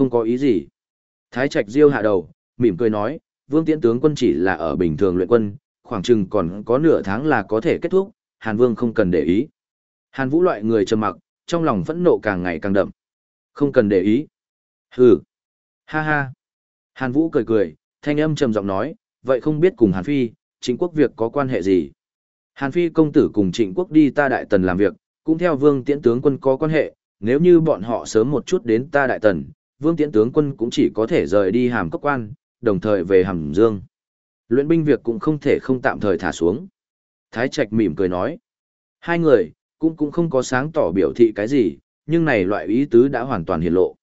Không có ý gì. Thái Trạch Diêu hạ đầu, mỉm cười nói, Vương Tiễn tướng quân chỉ là ở bình thường luyện quân, khoảng chừng còn có nửa tháng là có thể kết thúc, Hàn Vương không cần để ý. Hàn Vũ loại người trầm mặc, trong lòng phẫn nộ càng ngày càng đậm. Không cần để ý. Hừ. Ha ha. Hàn Vũ cười cười, thanh âm trầm giọng nói, vậy không biết cùng Hàn Phi, chính quốc việc có quan hệ gì? Hàn Phi công tử cùng trịnh quốc đi ta đại tần làm việc, cũng theo vương tiễn tướng quân có quan hệ, nếu như bọn họ sớm một chút đến ta đại tần, vương tiễn tướng quân cũng chỉ có thể rời đi hàm cấp quan, đồng thời về hàm dương. Luyện binh việc cũng không thể không tạm thời thả xuống. Thái Trạch mỉm cười nói. Hai người, cũng cũng không có sáng tỏ biểu thị cái gì, nhưng này loại ý tứ đã hoàn toàn hiện lộ.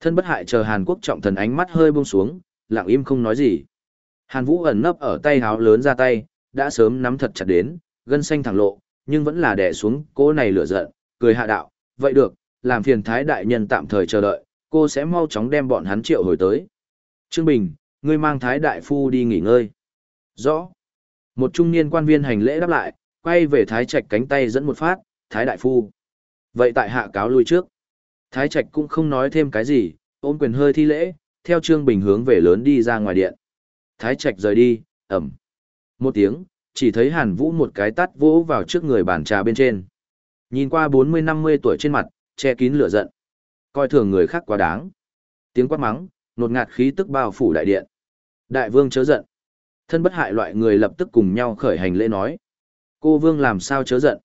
Thân bất hại chờ Hàn Quốc trọng thần ánh mắt hơi buông xuống, lặng im không nói gì. Hàn Vũ ẩn nấp ở tay háo lớn ra tay, đã sớm nắm thật chặt đến, gân xanh thẳng lộ, nhưng vẫn là đè xuống cố này lửa giận, cười hạ đạo, vậy được, làm phiền thái đại nhân tạm thời chờ đợi, cô sẽ mau chóng đem bọn hắn triệu hồi tới. Trương Bình, ngươi mang thái đại phu đi nghỉ ngơi. Rõ. Một trung niên quan viên hành lễ đáp lại, quay về thái trạch cánh tay dẫn một phát, thái đại phu. Vậy tại hạ cáo lui trước. Thái trạch cũng không nói thêm cái gì, ôm quyền hơi thi lễ, theo Trương Bình hướng về lớn đi ra ngoài điện. Thái trạch rời đi, ẩm. Một tiếng, chỉ thấy Hàn Vũ một cái tắt vỗ vào trước người bàn trà bên trên. Nhìn qua 40-50 tuổi trên mặt, che kín lửa giận. Coi thường người khác quá đáng. Tiếng quát mắng, nột ngạt khí tức bao phủ đại điện. Đại vương chớ giận. Thân bất hại loại người lập tức cùng nhau khởi hành lễ nói. Cô vương làm sao chớ giận.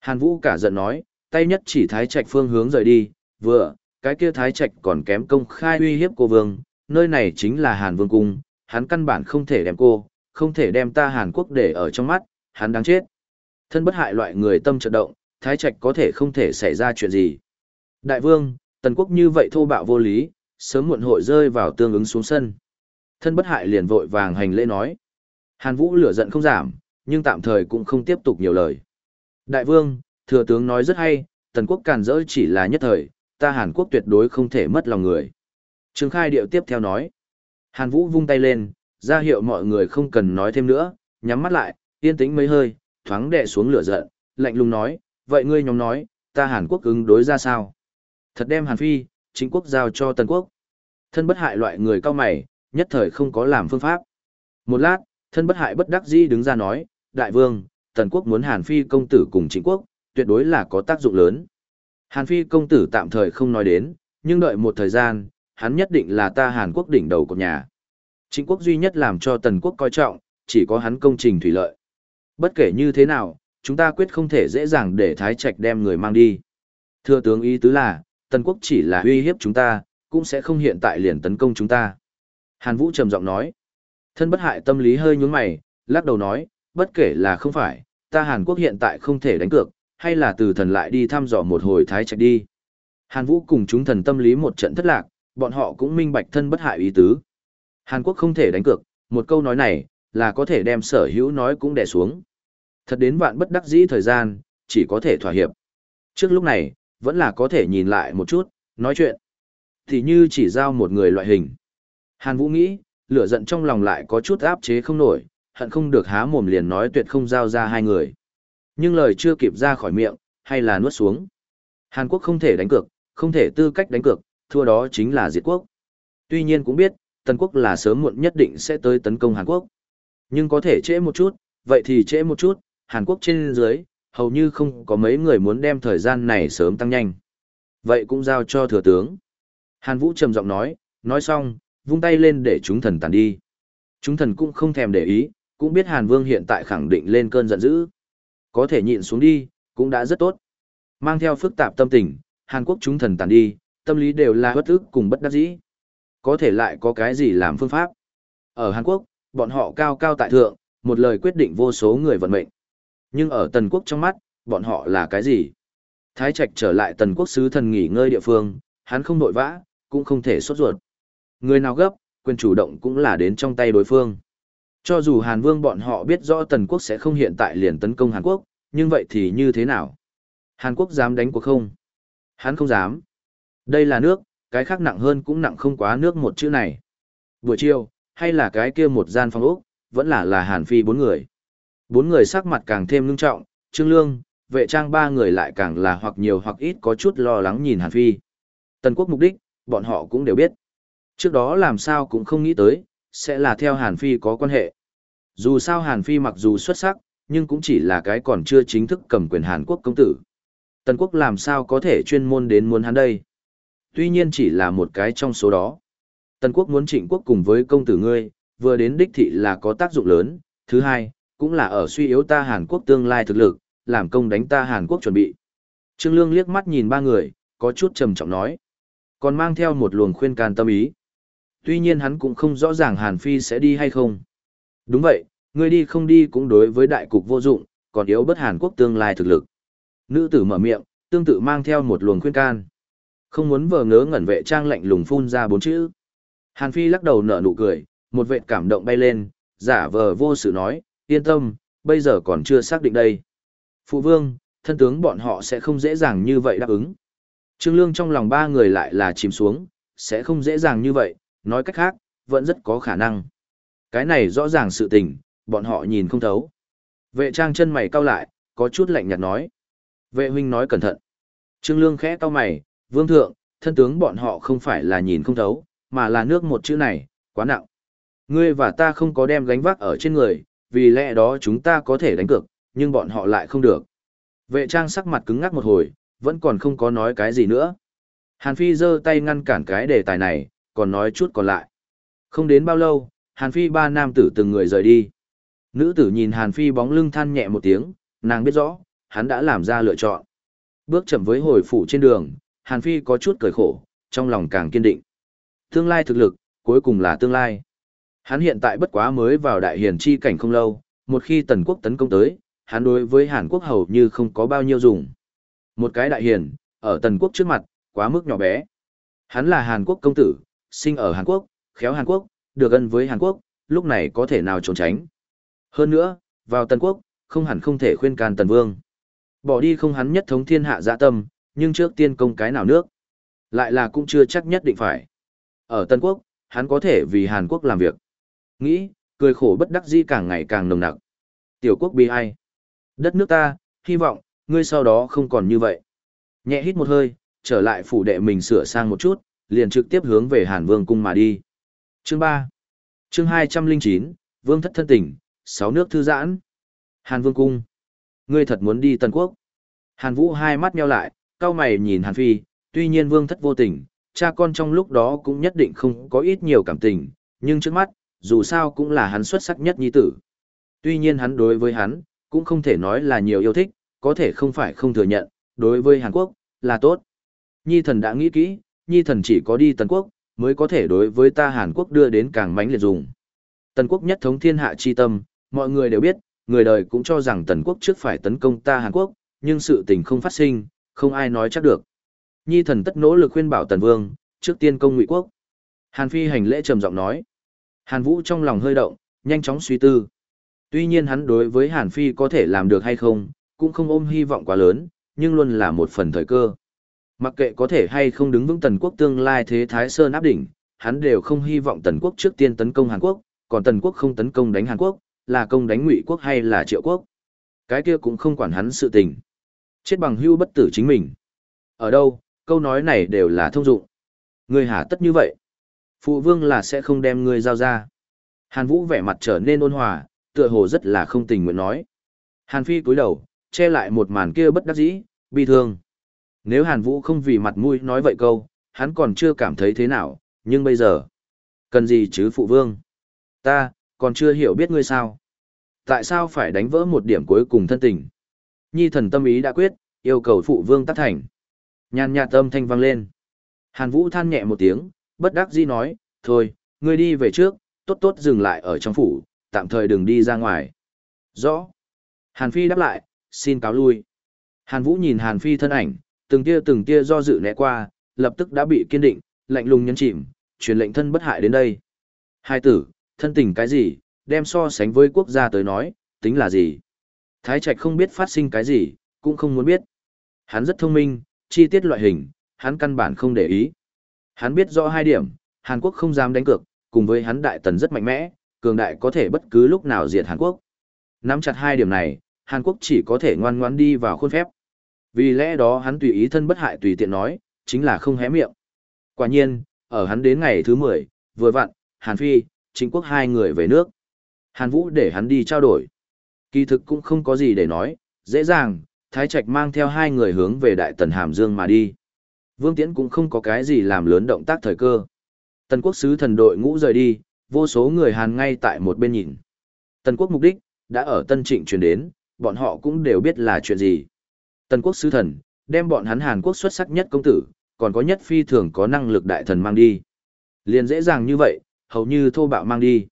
Hàn Vũ cả giận nói, tay nhất chỉ thái trạch phương hướng rời đi, vừa, cái kia thái trạch còn kém công khai uy hiếp cô vương, nơi này chính là Hàn Vương Cung, hắn căn bản không thể đem cô, không thể đem ta Hàn Quốc để ở trong mắt, hắn đáng chết. Thân bất hại loại người tâm chợt động, thái trạch có thể không thể xảy ra chuyện gì. Đại vương, tần quốc như vậy thô bạo vô lý, sớm muộn hội rơi vào tương ứng xuống sân. Thân bất hại liền vội vàng hành lễ nói. Hàn Vũ lửa giận không giảm, nhưng tạm thời cũng không tiếp tục nhiều lời. Đại vương, thừa tướng nói rất hay, tần quốc càn rỡ chỉ là nhất thời, ta Hàn Quốc tuyệt đối không thể mất lòng người. Trương Khai điệu tiếp theo nói. Hàn Vũ vung tay lên, ra hiệu mọi người không cần nói thêm nữa, nhắm mắt lại, yên tĩnh mấy hơi, thoáng đè xuống lửa giận, lạnh lùng nói, vậy ngươi nhóm nói, ta Hàn Quốc ứng đối ra sao? Thật đem Hàn Phi, chính quốc giao cho Tần Quốc. Thân bất hại loại người cao mày, nhất thời không có làm phương pháp. Một lát, thân bất hại bất đắc dĩ đứng ra nói, đại vương, Tần Quốc muốn Hàn Phi công tử cùng chính quốc, tuyệt đối là có tác dụng lớn. Hàn Phi công tử tạm thời không nói đến, nhưng đợi một thời gian, hắn nhất định là ta Hàn Quốc đỉnh đầu của nhà. Chính quốc duy nhất làm cho Tần Quốc coi trọng, chỉ có hắn công trình thủy lợi. Bất kể như thế nào, chúng ta quyết không thể dễ dàng để Thái Trạch đem người mang đi. Thưa tướng ý tứ là, Tần Quốc chỉ là uy hiếp chúng ta, cũng sẽ không hiện tại liền tấn công chúng ta. Hàn Vũ trầm giọng nói. Thân bất hại tâm lý hơi nhướng mày, lắc đầu nói, bất kể là không phải, ta Hàn Quốc hiện tại không thể đánh cược, hay là từ thần lại đi thăm dò một hồi Thái Trạch đi. Hàn Vũ cùng chúng thần tâm lý một trận thất lạc, bọn họ cũng minh bạch thân bất hại ý tứ. Hàn Quốc không thể đánh cược, một câu nói này, là có thể đem sở hữu nói cũng đè xuống. Thật đến vạn bất đắc dĩ thời gian, chỉ có thể thỏa hiệp. Trước lúc này, vẫn là có thể nhìn lại một chút, nói chuyện. Thì như chỉ giao một người loại hình. Hàn Vũ nghĩ, lửa giận trong lòng lại có chút áp chế không nổi, hận không được há mồm liền nói tuyệt không giao ra hai người. Nhưng lời chưa kịp ra khỏi miệng, hay là nuốt xuống. Hàn Quốc không thể đánh cược, không thể tư cách đánh cược, thua đó chính là diệt quốc. Tuy nhiên cũng biết, Tần quốc là sớm muộn nhất định sẽ tới tấn công Hàn Quốc. Nhưng có thể trễ một chút, vậy thì trễ một chút, Hàn Quốc trên dưới, hầu như không có mấy người muốn đem thời gian này sớm tăng nhanh. Vậy cũng giao cho thừa tướng. Hàn Vũ trầm giọng nói, nói xong, vung tay lên để chúng thần tàn đi. Chúng thần cũng không thèm để ý, cũng biết Hàn Vương hiện tại khẳng định lên cơn giận dữ. Có thể nhịn xuống đi, cũng đã rất tốt. Mang theo phức tạp tâm tình, Hàn Quốc chúng thần tàn đi, tâm lý đều là bất ức cùng bất đắc dĩ. Có thể lại có cái gì làm phương pháp. Ở Hàn Quốc, bọn họ cao cao tại thượng, một lời quyết định vô số người vận mệnh. Nhưng ở Tần Quốc trong mắt, bọn họ là cái gì? Thái Trạch trở lại Tần Quốc sứ thần nghỉ ngơi địa phương, hắn không nội vã, cũng không thể sốt ruột. Người nào gấp, quyền chủ động cũng là đến trong tay đối phương. Cho dù Hàn Vương bọn họ biết rõ Tần Quốc sẽ không hiện tại liền tấn công Hàn Quốc, nhưng vậy thì như thế nào? Hàn Quốc dám đánh cuộc không? Hắn không dám. Đây là nước, cái khác nặng hơn cũng nặng không quá nước một chữ này. Buổi chiều, hay là cái kia một gian phòng ốc, vẫn là là Hàn Phi bốn người. Bốn người sắc mặt càng thêm ngưng trọng, Trương Lương, vệ trang ba người lại càng là hoặc nhiều hoặc ít có chút lo lắng nhìn Hàn Phi. Tần quốc mục đích, bọn họ cũng đều biết. Trước đó làm sao cũng không nghĩ tới, sẽ là theo Hàn Phi có quan hệ. Dù sao Hàn Phi mặc dù xuất sắc, nhưng cũng chỉ là cái còn chưa chính thức cầm quyền Hàn Quốc công tử. Tần quốc làm sao có thể chuyên môn đến muốn hắn đây? Tuy nhiên chỉ là một cái trong số đó. Tần quốc muốn trịnh quốc cùng với công tử ngươi, vừa đến đích thị là có tác dụng lớn, thứ hai, cũng là ở suy yếu ta Hàn Quốc tương lai thực lực, làm công đánh ta Hàn Quốc chuẩn bị. Trương Lương liếc mắt nhìn ba người, có chút trầm trọng nói. Còn mang theo một luồng khuyên can tâm ý. Tuy nhiên hắn cũng không rõ ràng Hàn Phi sẽ đi hay không. Đúng vậy, ngươi đi không đi cũng đối với đại cục vô dụng, còn yếu bất Hàn Quốc tương lai thực lực. Nữ tử mở miệng, tương tự mang theo một luồng khuyên can. Không muốn vờ ngớ ngẩn vệ trang lạnh lùng phun ra bốn chữ. Hàn Phi lắc đầu nở nụ cười, một vệ cảm động bay lên, giả vờ vô sự nói, yên tâm, bây giờ còn chưa xác định đây. Phụ vương, thân tướng bọn họ sẽ không dễ dàng như vậy đáp ứng. Trương Lương trong lòng ba người lại là chìm xuống, sẽ không dễ dàng như vậy, nói cách khác, vẫn rất có khả năng. Cái này rõ ràng sự tình, bọn họ nhìn không thấu. Vệ trang chân mày cau lại, có chút lạnh nhạt nói. Vệ huynh nói cẩn thận. Trương Lương khẽ cau mày, vương thượng, thân tướng bọn họ không phải là nhìn không thấu, mà là nước một chữ này, quá nặng. Ngươi và ta không có đem gánh vác ở trên người, vì lẽ đó chúng ta có thể đánh cược, nhưng bọn họ lại không được. Vệ trang sắc mặt cứng ngắc một hồi, vẫn còn không có nói cái gì nữa. Hàn Phi giơ tay ngăn cản cái đề tài này, còn nói chút còn lại. Không đến bao lâu, Hàn Phi ba nam tử từng người rời đi. Nữ tử nhìn Hàn Phi bóng lưng than nhẹ một tiếng, nàng biết rõ, hắn đã làm ra lựa chọn. Bước chậm với hồi phủ trên đường, Hàn Phi có chút cười khổ, trong lòng càng kiên định. Tương lai thực lực, cuối cùng là tương lai. Hắn hiện tại bất quá mới vào đại hiền chi cảnh không lâu, một khi tần quốc tấn công tới, hắn đối với Hàn Quốc hầu như không có bao nhiêu dùng. Một cái đại hiền, ở tần quốc trước mặt, quá mức nhỏ bé. Hắn là Hàn Quốc công tử, sinh ở Hàn Quốc, khéo Hàn Quốc, được ân với Hàn Quốc, lúc này có thể nào trốn tránh. Hơn nữa, vào tần quốc, không hẳn không thể khuyên can tần vương. Bỏ đi không hắn nhất thống thiên hạ dạ tâm, nhưng trước tiên công cái nào nước. Lại là cũng chưa chắc nhất định phải. Ở Tân Quốc, hắn có thể vì Hàn Quốc làm việc. Nghĩ, cười khổ bất đắc dĩ càng ngày càng nồng nặc. Tiểu quốc bi ai? Đất nước ta, hy vọng, ngươi sau đó không còn như vậy. Nhẹ hít một hơi, trở lại phủ đệ mình sửa sang một chút, liền trực tiếp hướng về Hàn Vương cung mà đi. Chương 3. Chương 209, Vương thất thân tỉnh, sáu nước thư giãn. Hàn Vương cung. Ngươi thật muốn đi Tân Quốc. Hàn Vũ hai mắt nheo lại, cao mày nhìn Hàn Phi, tuy nhiên Vương thất vô tình, cha con trong lúc đó cũng nhất định không có ít nhiều cảm tình, nhưng trước mắt, dù sao cũng là hắn xuất sắc nhất nhi tử. Tuy nhiên hắn đối với hắn, cũng không thể nói là nhiều yêu thích, có thể không phải không thừa nhận, đối với Hàn Quốc, là tốt. Nhi thần đã nghĩ kỹ, Nhi thần chỉ có đi Tần Quốc, mới có thể đối với ta Hàn Quốc đưa đến càng mánh liệt dùng. Tần Quốc nhất thống thiên hạ chi tâm, mọi người đều biết, người đời cũng cho rằng Tần Quốc trước phải tấn công ta Hàn Quốc, nhưng sự tình không phát sinh, không ai nói chắc được. Nhi thần tất nỗ lực khuyên bảo Tần Vương, trước tiên công ngụy quốc. Hàn Phi hành lễ trầm giọng nói. Hàn Vũ trong lòng hơi động, nhanh chóng suy tư. Tuy nhiên hắn đối với Hàn Phi có thể làm được hay không, cũng không ôm hy vọng quá lớn, nhưng luôn là một phần thời cơ. Mặc kệ có thể hay không đứng vững tần quốc tương lai thế Thái Sơn áp đỉnh, hắn đều không hy vọng tần quốc trước tiên tấn công Hàn Quốc, còn tần quốc không tấn công đánh Hàn Quốc, là công đánh ngụy quốc hay là triệu quốc. Cái kia cũng không quản hắn sự tình. Chết bằng hưu bất tử chính mình. Ở đâu, câu nói này đều là thông dụng. người hả tất như vậy. Phụ vương là sẽ không đem ngươi giao ra. Hàn Vũ vẻ mặt trở nên ôn hòa, tựa hồ rất là không tình nguyện nói. Hàn Phi cúi đầu, che lại một màn kia bất đắc dĩ, bi thương. Nếu Hàn Vũ không vì mặt mũi nói vậy câu, hắn còn chưa cảm thấy thế nào, nhưng bây giờ, cần gì chứ phụ vương? Ta, còn chưa hiểu biết ngươi sao? Tại sao phải đánh vỡ một điểm cuối cùng thân tình? Nhi thần tâm ý đã quyết, yêu cầu phụ vương tác thành. Nhàn nhạt âm thanh vang lên. Hàn Vũ than nhẹ một tiếng, bất đắc dĩ nói, thôi, ngươi đi về trước, tốt tốt dừng lại ở trong phủ, tạm thời đừng đi ra ngoài. Rõ. Hàn Phi đáp lại, xin cáo lui. Hàn Vũ nhìn Hàn Phi thân ảnh, từng tia từng tia do dự né qua, lập tức đã bị kiên định, lạnh lùng nhấn chìm, truyền lệnh thân bất hại đến đây. Hai tử, thân tình cái gì, đem so sánh với quốc gia tới nói, tính là gì? Thái Trạch không biết phát sinh cái gì, cũng không muốn biết. Hắn rất thông minh, chi tiết loại hình, hắn căn bản không để ý. Hắn biết rõ hai điểm, Hàn Quốc không dám đánh cược, cùng với hắn đại tần rất mạnh mẽ, cường đại có thể bất cứ lúc nào diệt Hàn Quốc. Nắm chặt hai điểm này, Hàn Quốc chỉ có thể ngoan ngoãn đi vào khuôn phép. Vì lẽ đó hắn tùy ý thân bất hại tùy tiện nói, chính là không hé miệng. Quả nhiên, ở hắn đến ngày thứ 10, vừa vặn, Hàn Phi, chính quốc hai người về nước. Hàn Vũ để hắn đi trao đổi. Kỳ thực cũng không có gì để nói, dễ dàng, Thái Trạch mang theo hai người hướng về Đại Tần Hàm Dương mà đi. Vương Tiễn cũng không có cái gì làm lớn động tác thời cơ. Tần quốc sứ thần đội ngũ rời đi, vô số người Hàn ngay tại một bên nhìn. Tần quốc mục đích, đã ở Tân Trịnh truyền đến, bọn họ cũng đều biết là chuyện gì. Tần quốc sứ thần, đem bọn hắn Hàn Quốc xuất sắc nhất công tử, còn có nhất phi thường có năng lực đại thần mang đi. Liền dễ dàng như vậy, hầu như thô bạo mang đi.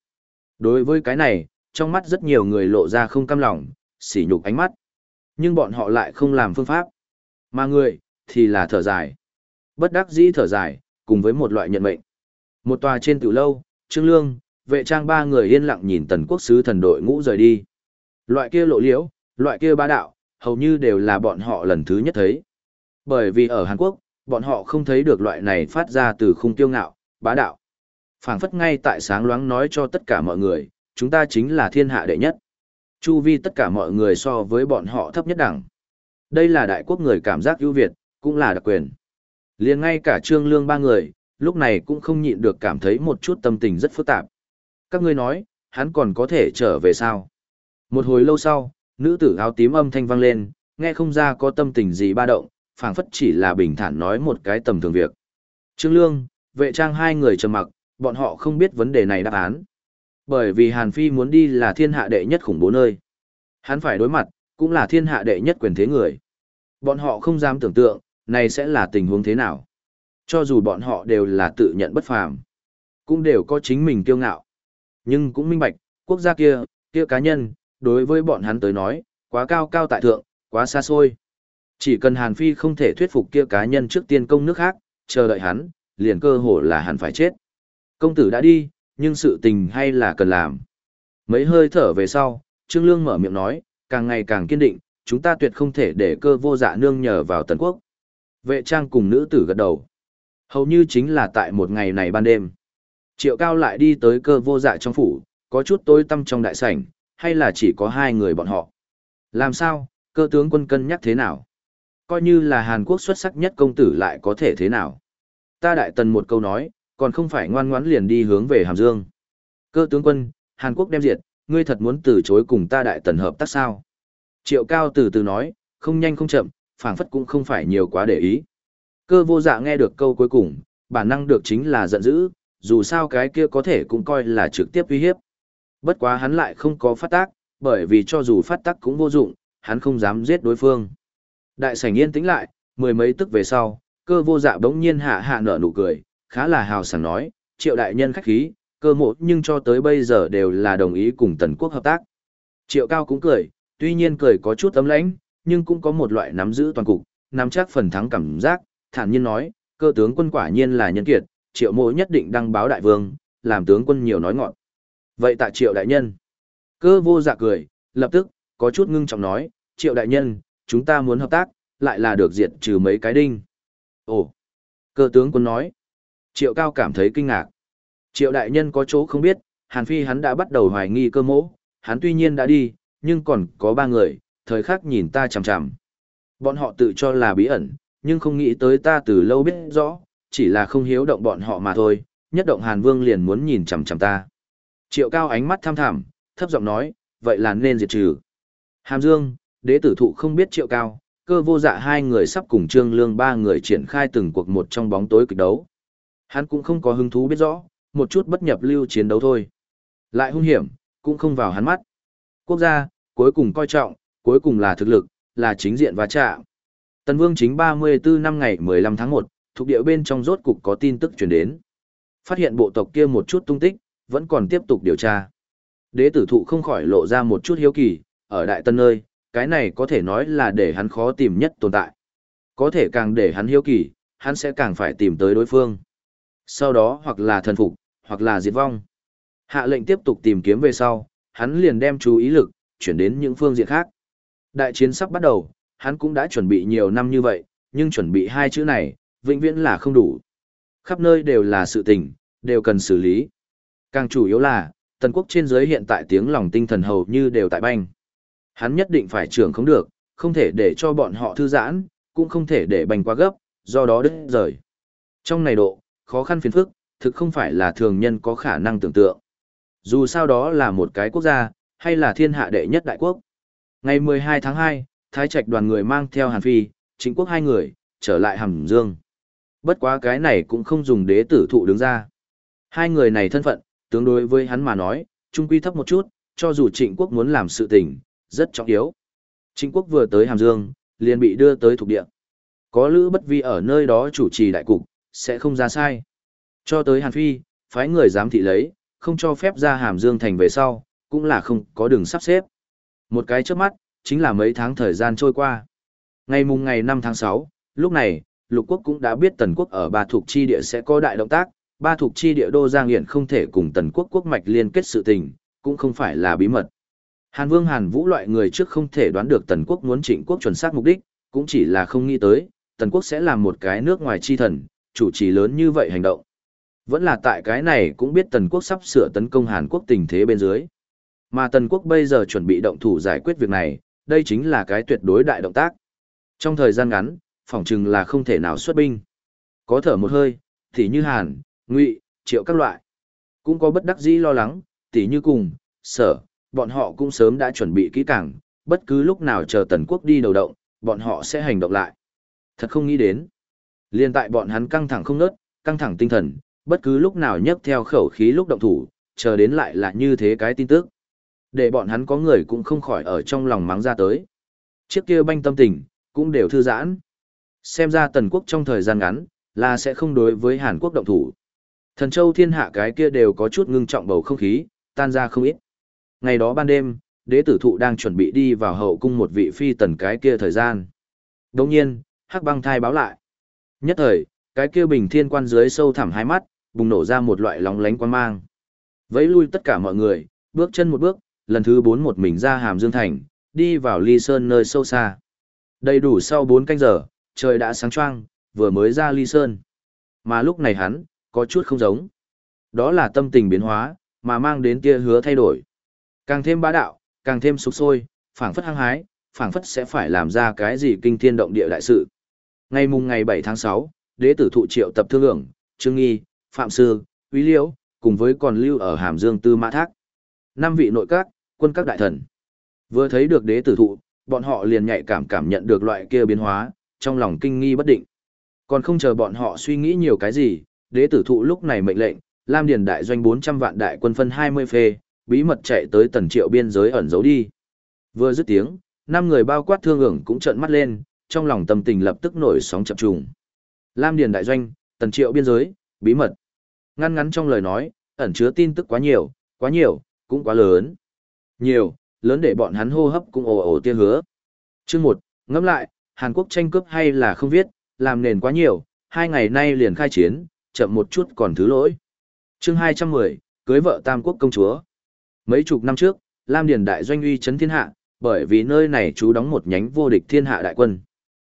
Đối với cái này, trong mắt rất nhiều người lộ ra không cam lòng, sỉ nhục ánh mắt. Nhưng bọn họ lại không làm phương pháp. Mà người, thì là thở dài. Bất đắc dĩ thở dài, cùng với một loại nhận mệnh. Một tòa trên tiểu lâu, Trương Lương, vệ trang ba người yên lặng nhìn tần quốc sứ thần đội ngũ rời đi. Loại kia lộ liễu, loại kia bá đạo, hầu như đều là bọn họ lần thứ nhất thấy. Bởi vì ở Hàn Quốc, bọn họ không thấy được loại này phát ra từ khung tiêu ngạo, bá đạo. phảng phất ngay tại sáng loáng nói cho tất cả mọi người, chúng ta chính là thiên hạ đệ nhất. Chu vi tất cả mọi người so với bọn họ thấp nhất đẳng. Đây là đại quốc người cảm giác ưu việt, cũng là đặc quyền liền ngay cả trương lương ba người, lúc này cũng không nhịn được cảm thấy một chút tâm tình rất phức tạp. Các ngươi nói, hắn còn có thể trở về sao? Một hồi lâu sau, nữ tử áo tím âm thanh vang lên, nghe không ra có tâm tình gì ba động, phảng phất chỉ là bình thản nói một cái tầm thường việc. Trương Lương, vệ trang hai người trầm mặc, bọn họ không biết vấn đề này đáp án. Bởi vì Hàn Phi muốn đi là thiên hạ đệ nhất khủng bố nơi. Hắn phải đối mặt, cũng là thiên hạ đệ nhất quyền thế người. Bọn họ không dám tưởng tượng, này sẽ là tình huống thế nào. Cho dù bọn họ đều là tự nhận bất phàm, cũng đều có chính mình kiêu ngạo. Nhưng cũng minh bạch, quốc gia kia, kia cá nhân, đối với bọn hắn tới nói, quá cao cao tại thượng, quá xa xôi. Chỉ cần Hàn Phi không thể thuyết phục kia cá nhân trước tiên công nước khác, chờ đợi hắn, liền cơ hồ là hắn phải chết. Công tử đã đi, nhưng sự tình hay là cần làm. Mấy hơi thở về sau, Trương Lương mở miệng nói, càng ngày càng kiên định, chúng ta tuyệt không thể để cơ vô dạ nương nhờ vào tần quốc. Vệ trang cùng nữ tử gật đầu. Hầu như chính là tại một ngày này ban đêm. Triệu cao lại đi tới cơ vô dạ trong phủ, có chút tối tâm trong đại sảnh, hay là chỉ có hai người bọn họ. Làm sao, cơ tướng quân cân nhắc thế nào? Coi như là Hàn Quốc xuất sắc nhất công tử lại có thể thế nào? Ta đại tần một câu nói, còn không phải ngoan ngoãn liền đi hướng về Hàm Dương. Cơ tướng quân, Hàn Quốc đem diệt, ngươi thật muốn từ chối cùng ta đại tần hợp tác sao? Triệu Cao từ từ nói, không nhanh không chậm, phảng phất cũng không phải nhiều quá để ý. Cơ vô dạ nghe được câu cuối cùng, bản năng được chính là giận dữ, dù sao cái kia có thể cũng coi là trực tiếp uy hiếp. Bất quá hắn lại không có phát tác, bởi vì cho dù phát tác cũng vô dụng, hắn không dám giết đối phương. Đại sảnh yên tĩnh lại, mười mấy tức về sau, cơ vô dạ bỗng nhiên hạ hạ nở nụ cười, khá là hào sảng nói, triệu đại nhân khách khí, cơ mộ nhưng cho tới bây giờ đều là đồng ý cùng tần quốc hợp tác. Triệu cao cũng cười, tuy nhiên cười có chút tấm lãnh, nhưng cũng có một loại nắm giữ toàn cục, nắm chắc phần thắng cảm giác, thản nhiên nói, cơ tướng quân quả nhiên là nhân kiệt, triệu mộ nhất định đăng báo đại vương, làm tướng quân nhiều nói ngọn. Vậy tạ triệu đại nhân. Cơ vô dạ cười, lập tức, có chút ngưng trọng nói, triệu đại nhân, chúng ta muốn hợp tác, lại là được diệt trừ mấy cái đinh. Ồ, cơ tướng quân nói. Triệu cao cảm thấy kinh ngạc. Triệu đại nhân có chỗ không biết, Hàn Phi hắn đã bắt đầu hoài nghi cơ mỗ, hắn tuy nhiên đã đi, nhưng còn có ba người, thời khắc nhìn ta chằm chằm. Bọn họ tự cho là bí ẩn, nhưng không nghĩ tới ta từ lâu biết rõ, chỉ là không hiếu động bọn họ mà thôi, nhất động Hàn Vương liền muốn nhìn chằm chằm ta. Triệu cao ánh mắt tham thẳm, thấp giọng nói, vậy là nên diệt trừ. Hàm Dương, đế tử thụ không biết triệu cao, cơ vô dạ hai người sắp cùng trương lương ba người triển khai từng cuộc một trong bóng tối kịch đấu. Hắn cũng không có hứng thú biết rõ, một chút bất nhập lưu chiến đấu thôi. Lại hung hiểm, cũng không vào hắn mắt. Quốc gia, cuối cùng coi trọng, cuối cùng là thực lực, là chính diện và chạm. Tần Vương chính 34 năm ngày 15 tháng 1, thuộc địa bên trong rốt cục có tin tức truyền đến. Phát hiện bộ tộc kia một chút tung tích, vẫn còn tiếp tục điều tra. Đế tử thụ không khỏi lộ ra một chút hiếu kỳ, ở Đại Tân nơi, cái này có thể nói là để hắn khó tìm nhất tồn tại. Có thể càng để hắn hiếu kỳ, hắn sẽ càng phải tìm tới đối phương. Sau đó hoặc là thần phục, hoặc là diệt vong. Hạ lệnh tiếp tục tìm kiếm về sau, hắn liền đem chú ý lực, chuyển đến những phương diện khác. Đại chiến sắp bắt đầu, hắn cũng đã chuẩn bị nhiều năm như vậy, nhưng chuẩn bị hai chữ này, vĩnh viễn là không đủ. Khắp nơi đều là sự tình, đều cần xử lý. Càng chủ yếu là, tần quốc trên giới hiện tại tiếng lòng tinh thần hầu như đều tại banh. Hắn nhất định phải trưởng không được, không thể để cho bọn họ thư giãn, cũng không thể để bành quá gấp, do đó đứt rời. Trong này độ, khó khăn phiền phức, thực không phải là thường nhân có khả năng tưởng tượng. Dù sao đó là một cái quốc gia, hay là thiên hạ đệ nhất đại quốc. Ngày 12 tháng 2, Thái Trạch đoàn người mang theo Hàn Phi, chính quốc hai người, trở lại Hàm Dương. Bất quá cái này cũng không dùng đế tử thụ đứng ra. Hai người này thân phận, tương đối với hắn mà nói, trung quy thấp một chút, cho dù trịnh quốc muốn làm sự tình, rất trọng yếu. Trịnh quốc vừa tới Hàm Dương, liền bị đưa tới thuộc địa. Có Lữ Bất Vi ở nơi đó chủ trì đại cục, sẽ không ra sai. Cho tới Hàn Phi, phái người giám thị lấy, không cho phép ra Hàm Dương thành về sau, cũng là không có đường sắp xếp. Một cái trước mắt, chính là mấy tháng thời gian trôi qua. Ngày mùng ngày 5 tháng 6, lúc này, lục quốc cũng đã biết tần quốc ở ba thuộc chi địa sẽ có đại động tác, ba thuộc chi địa đô giang hiện không thể cùng tần quốc quốc mạch liên kết sự tình, cũng không phải là bí mật. Hàn Vương Hàn Vũ loại người trước không thể đoán được tần quốc muốn trịnh quốc chuẩn xác mục đích, cũng chỉ là không nghĩ tới, tần quốc sẽ làm một cái nước ngoài chi thần, chủ trì lớn như vậy hành động. Vẫn là tại cái này cũng biết tần quốc sắp sửa tấn công Hàn Quốc tình thế bên dưới. Mà tần quốc bây giờ chuẩn bị động thủ giải quyết việc này, đây chính là cái tuyệt đối đại động tác. Trong thời gian ngắn, phỏng chừng là không thể nào xuất binh. Có thở một hơi, thì như Hàn, Ngụy, Triệu các loại. Cũng có bất đắc dĩ lo lắng, tỉ như cùng, sở, bọn họ cũng sớm đã chuẩn bị kỹ càng, bất cứ lúc nào chờ tần quốc đi đầu động, bọn họ sẽ hành động lại. Thật không nghĩ đến. Liên tại bọn hắn căng thẳng không nớt, căng thẳng tinh thần, bất cứ lúc nào nhấc theo khẩu khí lúc động thủ, chờ đến lại là như thế cái tin tức. Để bọn hắn có người cũng không khỏi ở trong lòng mắng ra tới. Chiếc kia banh tâm tình, cũng đều thư giãn. Xem ra tần quốc trong thời gian ngắn, là sẽ không đối với Hàn Quốc động thủ. Thần châu thiên hạ cái kia đều có chút ngưng trọng bầu không khí, tan ra không ít. Ngày đó ban đêm, đế tử thụ đang chuẩn bị đi vào hậu cung một vị phi tần cái kia thời gian. Đồng nhiên, hắc băng thai báo lại. Nhất thời, cái kia bình thiên quan dưới sâu thẳm hai mắt, bùng nổ ra một loại lóng lánh quan mang. Vẫy lui tất cả mọi người, bước chân một bước, lần thứ bốn một mình ra hàm dương thành, đi vào ly sơn nơi sâu xa. Đầy đủ sau bốn canh giờ, trời đã sáng choang, vừa mới ra ly sơn. Mà lúc này hắn, có chút không giống. Đó là tâm tình biến hóa, mà mang đến tia hứa thay đổi. Càng thêm bá đạo, càng thêm sục sôi, phảng phất hăng hái, phảng phất sẽ phải làm ra cái gì kinh thiên động địa đại sự. Ngày mùng ngày 7 tháng 6, đế tử thụ triệu tập thương lượng, Trương Nghi, Phạm Sư, Quý Liễu, cùng với còn lưu ở Hàm Dương Tư Mã Thác. Năm vị nội các, quân các đại thần. Vừa thấy được đế tử thụ, bọn họ liền nhạy cảm cảm nhận được loại kia biến hóa, trong lòng kinh nghi bất định. Còn không chờ bọn họ suy nghĩ nhiều cái gì, đế tử thụ lúc này mệnh lệnh, Lam Điền đại doanh 400 vạn đại quân phân 20 phê, bí mật chạy tới tần triệu biên giới ẩn giấu đi. Vừa dứt tiếng, năm người bao quát thương ưởng cũng trợn mắt lên, trong lòng tâm tình lập tức nổi sóng chập trùng. Lam Điền đại doanh, tần triệu biên giới, bí mật. Ngăn ngắn trong lời nói, ẩn chứa tin tức quá nhiều, quá nhiều, cũng quá lớn. Nhiều, lớn để bọn hắn hô hấp cũng ồ ồ tia hứa. Chương một, ngẫm lại, Hàn Quốc tranh cướp hay là không viết, làm nền quá nhiều, hai ngày nay liền khai chiến, chậm một chút còn thứ lỗi. Chương 210, cưới vợ Tam Quốc công chúa. Mấy chục năm trước, Lam Điền đại doanh uy chấn thiên hạ, bởi vì nơi này chú đóng một nhánh vô địch thiên hạ đại quân.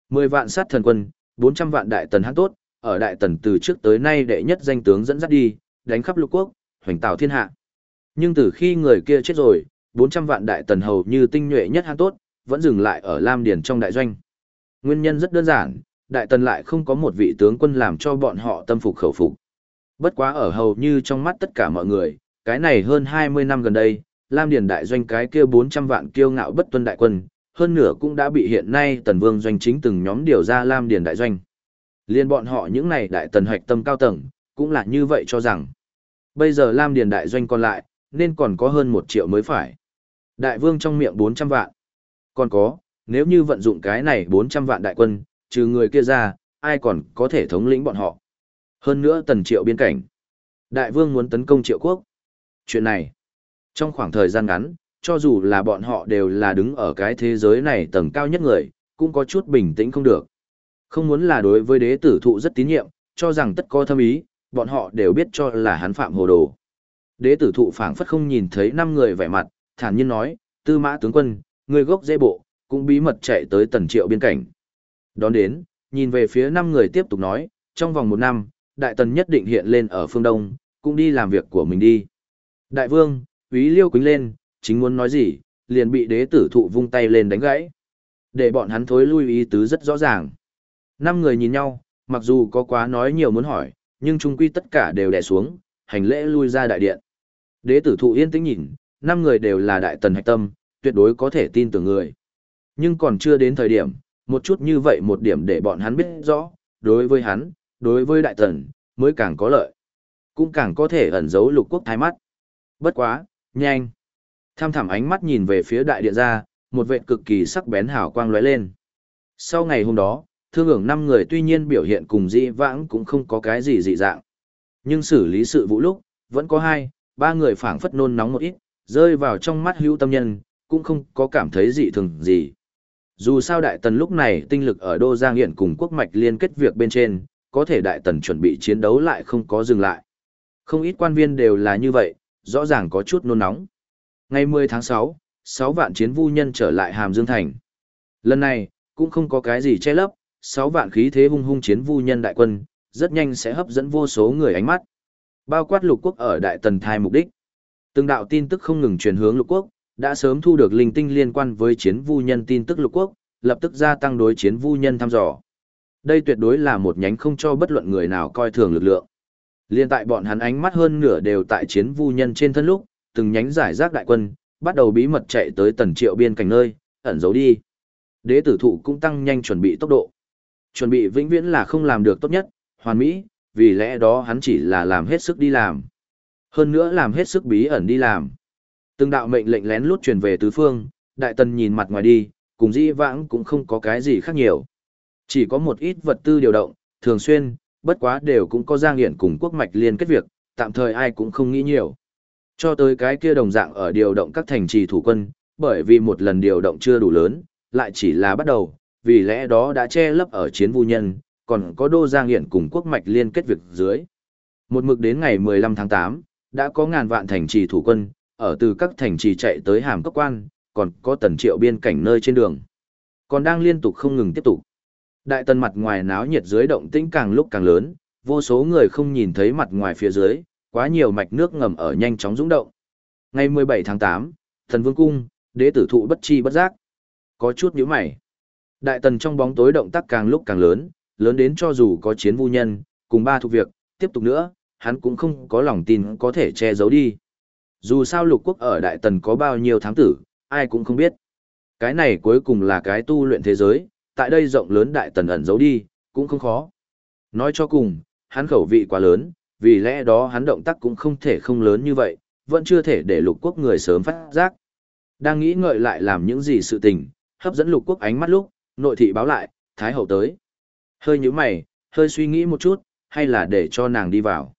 10 vạn sát thần quân, 400 vạn đại tần hát tốt, ở đại tần từ trước tới nay đệ nhất danh tướng dẫn dắt đi, đánh khắp lục quốc, hoành tạo thiên hạ. Nhưng từ khi người kia chết rồi, 400 vạn đại tần hầu như tinh nhuệ nhất hãn tốt, vẫn dừng lại ở Lam Điền trong đại doanh. Nguyên nhân rất đơn giản, đại tần lại không có một vị tướng quân làm cho bọn họ tâm phục khẩu phục. Bất quá ở hầu như trong mắt tất cả mọi người, cái này hơn 20 năm gần đây, Lam Điền đại doanh cái kia 400 vạn kiêu ngạo bất tuân đại quân, hơn nửa cũng đã bị hiện nay tần vương doanh chính từng nhóm điều ra Lam Điền đại doanh. Liên bọn họ những này đại tần hoạch tâm cao tầng, cũng là như vậy cho rằng. Bây giờ Lam Điền đại doanh còn lại, nên còn có hơn 1 triệu mới phải. Đại vương trong miệng 400 vạn. Còn có, nếu như vận dụng cái này 400 vạn đại quân, trừ người kia ra, ai còn có thể thống lĩnh bọn họ. Hơn nữa tần triệu biên cảnh. Đại vương muốn tấn công triệu quốc. Chuyện này, trong khoảng thời gian ngắn, cho dù là bọn họ đều là đứng ở cái thế giới này tầng cao nhất người, cũng có chút bình tĩnh không được. Không muốn là đối với đế tử thụ rất tín nhiệm, cho rằng tất có thâm ý, bọn họ đều biết cho là hắn phạm hồ đồ. Đế tử thụ phảng phất không nhìn thấy năm người vẻ mặt, thản nhiên nói, tư mã tướng quân, người gốc dễ bộ, cũng bí mật chạy tới tần triệu biên cảnh. Đón đến, nhìn về phía năm người tiếp tục nói, trong vòng một năm, đại tần nhất định hiện lên ở phương đông, cũng đi làm việc của mình đi. Đại vương, úy liêu quính lên, chính muốn nói gì, liền bị đế tử thụ vung tay lên đánh gãy. Để bọn hắn thối lui ý tứ rất rõ ràng. Năm người nhìn nhau, mặc dù có quá nói nhiều muốn hỏi, nhưng chung quy tất cả đều đè xuống, hành lễ lui ra đại điện. Đế tử thụ yên tĩnh nhìn, năm người đều là đại tần hạch tâm, tuyệt đối có thể tin tưởng người. Nhưng còn chưa đến thời điểm, một chút như vậy một điểm để bọn hắn biết rõ, đối với hắn, đối với đại tần, mới càng có lợi. Cũng càng có thể ẩn giấu lục quốc thái mắt. Bất quá, nhanh. Tham thẳm ánh mắt nhìn về phía đại điện ra, một vệ cực kỳ sắc bén hào quang lóe lên. Sau ngày hôm đó, thương ưởng năm người tuy nhiên biểu hiện cùng dị vãng cũng không có cái gì dị dạng. Nhưng xử lý sự vụ lúc, vẫn có hai, ba người phảng phất nôn nóng một ít, rơi vào trong mắt hữu tâm nhân, cũng không có cảm thấy dị thường gì. Dù sao Đại Tần lúc này tinh lực ở Đô Giang Hiện cùng quốc mạch liên kết việc bên trên, có thể Đại Tần chuẩn bị chiến đấu lại không có dừng lại. Không ít quan viên đều là như vậy, rõ ràng có chút nôn nóng. Ngày 10 tháng 6, 6 vạn chiến vu nhân trở lại Hàm Dương Thành. Lần này, cũng không có cái gì che lấp, 6 vạn khí thế hung hung chiến vu nhân đại quân, rất nhanh sẽ hấp dẫn vô số người ánh mắt. Bao quát lục quốc ở Đại Tần thai mục đích. Từng đạo tin tức không ngừng truyền hướng lục quốc, đã sớm thu được linh tinh liên quan với chiến vu nhân tin tức lục quốc, lập tức gia tăng đối chiến vu nhân thăm dò. Đây tuyệt đối là một nhánh không cho bất luận người nào coi thường lực lượng. Liên tại bọn hắn ánh mắt hơn nửa đều tại chiến vu nhân trên thân lúc, từng nhánh giải rác đại quân, bắt đầu bí mật chạy tới tần triệu biên cảnh nơi, ẩn giấu đi. Đế tử thụ cũng tăng nhanh chuẩn bị tốc độ. Chuẩn bị vĩnh viễn là không làm được tốt nhất, hoàn mỹ, vì lẽ đó hắn chỉ là làm hết sức đi làm. Hơn nữa làm hết sức bí ẩn đi làm. Từng đạo mệnh lệnh lén lút truyền về tứ phương, đại tần nhìn mặt ngoài đi, cùng di vãng cũng không có cái gì khác nhiều. Chỉ có một ít vật tư điều động, thường xuyên, bất quá đều cũng có giang hiển cùng quốc mạch liên kết việc, tạm thời ai cũng không nghĩ nhiều. Cho tới cái kia đồng dạng ở điều động các thành trì thủ quân, bởi vì một lần điều động chưa đủ lớn, lại chỉ là bắt đầu, vì lẽ đó đã che lấp ở chiến vu nhân, còn có đô giang hiển cùng quốc mạch liên kết việc dưới. Một mực đến ngày 15 tháng 8, đã có ngàn vạn thành trì thủ quân, ở từ các thành trì chạy tới hàm cấp quan, còn có tần triệu biên cảnh nơi trên đường. Còn đang liên tục không ngừng tiếp tục. Đại tần mặt ngoài náo nhiệt dưới động tĩnh càng lúc càng lớn, vô số người không nhìn thấy mặt ngoài phía dưới, quá nhiều mạch nước ngầm ở nhanh chóng dũng động. Ngày 17 tháng 8, thần vương cung, đế tử thụ bất chi bất giác. Có chút nhíu mày. Đại tần trong bóng tối động tác càng lúc càng lớn, lớn đến cho dù có chiến vu nhân, cùng ba thuộc việc, tiếp tục nữa, hắn cũng không có lòng tin có thể che giấu đi. Dù sao lục quốc ở Đại Tần có bao nhiêu thám tử, ai cũng không biết. Cái này cuối cùng là cái tu luyện thế giới, tại đây rộng lớn Đại Tần ẩn giấu đi, cũng không khó. Nói cho cùng, hắn khẩu vị quá lớn, vì lẽ đó hắn động tác cũng không thể không lớn như vậy, vẫn chưa thể để lục quốc người sớm phát giác. Đang nghĩ ngợi lại làm những gì sự tình, hấp dẫn lục quốc ánh mắt lúc, nội thị báo lại, Thái Hậu tới. Hơi như mày, hơi suy nghĩ một chút, hay là để cho nàng đi vào.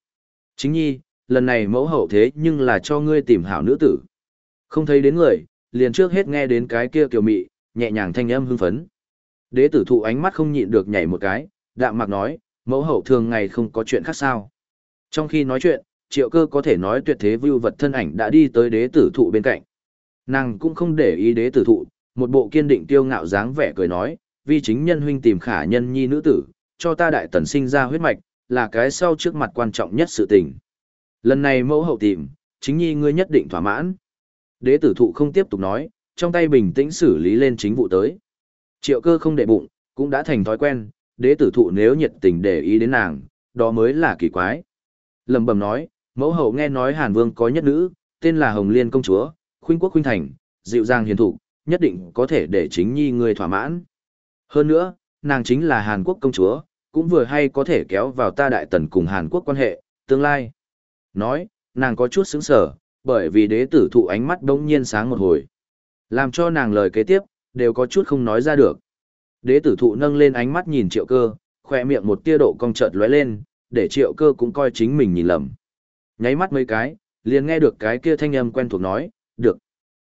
Chính nhi, lần này mẫu hậu thế nhưng là cho ngươi tìm hảo nữ tử. Không thấy đến người, liền trước hết nghe đến cái kia kiều mị, nhẹ nhàng thanh âm hưng phấn. Đế tử thụ ánh mắt không nhịn được nhảy một cái, đạm mạc nói, mẫu hậu thường ngày không có chuyện khác sao. Trong khi nói chuyện, triệu cơ có thể nói tuyệt thế vưu vật thân ảnh đã đi tới đế tử thụ bên cạnh. Nàng cũng không để ý đế tử thụ, một bộ kiên định tiêu ngạo dáng vẻ cười nói, vì chính nhân huynh tìm khả nhân nhi nữ tử, cho ta đại tần sinh ra huyết mạch, là cái sau trước mặt quan trọng nhất sự tình. Lần này mẫu hậu tìm, chính nhi ngươi nhất định thỏa mãn. Đế tử thụ không tiếp tục nói, trong tay bình tĩnh xử lý lên chính vụ tới. Triệu cơ không để bụng, cũng đã thành thói quen, đế tử thụ nếu nhiệt tình để ý đến nàng, đó mới là kỳ quái. Lầm bầm nói, mẫu hậu nghe nói Hàn Vương có nhất nữ, tên là Hồng Liên Công Chúa, khuynh quốc khuynh thành, dịu dàng hiền thụ, nhất định có thể để chính nhi người thỏa mãn. Hơn nữa, nàng chính là Hàn Quốc Công Chúa, cũng vừa hay có thể kéo vào ta đại tần cùng Hàn Quốc quan hệ, tương lai. Nói, nàng có chút sững sở bởi vì đế tử thụ ánh mắt đông nhiên sáng một hồi. Làm cho nàng lời kế tiếp, đều có chút không nói ra được. Đế tử thụ nâng lên ánh mắt nhìn triệu cơ, khoe miệng một tia độ cong chợt lóe lên, để triệu cơ cũng coi chính mình nhìn lầm. Nháy mắt mấy cái, liền nghe được cái kia thanh âm quen thuộc nói, được.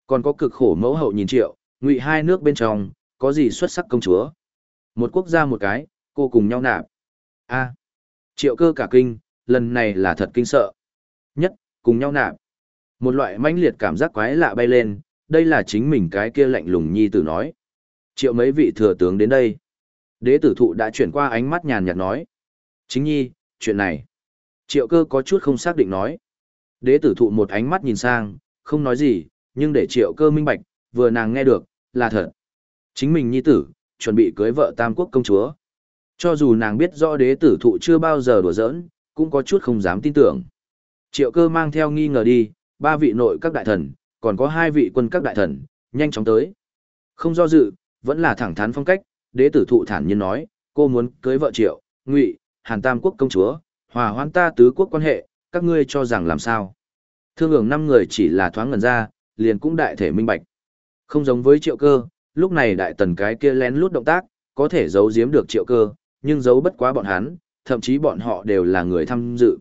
Còn có cực khổ mẫu hậu nhìn triệu, ngụy hai nước bên trong, có gì xuất sắc công chúa. Một quốc gia một cái, cô cùng nhau nạp. a triệu cơ cả kinh, lần này là thật kinh sợ. Nhất, cùng nhau nạp. Một loại mãnh liệt cảm giác quái lạ bay lên, đây là chính mình cái kia lạnh lùng nhi tử nói. Triệu mấy vị thừa tướng đến đây. Đế tử thụ đã chuyển qua ánh mắt nhàn nhạt nói. Chính nhi, chuyện này. Triệu cơ có chút không xác định nói. Đế tử thụ một ánh mắt nhìn sang, không nói gì, nhưng để triệu cơ minh bạch, vừa nàng nghe được, là thật. Chính mình nhi tử, chuẩn bị cưới vợ tam quốc công chúa. Cho dù nàng biết rõ đế tử thụ chưa bao giờ đùa giỡn, cũng có chút không dám tin tưởng. Triệu cơ mang theo nghi ngờ đi, ba vị nội các đại thần, còn có hai vị quân các đại thần, nhanh chóng tới. Không do dự, vẫn là thẳng thắn phong cách, đế tử thụ thản nhiên nói, cô muốn cưới vợ triệu, ngụy, hàn tam quốc công chúa, hòa hoãn ta tứ quốc quan hệ, các ngươi cho rằng làm sao. Thương ưởng năm người chỉ là thoáng ngần ra, liền cũng đại thể minh bạch. Không giống với triệu cơ, lúc này đại tần cái kia lén lút động tác, có thể giấu giếm được triệu cơ, nhưng giấu bất quá bọn hắn, thậm chí bọn họ đều là người tham dự.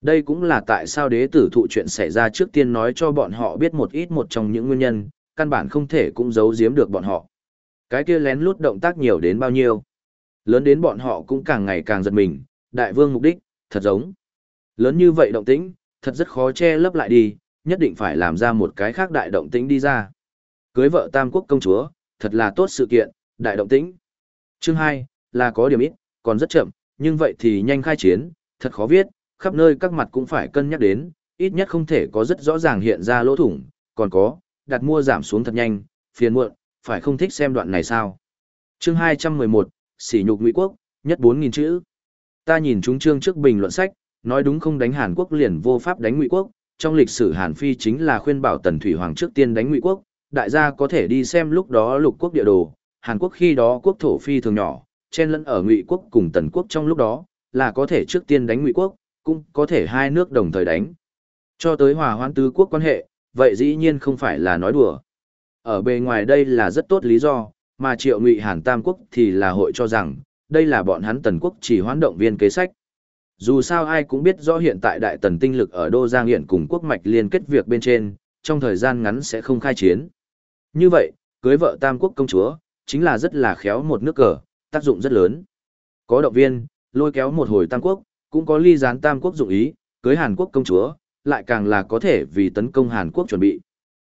Đây cũng là tại sao đế tử thụ chuyện xảy ra trước tiên nói cho bọn họ biết một ít một trong những nguyên nhân, căn bản không thể cũng giấu giếm được bọn họ. Cái kia lén lút động tác nhiều đến bao nhiêu. Lớn đến bọn họ cũng càng ngày càng giật mình, đại vương mục đích, thật giống. Lớn như vậy động tĩnh, thật rất khó che lấp lại đi, nhất định phải làm ra một cái khác đại động tĩnh đi ra. Cưới vợ tam quốc công chúa, thật là tốt sự kiện, đại động tĩnh. Chương 2, là có điểm ít, còn rất chậm, nhưng vậy thì nhanh khai chiến, thật khó viết, khắp nơi các mặt cũng phải cân nhắc đến, ít nhất không thể có rất rõ ràng hiện ra lỗ thủng, còn có, đặt mua giảm xuống thật nhanh, phiền muộn, phải không thích xem đoạn này sao. Chương 211, sỉ nhục Ngụy Quốc, nhất 4.000 chữ. Ta nhìn chúng chương trước bình luận sách, nói đúng không đánh Hàn Quốc liền vô pháp đánh Ngụy Quốc, trong lịch sử Hàn Phi chính là khuyên bảo Tần Thủy Hoàng trước tiên đánh Ngụy Quốc, đại gia có thể đi xem lúc đó lục quốc địa đồ, Hàn Quốc khi đó quốc thổ phi thường nhỏ, chen lẫn ở Ngụy Quốc cùng Tần Quốc trong lúc đó, là có thể trước tiên đánh Ngụy Quốc, cũng có thể hai nước đồng thời đánh. Cho tới hòa hoãn tứ quốc quan hệ, vậy dĩ nhiên không phải là nói đùa. Ở bề ngoài đây là rất tốt lý do, mà triệu ngụy Hàn Tam Quốc thì là hội cho rằng, đây là bọn hắn tần quốc chỉ hoán động viên kế sách. Dù sao ai cũng biết rõ hiện tại đại tần tinh lực ở Đô Giang Hiện cùng quốc mạch liên kết việc bên trên, trong thời gian ngắn sẽ không khai chiến. Như vậy, cưới vợ Tam Quốc công chúa, chính là rất là khéo một nước cờ, tác dụng rất lớn. Có động viên, lôi kéo một hồi Tam Quốc, cũng có ly gián Tam Quốc dụng ý, cưới Hàn Quốc công chúa, lại càng là có thể vì tấn công Hàn Quốc chuẩn bị.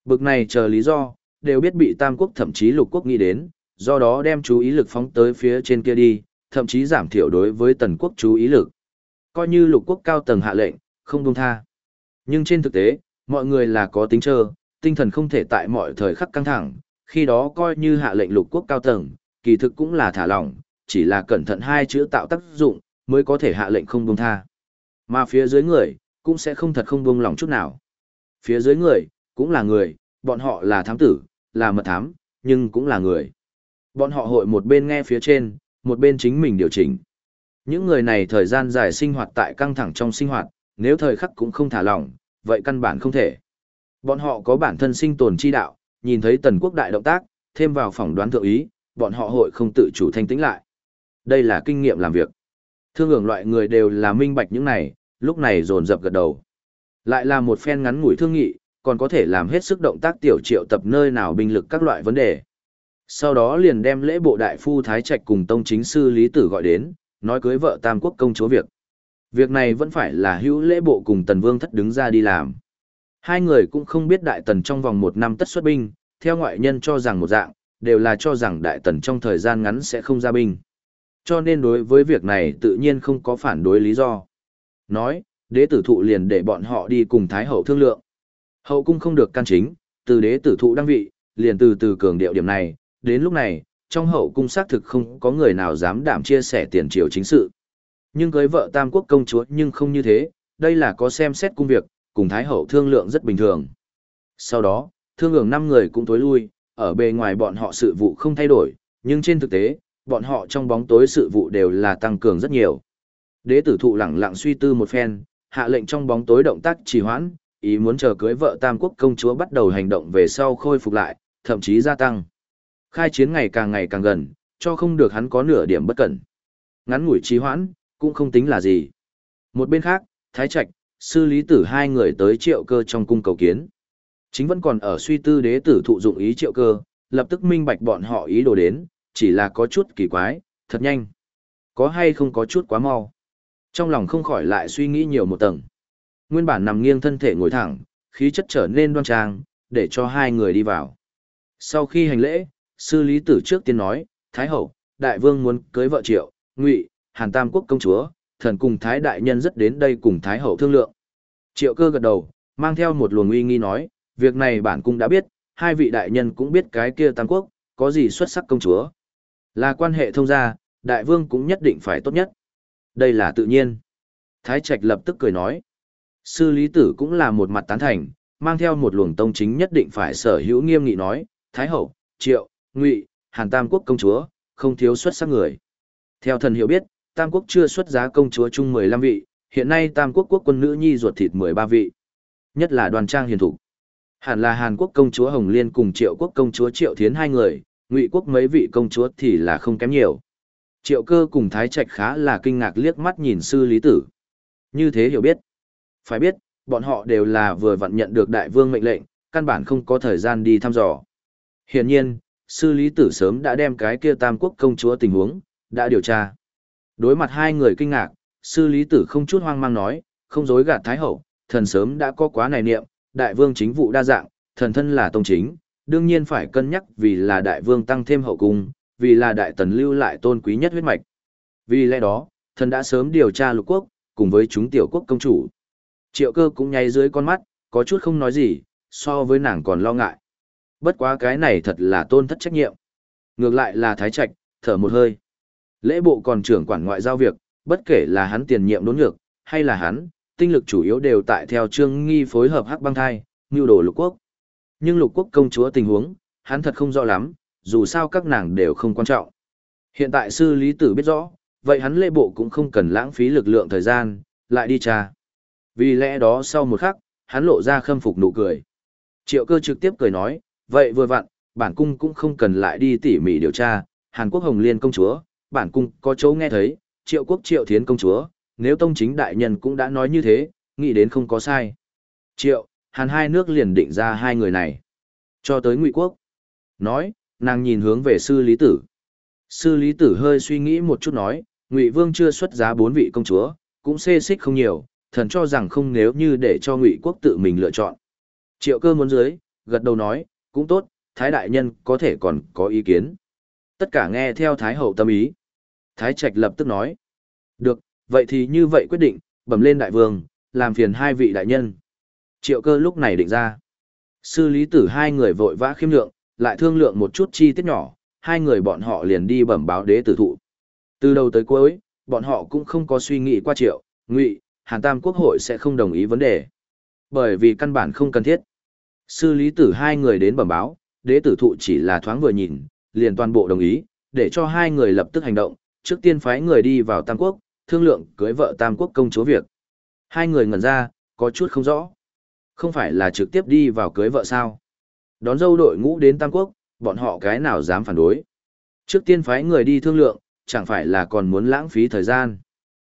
Bực này chờ lý do, đều biết bị Tam Quốc thậm chí Lục Quốc nghĩ đến, do đó đem chú ý lực phóng tới phía trên kia đi, thậm chí giảm thiểu đối với Tần Quốc chú ý lực. Coi như Lục Quốc cao tầng hạ lệnh, không buông tha. Nhưng trên thực tế, mọi người là có tính chờ, tinh thần không thể tại mọi thời khắc căng thẳng, khi đó coi như hạ lệnh Lục Quốc cao tầng, kỳ thực cũng là thả lỏng, chỉ là cẩn thận hai chữ tạo tác dụng, mới có thể hạ lệnh không buông tha. Mà phía dưới người, cũng sẽ không thật không buông lòng chút nào. Phía dưới người, cũng là người, bọn họ là thám tử, là mật thám, nhưng cũng là người. Bọn họ hội một bên nghe phía trên, một bên chính mình điều chỉnh. Những người này thời gian dài sinh hoạt tại căng thẳng trong sinh hoạt, nếu thời khắc cũng không thả lỏng, vậy căn bản không thể. Bọn họ có bản thân sinh tồn chi đạo, nhìn thấy tần quốc đại động tác, thêm vào phỏng đoán thượng ý, bọn họ hội không tự chủ thanh tĩnh lại. Đây là kinh nghiệm làm việc. Thương hưởng loại người đều là minh bạch những này, lúc này dồn dập gật đầu. Lại là một phen ngắn ngủi thương nghị, còn có thể làm hết sức động tác tiểu triệu tập nơi nào binh lực các loại vấn đề. Sau đó liền đem lễ bộ đại phu Thái Trạch cùng tông chính sư Lý Tử gọi đến, nói cưới vợ Tam Quốc công chúa việc. Việc này vẫn phải là hữu lễ bộ cùng Tần Vương thất đứng ra đi làm. Hai người cũng không biết Đại Tần trong vòng một năm tất xuất binh, theo ngoại nhân cho rằng một dạng, đều là cho rằng Đại Tần trong thời gian ngắn sẽ không ra binh. Cho nên đối với việc này tự nhiên không có phản đối lý do. Nói, đế tử thụ liền để bọn họ đi cùng Thái Hậu thương lượng. Hậu cung không được can chính, từ đế tử thụ đăng vị, liền từ từ cường điệu điểm này, đến lúc này, trong hậu cung xác thực không có người nào dám đảm chia sẻ tiền triều chính sự. Nhưng cưới vợ tam quốc công chúa nhưng không như thế, đây là có xem xét cung việc, cùng Thái Hậu thương lượng rất bình thường. Sau đó, thương lượng năm người cũng tối lui, ở bề ngoài bọn họ sự vụ không thay đổi, nhưng trên thực tế, bọn họ trong bóng tối sự vụ đều là tăng cường rất nhiều. Đế tử thụ lẳng lặng suy tư một phen, hạ lệnh trong bóng tối động tác trì hoãn, ý muốn chờ cưới vợ tam quốc công chúa bắt đầu hành động về sau khôi phục lại, thậm chí gia tăng. Khai chiến ngày càng ngày càng gần, cho không được hắn có nửa điểm bất cẩn. Ngắn ngủi trì hoãn, cũng không tính là gì. Một bên khác, Thái Trạch, sư lý tử hai người tới triệu cơ trong cung cầu kiến. Chính vẫn còn ở suy tư đế tử thụ dụng ý triệu cơ, lập tức minh bạch bọn họ ý đồ đến, chỉ là có chút kỳ quái, thật nhanh. Có hay không có chút quá mau. Trong lòng không khỏi lại suy nghĩ nhiều một tầng. Nguyên bản nằm nghiêng thân thể ngồi thẳng, khí chất trở nên đoan trang, để cho hai người đi vào. Sau khi hành lễ, sư lý tử trước tiên nói, Thái hậu, đại vương muốn cưới vợ triệu, ngụy, hàn tam quốc công chúa, thần cùng Thái đại nhân rất đến đây cùng Thái hậu thương lượng. Triệu cơ gật đầu, mang theo một luồng uy nghi nói, việc này bản cung đã biết, hai vị đại nhân cũng biết cái kia tam quốc, có gì xuất sắc công chúa. Là quan hệ thông gia, đại vương cũng nhất định phải tốt nhất. Đây là tự nhiên. Thái Trạch lập tức cười nói. Sư lý tử cũng là một mặt tán thành, mang theo một luồng tông chính nhất định phải sở hữu nghiêm nghị nói, Thái Hậu, Triệu, Ngụy, Hàn Tam Quốc công chúa, không thiếu xuất sắc người. Theo thần hiểu biết, Tam Quốc chưa xuất giá công chúa chung 15 vị, hiện nay Tam Quốc quốc quân nữ nhi ruột thịt 13 vị. Nhất là đoàn trang hiền thủ. Hẳn là Hàn Quốc công chúa Hồng Liên cùng Triệu Quốc công chúa Triệu Thiến hai người, Ngụy Quốc mấy vị công chúa thì là không kém nhiều. Triệu cơ cùng Thái Trạch khá là kinh ngạc liếc mắt nhìn sư lý tử. Như thế hiểu biết. Phải biết, bọn họ đều là vừa vặn nhận được đại vương mệnh lệnh, căn bản không có thời gian đi thăm dò. Hiển nhiên, sư lý tử sớm đã đem cái kia tam quốc công chúa tình huống, đã điều tra. Đối mặt hai người kinh ngạc, sư lý tử không chút hoang mang nói, không dối gạt thái hậu, thần sớm đã có quá này niệm, đại vương chính vụ đa dạng, thần thân là tông chính, đương nhiên phải cân nhắc vì là đại vương tăng thêm hậu cung, vì là đại tần lưu lại tôn quý nhất huyết mạch. Vì lẽ đó, thần đã sớm điều tra lục quốc, cùng với chúng tiểu quốc công chủ. Triệu cơ cũng nháy dưới con mắt, có chút không nói gì, so với nàng còn lo ngại. Bất quá cái này thật là tôn thất trách nhiệm. Ngược lại là thái trạch, thở một hơi. Lễ bộ còn trưởng quản ngoại giao việc, bất kể là hắn tiền nhiệm đốn ngược, hay là hắn, tinh lực chủ yếu đều tại theo trương nghi phối hợp hắc băng thai, mưu đồ lục quốc. Nhưng lục quốc công chúa tình huống, hắn thật không rõ lắm, dù sao các nàng đều không quan trọng. Hiện tại sư lý tử biết rõ, vậy hắn lễ bộ cũng không cần lãng phí lực lượng thời gian, lại đi tra. Vì lẽ đó sau một khắc, hắn lộ ra khâm phục nụ cười. Triệu cơ trực tiếp cười nói, vậy vừa vặn, bản cung cũng không cần lại đi tỉ mỉ điều tra, Hàn Quốc Hồng Liên công chúa, bản cung có chỗ nghe thấy, triệu quốc triệu thiến công chúa, nếu tông chính đại nhân cũng đã nói như thế, nghĩ đến không có sai. Triệu, Hàn hai nước liền định ra hai người này. Cho tới Ngụy Quốc. Nói, nàng nhìn hướng về sư lý tử. Sư lý tử hơi suy nghĩ một chút nói, Ngụy Vương chưa xuất giá bốn vị công chúa, cũng xê xích không nhiều, thần cho rằng không nếu như để cho Ngụy Quốc tự mình lựa chọn. Triệu cơ muốn dưới, gật đầu nói, cũng tốt, Thái Đại Nhân có thể còn có ý kiến. Tất cả nghe theo Thái Hậu tâm ý. Thái Trạch lập tức nói, được, vậy thì như vậy quyết định, bẩm lên Đại Vương, làm phiền hai vị đại nhân. Triệu cơ lúc này định ra. Sư lý tử hai người vội vã khiêm lượng, lại thương lượng một chút chi tiết nhỏ, hai người bọn họ liền đi bẩm báo đế tử thụ. Từ đầu tới cuối, bọn họ cũng không có suy nghĩ qua triệu, ngụy, Hàn Tam Quốc hội sẽ không đồng ý vấn đề. Bởi vì căn bản không cần thiết. Sư lý tử hai người đến bẩm báo, đế tử thụ chỉ là thoáng vừa nhìn, liền toàn bộ đồng ý, để cho hai người lập tức hành động, trước tiên phái người đi vào Tam Quốc, thương lượng cưới vợ Tam Quốc công chúa việc. Hai người ngẩn ra, có chút không rõ. Không phải là trực tiếp đi vào cưới vợ sao? Đón dâu đội ngũ đến Tam Quốc, bọn họ cái nào dám phản đối. Trước tiên phái người đi thương lượng, chẳng phải là còn muốn lãng phí thời gian.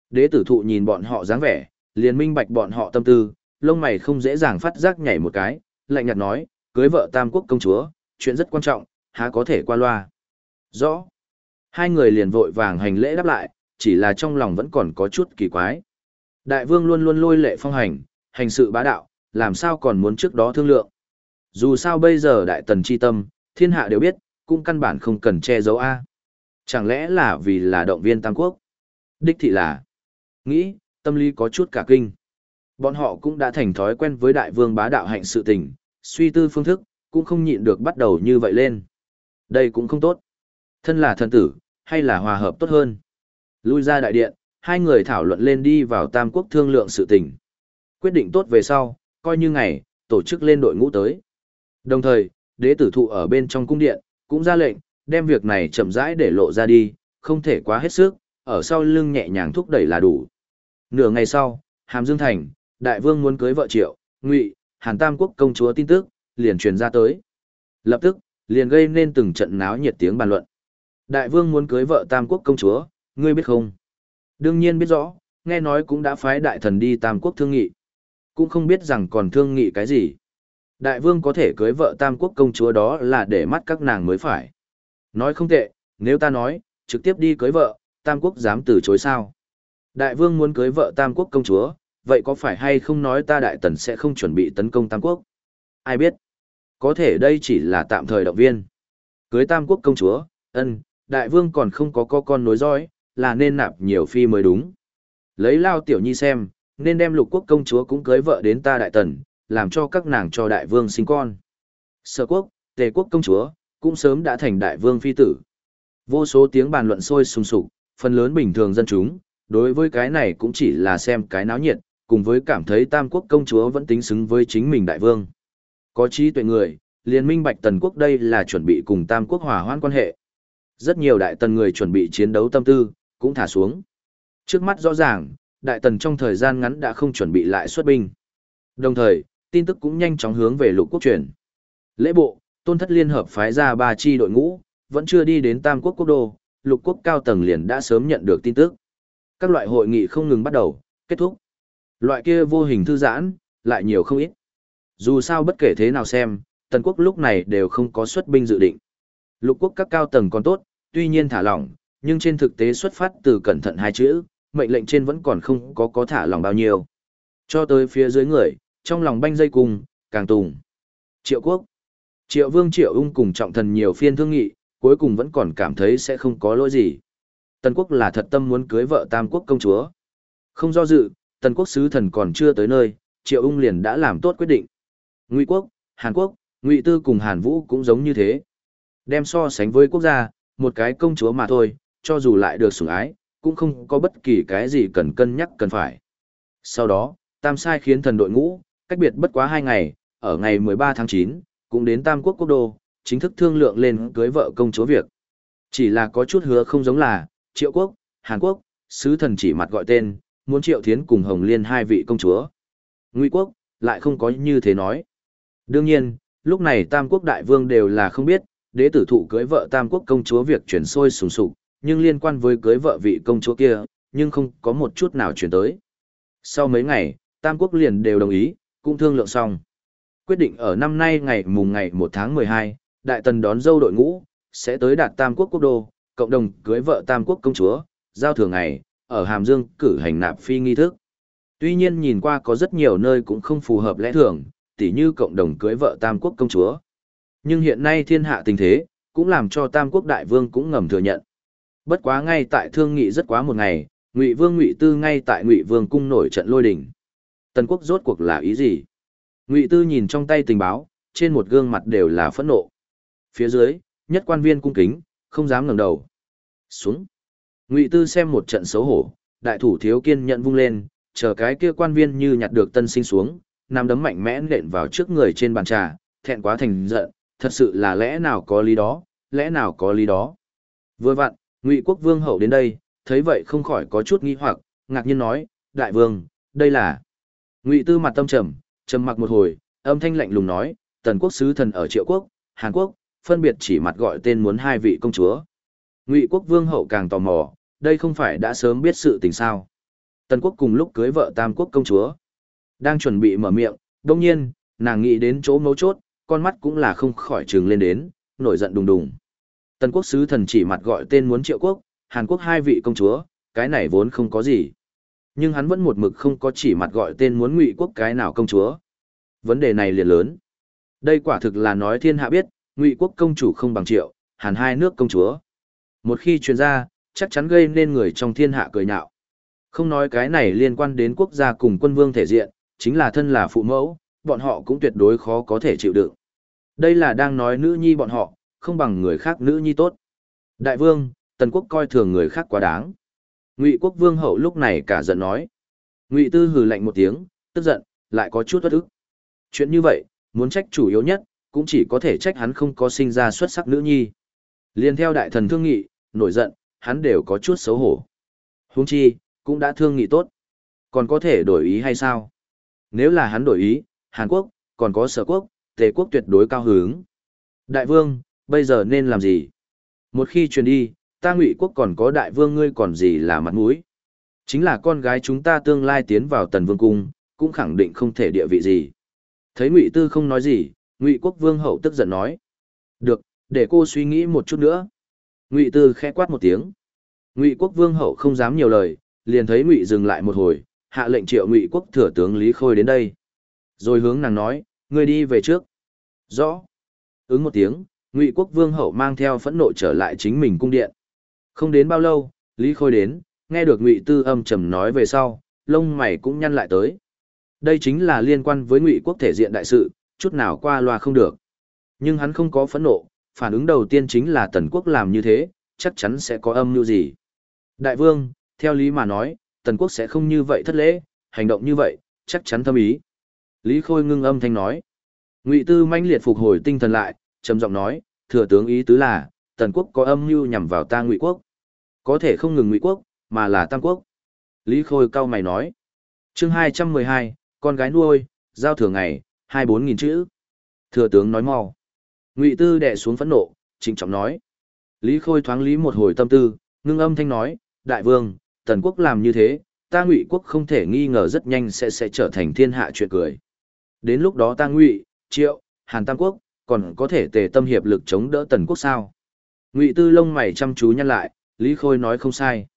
Đế tử thụ nhìn bọn họ dáng vẻ, liền minh bạch bọn họ tâm tư, lông mày không dễ dàng phát giác nhảy một cái, lạnh nhạt nói, cưới vợ Tam Quốc công chúa, chuyện rất quan trọng, há có thể qua loa. Rõ. Hai người liền vội vàng hành lễ đáp lại, chỉ là trong lòng vẫn còn có chút kỳ quái. Đại vương luôn luôn lôi lệ phong hành, hành sự bá đạo, làm sao còn muốn trước đó thương lượng. Dù sao bây giờ đại tần chi tâm, thiên hạ đều biết, cũng căn bản không cần che giấu A. Chẳng lẽ là vì là động viên Tam Quốc? Đích thị là, nghĩ, tâm lý có chút cả kinh. Bọn họ cũng đã thành thói quen với đại vương bá đạo hạnh sự tình, suy tư phương thức, cũng không nhịn được bắt đầu như vậy lên. Đây cũng không tốt. Thân là thần tử, hay là hòa hợp tốt hơn. Lui ra đại điện, hai người thảo luận lên đi vào Tam Quốc thương lượng sự tình. Quyết định tốt về sau, coi như ngày, tổ chức lên đội ngũ tới. Đồng thời, đế tử thụ ở bên trong cung điện, cũng ra lệnh, đem việc này chậm rãi để lộ ra đi, không thể quá hết sức, ở sau lưng nhẹ nhàng thúc đẩy là đủ. Nửa ngày sau, Hàm Dương Thành, đại vương muốn cưới vợ triệu, ngụy, Hàn Tam Quốc công chúa tin tức, liền truyền ra tới. Lập tức, liền gây nên từng trận náo nhiệt tiếng bàn luận. Đại vương muốn cưới vợ Tam Quốc công chúa, ngươi biết không? Đương nhiên biết rõ, nghe nói cũng đã phái đại thần đi Tam Quốc thương nghị. Cũng không biết rằng còn thương nghị cái gì. Đại vương có thể cưới vợ Tam Quốc công chúa đó là để mắt các nàng mới phải. Nói không tệ, nếu ta nói, trực tiếp đi cưới vợ, Tam Quốc dám từ chối sao? Đại vương muốn cưới vợ Tam Quốc công chúa, vậy có phải hay không nói ta đại tần sẽ không chuẩn bị tấn công Tam Quốc? Ai biết? Có thể đây chỉ là tạm thời động viên. Cưới Tam Quốc công chúa, ân, đại vương còn không có con nối dõi, là nên nạp nhiều phi mới đúng. Lấy lao tiểu nhi xem, nên đem lục quốc công chúa cũng cưới vợ đến ta đại tần, làm cho các nàng cho đại vương sinh con. Sở quốc, tề quốc công chúa, cũng sớm đã thành đại vương phi tử. Vô số tiếng bàn luận sôi sùng sục, phần lớn bình thường dân chúng, đối với cái này cũng chỉ là xem cái náo nhiệt, cùng với cảm thấy tam quốc công chúa vẫn tính xứng với chính mình đại vương. Có trí tuệ người, liên minh bạch tần quốc đây là chuẩn bị cùng tam quốc hòa hoãn quan hệ. Rất nhiều đại tần người chuẩn bị chiến đấu tâm tư, cũng thả xuống. Trước mắt rõ ràng, đại tần trong thời gian ngắn đã không chuẩn bị lại xuất binh. Đồng thời, tin tức cũng nhanh chóng hướng về lục quốc truyền. Lễ bộ, tôn thất liên hợp phái ra ba chi đội ngũ, vẫn chưa đi đến tam quốc quốc đô, lục quốc cao tầng liền đã sớm nhận được tin tức. Các loại hội nghị không ngừng bắt đầu, kết thúc. Loại kia vô hình thư giãn, lại nhiều không ít. Dù sao bất kể thế nào xem, tần quốc lúc này đều không có xuất binh dự định. Lục quốc các cao tầng còn tốt, tuy nhiên thả lỏng, nhưng trên thực tế xuất phát từ cẩn thận hai chữ, mệnh lệnh trên vẫn còn không có có thả lòng bao nhiêu. Cho tới phía dưới người, trong lòng banh dây cùng, càng tùng. Triệu quốc. Triệu vương triệu ung cùng trọng thần nhiều phiên thương nghị, cuối cùng vẫn còn cảm thấy sẽ không có lỗi gì. Tần quốc là thật tâm muốn cưới vợ tam quốc công chúa. Không do dự, tần quốc sứ thần còn chưa tới nơi, triệu ung liền đã làm tốt quyết định. Ngụy quốc, Hàn quốc, Ngụy tư cùng Hàn vũ cũng giống như thế. Đem so sánh với quốc gia, một cái công chúa mà thôi, cho dù lại được sủng ái, cũng không có bất kỳ cái gì cần cân nhắc cần phải. Sau đó, Tam Sai khiến thần đội ngũ, cách biệt bất quá hai ngày, ở ngày 13 tháng 9, cũng đến Tam Quốc Quốc Đô, chính thức thương lượng lên cưới vợ công chúa việc. Chỉ là có chút hứa không giống là, Triệu Quốc, Hàn Quốc, sứ thần chỉ mặt gọi tên, muốn Triệu Thiến cùng Hồng Liên hai vị công chúa. Ngụy Quốc, lại không có như thế nói. Đương nhiên, lúc này Tam Quốc Đại Vương đều là không biết, đế tử thụ cưới vợ Tam Quốc công chúa việc chuyển sôi sùng sục, nhưng liên quan với cưới vợ vị công chúa kia, nhưng không có một chút nào chuyển tới. Sau mấy ngày, Tam Quốc liền đều đồng ý, cũng thương lượng xong. Quyết định ở năm nay ngày mùng ngày 1 tháng 12, Đại Tần đón dâu đội ngũ, sẽ tới đạt Tam Quốc quốc đô, cộng đồng cưới vợ Tam Quốc công chúa, giao thừa ngày, ở Hàm Dương cử hành nạp phi nghi thức. Tuy nhiên nhìn qua có rất nhiều nơi cũng không phù hợp lẽ thường, tỉ như cộng đồng cưới vợ Tam Quốc công chúa. Nhưng hiện nay thiên hạ tình thế, cũng làm cho Tam Quốc đại vương cũng ngầm thừa nhận. Bất quá ngay tại thương nghị rất quá một ngày, Ngụy Vương Ngụy Tư ngay tại Ngụy Vương cung nổi trận lôi đình. Tần quốc rốt cuộc là ý gì? Ngụy Tư nhìn trong tay tình báo, trên một gương mặt đều là phẫn nộ. Phía dưới, nhất quan viên cung kính, không dám ngẩng đầu. Xuống. Ngụy Tư xem một trận xấu hổ, đại thủ thiếu kiên nhận vung lên, chờ cái kia quan viên như nhặt được tân sinh xuống, nằm đấm mạnh mẽ nện vào trước người trên bàn trà, thẹn quá thành giận, thật sự là lẽ nào có lý đó, lẽ nào có lý đó. Vừa vặn, Ngụy Quốc Vương hậu đến đây, thấy vậy không khỏi có chút nghi hoặc, ngạc nhiên nói, đại vương, đây là... Ngụy Tư mặt tâm trầm, trầm mặc một hồi, âm thanh lạnh lùng nói, tần quốc sứ thần ở triệu quốc, Hàn Quốc, phân biệt chỉ mặt gọi tên muốn hai vị công chúa. Ngụy Quốc Vương hậu càng tò mò, đây không phải đã sớm biết sự tình sao. Tần quốc cùng lúc cưới vợ Tam quốc công chúa. Đang chuẩn bị mở miệng, đồng nhiên, nàng nghĩ đến chỗ mấu chốt, con mắt cũng là không khỏi trừng lên đến, nổi giận đùng đùng. Tần quốc sứ thần chỉ mặt gọi tên muốn triệu quốc, Hàn Quốc hai vị công chúa, cái này vốn không có gì. Nhưng hắn vẫn một mực không có chỉ mặt gọi tên muốn ngụy quốc cái nào công chúa. Vấn đề này liền lớn. Đây quả thực là nói thiên hạ biết, ngụy quốc công chủ không bằng triệu, Hàn hai nước công chúa. Một khi truyền ra, chắc chắn gây nên người trong thiên hạ cười nhạo. Không nói cái này liên quan đến quốc gia cùng quân vương thể diện, chính là thân là phụ mẫu, bọn họ cũng tuyệt đối khó có thể chịu đựng. Đây là đang nói nữ nhi bọn họ, không bằng người khác nữ nhi tốt. Đại vương, tần quốc coi thường người khác quá đáng. Ngụy quốc vương hậu lúc này cả giận nói. Ngụy tư hừ lạnh một tiếng, tức giận, lại có chút bất ức. Chuyện như vậy, muốn trách chủ yếu nhất, cũng chỉ có thể trách hắn không có sinh ra xuất sắc nữ nhi. Liên theo đại thần thương nghị, nổi giận, hắn đều có chút xấu hổ. Huống chi, cũng đã thương nghị tốt. Còn có thể đổi ý hay sao? Nếu là hắn đổi ý, Hàn Quốc, còn có sở quốc, tề quốc tuyệt đối cao hứng. Đại vương, bây giờ nên làm gì? Một khi truyền đi, ta ngụy quốc còn có đại vương ngươi còn gì là mặt mũi? Chính là con gái chúng ta tương lai tiến vào tần vương cung, cũng khẳng định không thể địa vị gì. Thấy ngụy tư không nói gì, ngụy quốc vương hậu tức giận nói. Được, để cô suy nghĩ một chút nữa. Ngụy tư khẽ quát một tiếng. Ngụy quốc vương hậu không dám nhiều lời, liền thấy Ngụy dừng lại một hồi, hạ lệnh triệu Ngụy quốc thừa tướng Lý Khôi đến đây. Rồi hướng nàng nói, ngươi đi về trước. Rõ. Ứng một tiếng, ngụy quốc vương hậu mang theo phẫn nộ trở lại chính mình cung điện không đến bao lâu lý khôi đến nghe được ngụy tư âm trầm nói về sau lông mày cũng nhăn lại tới đây chính là liên quan với ngụy quốc thể diện đại sự chút nào qua loa không được nhưng hắn không có phẫn nộ phản ứng đầu tiên chính là tần quốc làm như thế chắc chắn sẽ có âm mưu gì đại vương theo lý mà nói, Tần quốc sẽ không như vậy thất lễ, hành động như vậy, chắc chắn thâm ý. Lý Khôi ngưng âm thanh nói. Ngụy Tư manh liệt phục hồi tinh thần lại, trầm giọng nói, thừa tướng ý tứ là, Tần quốc có âm mưu nhằm vào ta Ngụy quốc. Có thể không ngừng Ngụy quốc, mà là Tam quốc. Lý Khôi cao mày nói. Chương 212, con gái nuôi, giao thừa ngày, 24 nghìn chữ. Thừa tướng nói mau. Ngụy Tư đè xuống phẫn nộ, trịnh trọng nói. Lý Khôi thoáng lý một hồi tâm tư, ngưng âm thanh nói, đại vương, tần quốc làm như thế, ta ngụy quốc không thể nghi ngờ rất nhanh sẽ sẽ trở thành thiên hạ chuyện cười. Đến lúc đó ta ngụy, triệu, hàn tam quốc, còn có thể tề tâm hiệp lực chống đỡ tần quốc sao. Ngụy tư lông mày chăm chú nhăn lại, Lý Khôi nói không sai.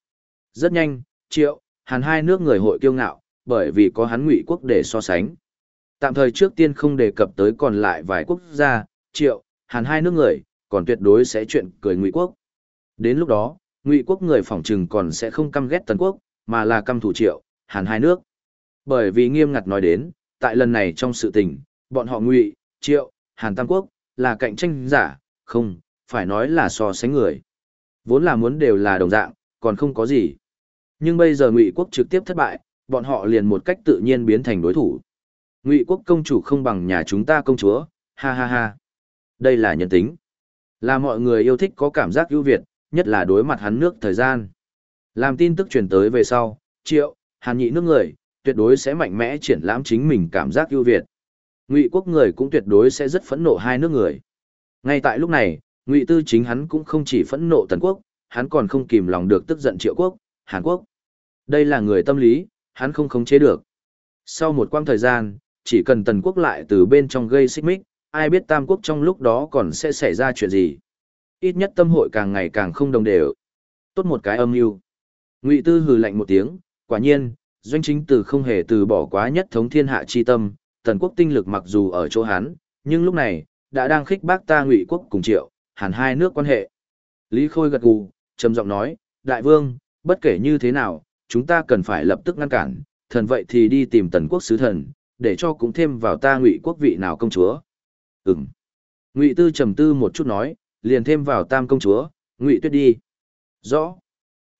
Rất nhanh, triệu, hàn hai nước người hội kiêu ngạo, bởi vì có hắn ngụy quốc để so sánh. Tạm thời trước tiên không đề cập tới còn lại vài quốc gia, triệu, hàn hai nước người, còn tuyệt đối sẽ chuyện cười ngụy quốc. Đến lúc đó, ngụy quốc người phỏng chừng còn sẽ không căm ghét tần quốc, mà là căm thủ triệu, hàn hai nước. Bởi vì nghiêm ngặt nói đến, tại lần này trong sự tình, bọn họ ngụy, triệu, hàn tam quốc, là cạnh tranh giả, không, phải nói là so sánh người. Vốn là muốn đều là đồng dạng, còn không có gì. Nhưng bây giờ ngụy quốc trực tiếp thất bại, bọn họ liền một cách tự nhiên biến thành đối thủ. Ngụy quốc công chủ không bằng nhà chúng ta công chúa, ha ha ha. Đây là nhân tính. Là mọi người yêu thích có cảm giác ưu việt, nhất là đối mặt hắn nước thời gian. Làm tin tức truyền tới về sau, triệu, hàn nhị nước người, tuyệt đối sẽ mạnh mẽ triển lãm chính mình cảm giác ưu việt. Ngụy quốc người cũng tuyệt đối sẽ rất phẫn nộ hai nước người. Ngay tại lúc này, Ngụy tư chính hắn cũng không chỉ phẫn nộ tần quốc, hắn còn không kìm lòng được tức giận triệu quốc, hàn quốc. Đây là người tâm lý, hắn không khống chế được. Sau một quãng thời gian, chỉ cần tần quốc lại từ bên trong gây xích mích, ai biết tam quốc trong lúc đó còn sẽ xảy ra chuyện gì. Ít nhất tâm hội càng ngày càng không đồng đều. Tốt một cái âm mưu Ngụy Tư hừ lạnh một tiếng, quả nhiên, doanh chính từ không hề từ bỏ quá nhất thống thiên hạ chi tâm, tần quốc tinh lực mặc dù ở chỗ hắn, nhưng lúc này, đã đang khích bác ta Ngụy quốc cùng triệu, hẳn hai nước quan hệ. Lý Khôi gật gù, trầm giọng nói, đại vương, bất kể như thế nào, chúng ta cần phải lập tức ngăn cản, thần vậy thì đi tìm tần quốc sứ thần, để cho cũng thêm vào ta Ngụy quốc vị nào công chúa. Ừm. Ngụy Tư trầm tư một chút nói, liền thêm vào tam công chúa, Ngụy Tuyết đi. Rõ.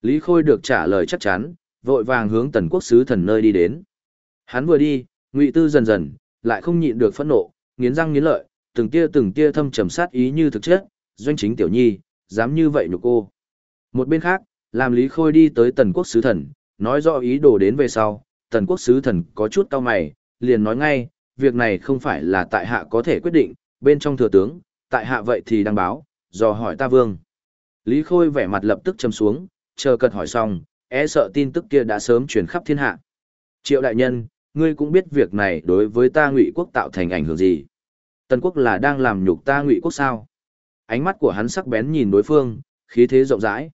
Lý Khôi được trả lời chắc chắn, vội vàng hướng tần quốc sứ thần nơi đi đến. Hắn vừa đi, Ngụy Tư dần dần, lại không nhịn được phẫn nộ, nghiến răng nghiến lợi, từng tia từng tia thâm trầm sát ý như thực chất, doanh chính tiểu nhi, dám như vậy nhục cô. Một bên khác, làm Lý Khôi đi tới tần quốc sứ thần, nói rõ ý đồ đến về sau, tần quốc sứ thần có chút cau mày, liền nói ngay, việc này không phải là tại hạ có thể quyết định, bên trong thừa tướng, tại hạ vậy thì đăng báo, dò hỏi ta vương. Lý Khôi vẻ mặt lập tức châm xuống, chờ cật hỏi xong, e sợ tin tức kia đã sớm truyền khắp thiên hạ. Triệu đại nhân, ngươi cũng biết việc này đối với ta ngụy quốc tạo thành ảnh hưởng gì. Tần quốc là đang làm nhục ta ngụy quốc sao? Ánh mắt của hắn sắc bén nhìn đối phương, khí thế rộng rãi.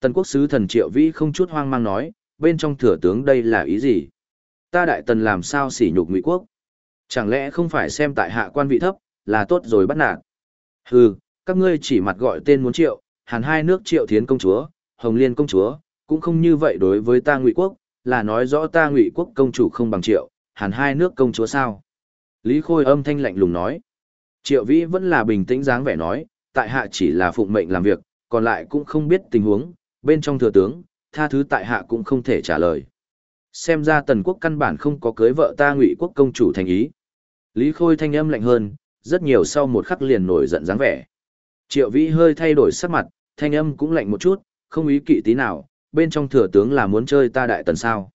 Tần quốc sứ thần triệu vĩ không chút hoang mang nói, bên trong thừa tướng đây là ý gì? Ta đại tần làm sao sỉ nhục ngụy quốc? Chẳng lẽ không phải xem tại hạ quan vị thấp, là tốt rồi bắt nạt? Hừ, các ngươi chỉ mặt gọi tên muốn triệu, hàn hai nước triệu thiến công chúa, hồng liên công chúa, cũng không như vậy đối với ta ngụy quốc, là nói rõ ta ngụy quốc công chủ không bằng triệu, hàn hai nước công chúa sao? Lý Khôi âm thanh lạnh lùng nói. Triệu Vĩ vẫn là bình tĩnh dáng vẻ nói, tại hạ chỉ là phụng mệnh làm việc, còn lại cũng không biết tình huống, bên trong thừa tướng, tha thứ tại hạ cũng không thể trả lời. Xem ra tần quốc căn bản không có cưới vợ ta ngụy quốc công chủ thành ý. Lý Khôi thanh âm lạnh hơn, rất nhiều sau một khắc liền nổi giận dáng vẻ. Triệu Vĩ hơi thay đổi sắc mặt, thanh âm cũng lạnh một chút, không ý kỵ tí nào, bên trong thừa tướng là muốn chơi ta đại tần sao.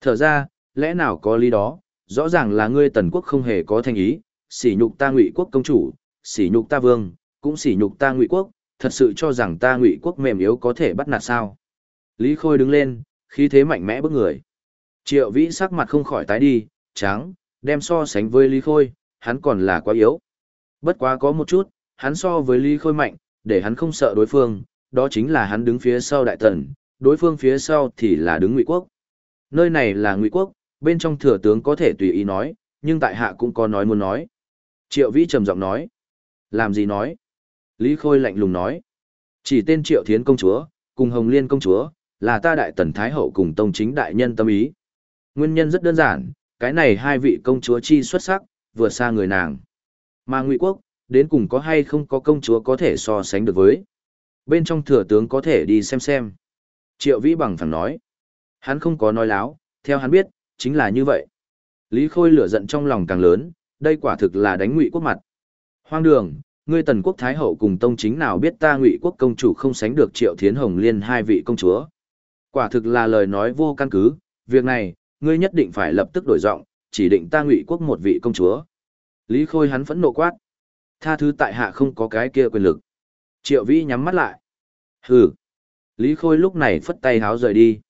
Thở ra, lẽ nào có lý đó, rõ ràng là ngươi tần quốc không hề có thành ý, sỉ nhục ta ngụy quốc công chủ, sỉ nhục ta vương, cũng sỉ nhục ta ngụy quốc, thật sự cho rằng ta ngụy quốc mềm yếu có thể bắt nạt sao. Lý Khôi đứng lên, khí thế mạnh mẽ bước người. Triệu vĩ sắc mặt không khỏi tái đi, trắng, đem so sánh với Lý Khôi, hắn còn là quá yếu. Bất quá có một chút, hắn so với Lý Khôi mạnh, để hắn không sợ đối phương, đó chính là hắn đứng phía sau đại tần, đối phương phía sau thì là đứng ngụy quốc. Nơi này là ngụy quốc, bên trong thừa tướng có thể tùy ý nói, nhưng tại hạ cũng có nói muốn nói. Triệu Vĩ trầm giọng nói. Làm gì nói? Lý Khôi lạnh lùng nói. Chỉ tên Triệu Thiến công chúa, cùng Hồng Liên công chúa, là ta đại tần Thái Hậu cùng Tông chính đại nhân tâm ý. Nguyên nhân rất đơn giản, cái này hai vị công chúa chi xuất sắc, vừa xa người nàng. Mà Ngụy Quốc, đến cùng có hay không có công chúa có thể so sánh được với. Bên trong thừa tướng có thể đi xem xem. Triệu Vĩ bằng phẳng nói. Hắn không có nói láo, theo hắn biết, chính là như vậy. Lý Khôi lửa giận trong lòng càng lớn, đây quả thực là đánh ngụy quốc mặt. Hoang đường, ngươi tần quốc thái hậu cùng tông chính nào biết ta ngụy quốc công chủ không sánh được triệu thiến hồng liên hai vị công chúa. Quả thực là lời nói vô căn cứ, việc này, ngươi nhất định phải lập tức đổi giọng, chỉ định ta ngụy quốc một vị công chúa. Lý Khôi hắn phẫn nộ quát. Tha thứ tại hạ không có cái kia quyền lực. Triệu Vĩ nhắm mắt lại. Hừ. Lý Khôi lúc này phất tay háo rời đi.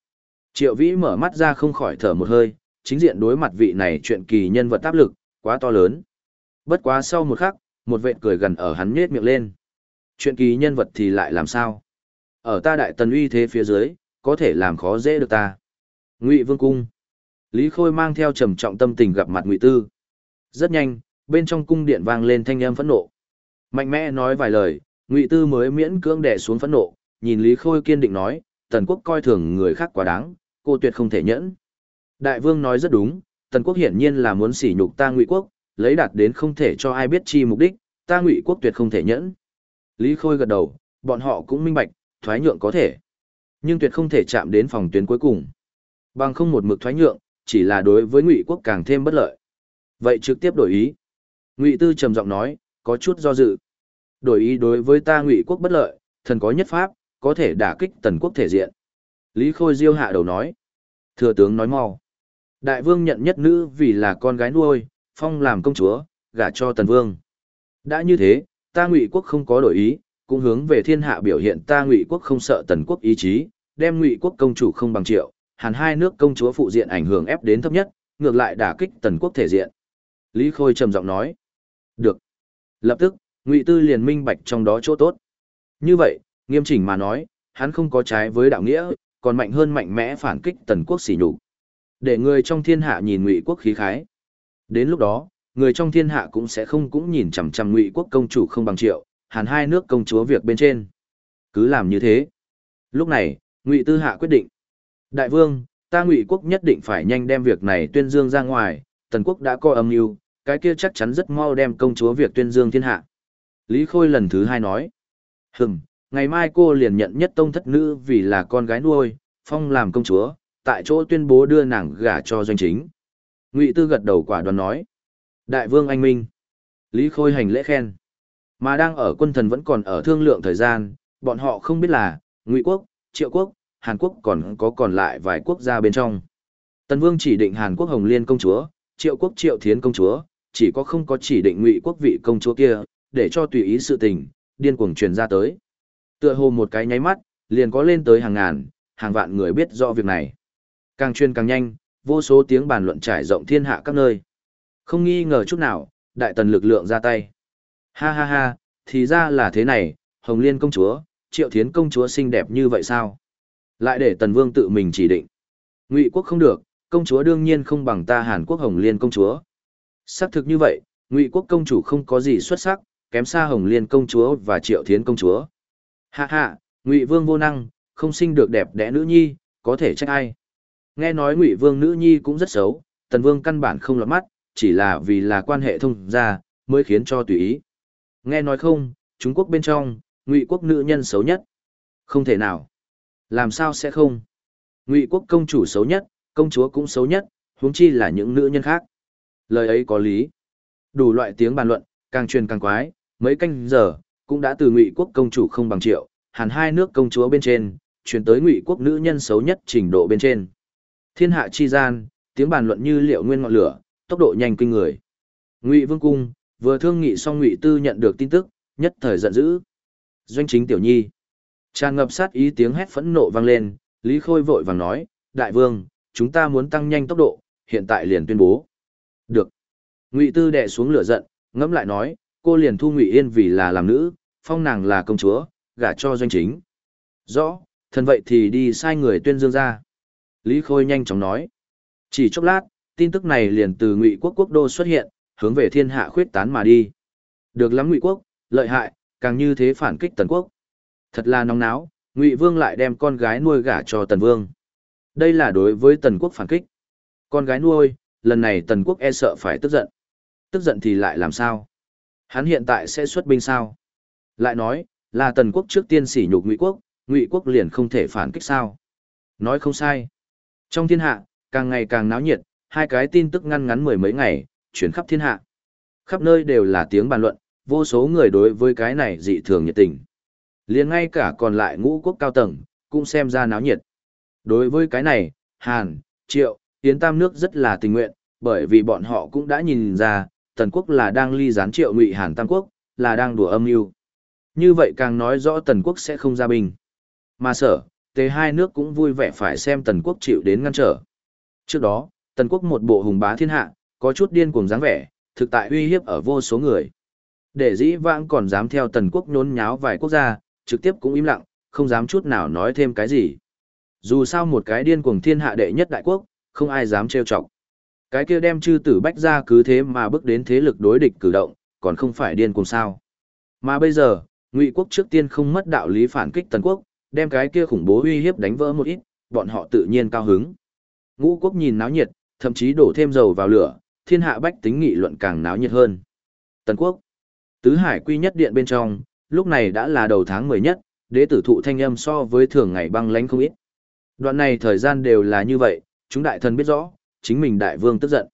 Triệu Vĩ mở mắt ra không khỏi thở một hơi, chính diện đối mặt vị này chuyện kỳ nhân vật áp lực, quá to lớn. Bất quá sau một khắc, một vệt cười gần ở hắn nhếch miệng lên. Chuyện kỳ nhân vật thì lại làm sao? Ở ta đại tần uy thế phía dưới, có thể làm khó dễ được ta. Ngụy Vương cung. Lý Khôi mang theo trầm trọng tâm tình gặp mặt Ngụy Tư. Rất nhanh, bên trong cung điện vang lên thanh âm phẫn nộ. Mạnh mẽ nói vài lời, Ngụy Tư mới miễn cưỡng đè xuống phẫn nộ, nhìn Lý Khôi kiên định nói, Tần quốc coi thường người khác quá đáng, cô tuyệt không thể nhẫn. Đại vương nói rất đúng, Tần quốc hiển nhiên là muốn sỉ nhục ta Ngụy quốc, lấy đạt đến không thể cho ai biết chi mục đích, ta Ngụy quốc tuyệt không thể nhẫn. Lý Khôi gật đầu, bọn họ cũng minh bạch, thoái nhượng có thể, nhưng tuyệt không thể chạm đến phòng tuyến cuối cùng. Bằng không một mực thoái nhượng, chỉ là đối với Ngụy quốc càng thêm bất lợi. Vậy trực tiếp đổi ý. Ngụy Tư trầm giọng nói, có chút do dự. Đổi ý đối với ta Ngụy quốc bất lợi, thần có nhất pháp, có thể đả kích tần quốc thể diện. Lý Khôi Diêu hạ đầu nói. Thừa tướng nói mau. Đại vương nhận nhất nữ vì là con gái nuôi, phong làm công chúa, gả cho tần vương. Đã như thế, ta ngụy quốc không có đổi ý, cũng hướng về thiên hạ biểu hiện ta ngụy quốc không sợ tần quốc ý chí, đem ngụy quốc công chủ không bằng triệu, hàn hai nước công chúa phụ diện ảnh hưởng ép đến thấp nhất, ngược lại đả kích tần quốc thể diện. Lý Khôi trầm giọng nói. Được. Lập tức, ngụy tư liền minh bạch trong đó chỗ tốt. Như vậy, nghiêm chỉnh mà nói, hắn không có trái với đạo nghĩa, còn mạnh hơn mạnh mẽ phản kích tần quốc sỉ nhục. Để người trong thiên hạ nhìn ngụy quốc khí khái. Đến lúc đó, người trong thiên hạ cũng sẽ không cũng nhìn chằm chằm ngụy quốc công chủ không bằng triệu, hàn hai nước công chúa việc bên trên. Cứ làm như thế. Lúc này, ngụy tư hạ quyết định. Đại vương, ta ngụy quốc nhất định phải nhanh đem việc này tuyên dương ra ngoài, tần quốc đã có âm mưu, cái kia chắc chắn rất mau đem công chúa việc tuyên dương thiên hạ. Lý Khôi lần thứ hai nói. Hừm, ngày mai cô liền nhận nhất tông thất nữ vì là con gái nuôi, phong làm công chúa, tại chỗ tuyên bố đưa nàng gả cho doanh chính. Ngụy Tư gật đầu quả đoán nói. Đại vương anh minh. Lý Khôi hành lễ khen. Mà đang ở quân thần vẫn còn ở thương lượng thời gian, bọn họ không biết là, Ngụy Quốc, Triệu Quốc, Hàn Quốc còn có còn lại vài quốc gia bên trong. Tần Vương chỉ định Hàn Quốc Hồng Liên công chúa, Triệu Quốc Triệu Thiến công chúa, chỉ có không có chỉ định Ngụy Quốc vị công chúa kia, để cho tùy ý sự tình, điên cuồng truyền ra tới. Tựa hồ một cái nháy mắt, liền có lên tới hàng ngàn, hàng vạn người biết rõ việc này. Càng truyền càng nhanh, vô số tiếng bàn luận trải rộng thiên hạ các nơi. Không nghi ngờ chút nào, đại tần lực lượng ra tay. Ha ha ha, thì ra là thế này, Hồng Liên công chúa, Triệu Thiến công chúa xinh đẹp như vậy sao? Lại để tần vương tự mình chỉ định. Ngụy quốc không được, công chúa đương nhiên không bằng ta Hàn Quốc Hồng Liên công chúa. Xác thực như vậy, Ngụy quốc công chủ không có gì xuất sắc, kém xa Hồng Liên công chúa và Triệu Thiến công chúa. Hạ hạ, Ngụy Vương vô năng, không sinh được đẹp đẽ nữ nhi, có thể trách ai. Nghe nói Ngụy Vương nữ nhi cũng rất xấu, Tần Vương căn bản không lọt mắt, chỉ là vì là quan hệ thông gia, mới khiến cho tùy ý. Nghe nói không, Trung Quốc bên trong, Ngụy quốc nữ nhân xấu nhất. Không thể nào. Làm sao sẽ không? Ngụy quốc công chủ xấu nhất, công chúa cũng xấu nhất, huống chi là những nữ nhân khác. Lời ấy có lý. Đủ loại tiếng bàn luận, càng truyền càng quái, mấy canh giờ, cũng đã từ ngụy quốc công chủ không bằng triệu, hàn hai nước công chúa bên trên, chuyển tới ngụy quốc nữ nhân xấu nhất trình độ bên trên. Thiên hạ chi gian, tiếng bàn luận như liệu nguyên ngọn lửa, tốc độ nhanh kinh người. Ngụy Vương cung, vừa thương nghị xong Ngụy Tư nhận được tin tức, nhất thời giận dữ. Doanh chính tiểu nhi, tràn ngập sát ý tiếng hét phẫn nộ vang lên, Lý Khôi vội vàng nói, "Đại vương, chúng ta muốn tăng nhanh tốc độ, hiện tại liền tuyên bố." "Được." Ngụy Tư đè xuống lửa giận, ngẫm lại nói, "Cô liền thu Ngụy Yên vì là làm nữ, phong nàng là công chúa, gả cho doanh chính." "Rõ, thần vậy thì đi sai người tuyên dương ra." Lý Khôi nhanh chóng nói. Chỉ chốc lát, tin tức này liền từ Ngụy quốc quốc đô xuất hiện, hướng về thiên hạ khuyết tán mà đi. Được lắm Ngụy quốc, lợi hại, càng như thế phản kích Tần quốc. Thật là nóng náo, Ngụy Vương lại đem con gái nuôi gả cho Tần Vương. Đây là đối với Tần quốc phản kích. Con gái nuôi, lần này Tần quốc e sợ phải tức giận. Tức giận thì lại làm sao? Hắn hiện tại sẽ xuất binh sao? Lại nói, là Tần quốc trước tiên sỉ nhục Ngụy quốc, Ngụy quốc liền không thể phản kích sao? Nói không sai. Trong thiên hạ, càng ngày càng náo nhiệt, hai cái tin tức ngăn ngắn mười mấy ngày, chuyển khắp thiên hạ. Khắp nơi đều là tiếng bàn luận, vô số người đối với cái này dị thường nhiệt tình. liền ngay cả còn lại ngũ quốc cao tầng, cũng xem ra náo nhiệt. Đối với cái này, Hàn, Triệu, Yến Tam nước rất là tình nguyện, bởi vì bọn họ cũng đã nhìn ra, Tần quốc là đang ly gián Triệu Ngụy Hàn Tam quốc, là đang đùa âm mưu. Như vậy càng nói rõ Tần quốc sẽ không ra binh. Mà sở, tế hai nước cũng vui vẻ phải xem Tần quốc chịu đến ngăn trở. Trước đó, Tần quốc một bộ hùng bá thiên hạ, có chút điên cuồng dáng vẻ, thực tại uy hiếp ở vô số người. Để dĩ vãng còn dám theo Tần quốc nhốn nháo vài quốc gia, trực tiếp cũng im lặng, không dám chút nào nói thêm cái gì. Dù sao một cái điên cuồng thiên hạ đệ nhất đại quốc, không ai dám trêu chọc. Cái kia đem chư tử bách ra cứ thế mà bước đến thế lực đối địch cử động, còn không phải điên cuồng sao. Mà bây giờ, Ngụy quốc trước tiên không mất đạo lý phản kích Tần quốc, đem cái kia khủng bố uy hiếp đánh vỡ một ít, bọn họ tự nhiên cao hứng. Ngũ quốc nhìn náo nhiệt, thậm chí đổ thêm dầu vào lửa, thiên hạ bách tính nghị luận càng náo nhiệt hơn. Tần quốc, tứ hải quy nhất điện bên trong, lúc này đã là đầu tháng 10 nhất, đế tử thụ thanh âm so với thường ngày băng lánh không ít. Đoạn này thời gian đều là như vậy, chúng đại thần biết rõ, chính mình đại vương tức giận.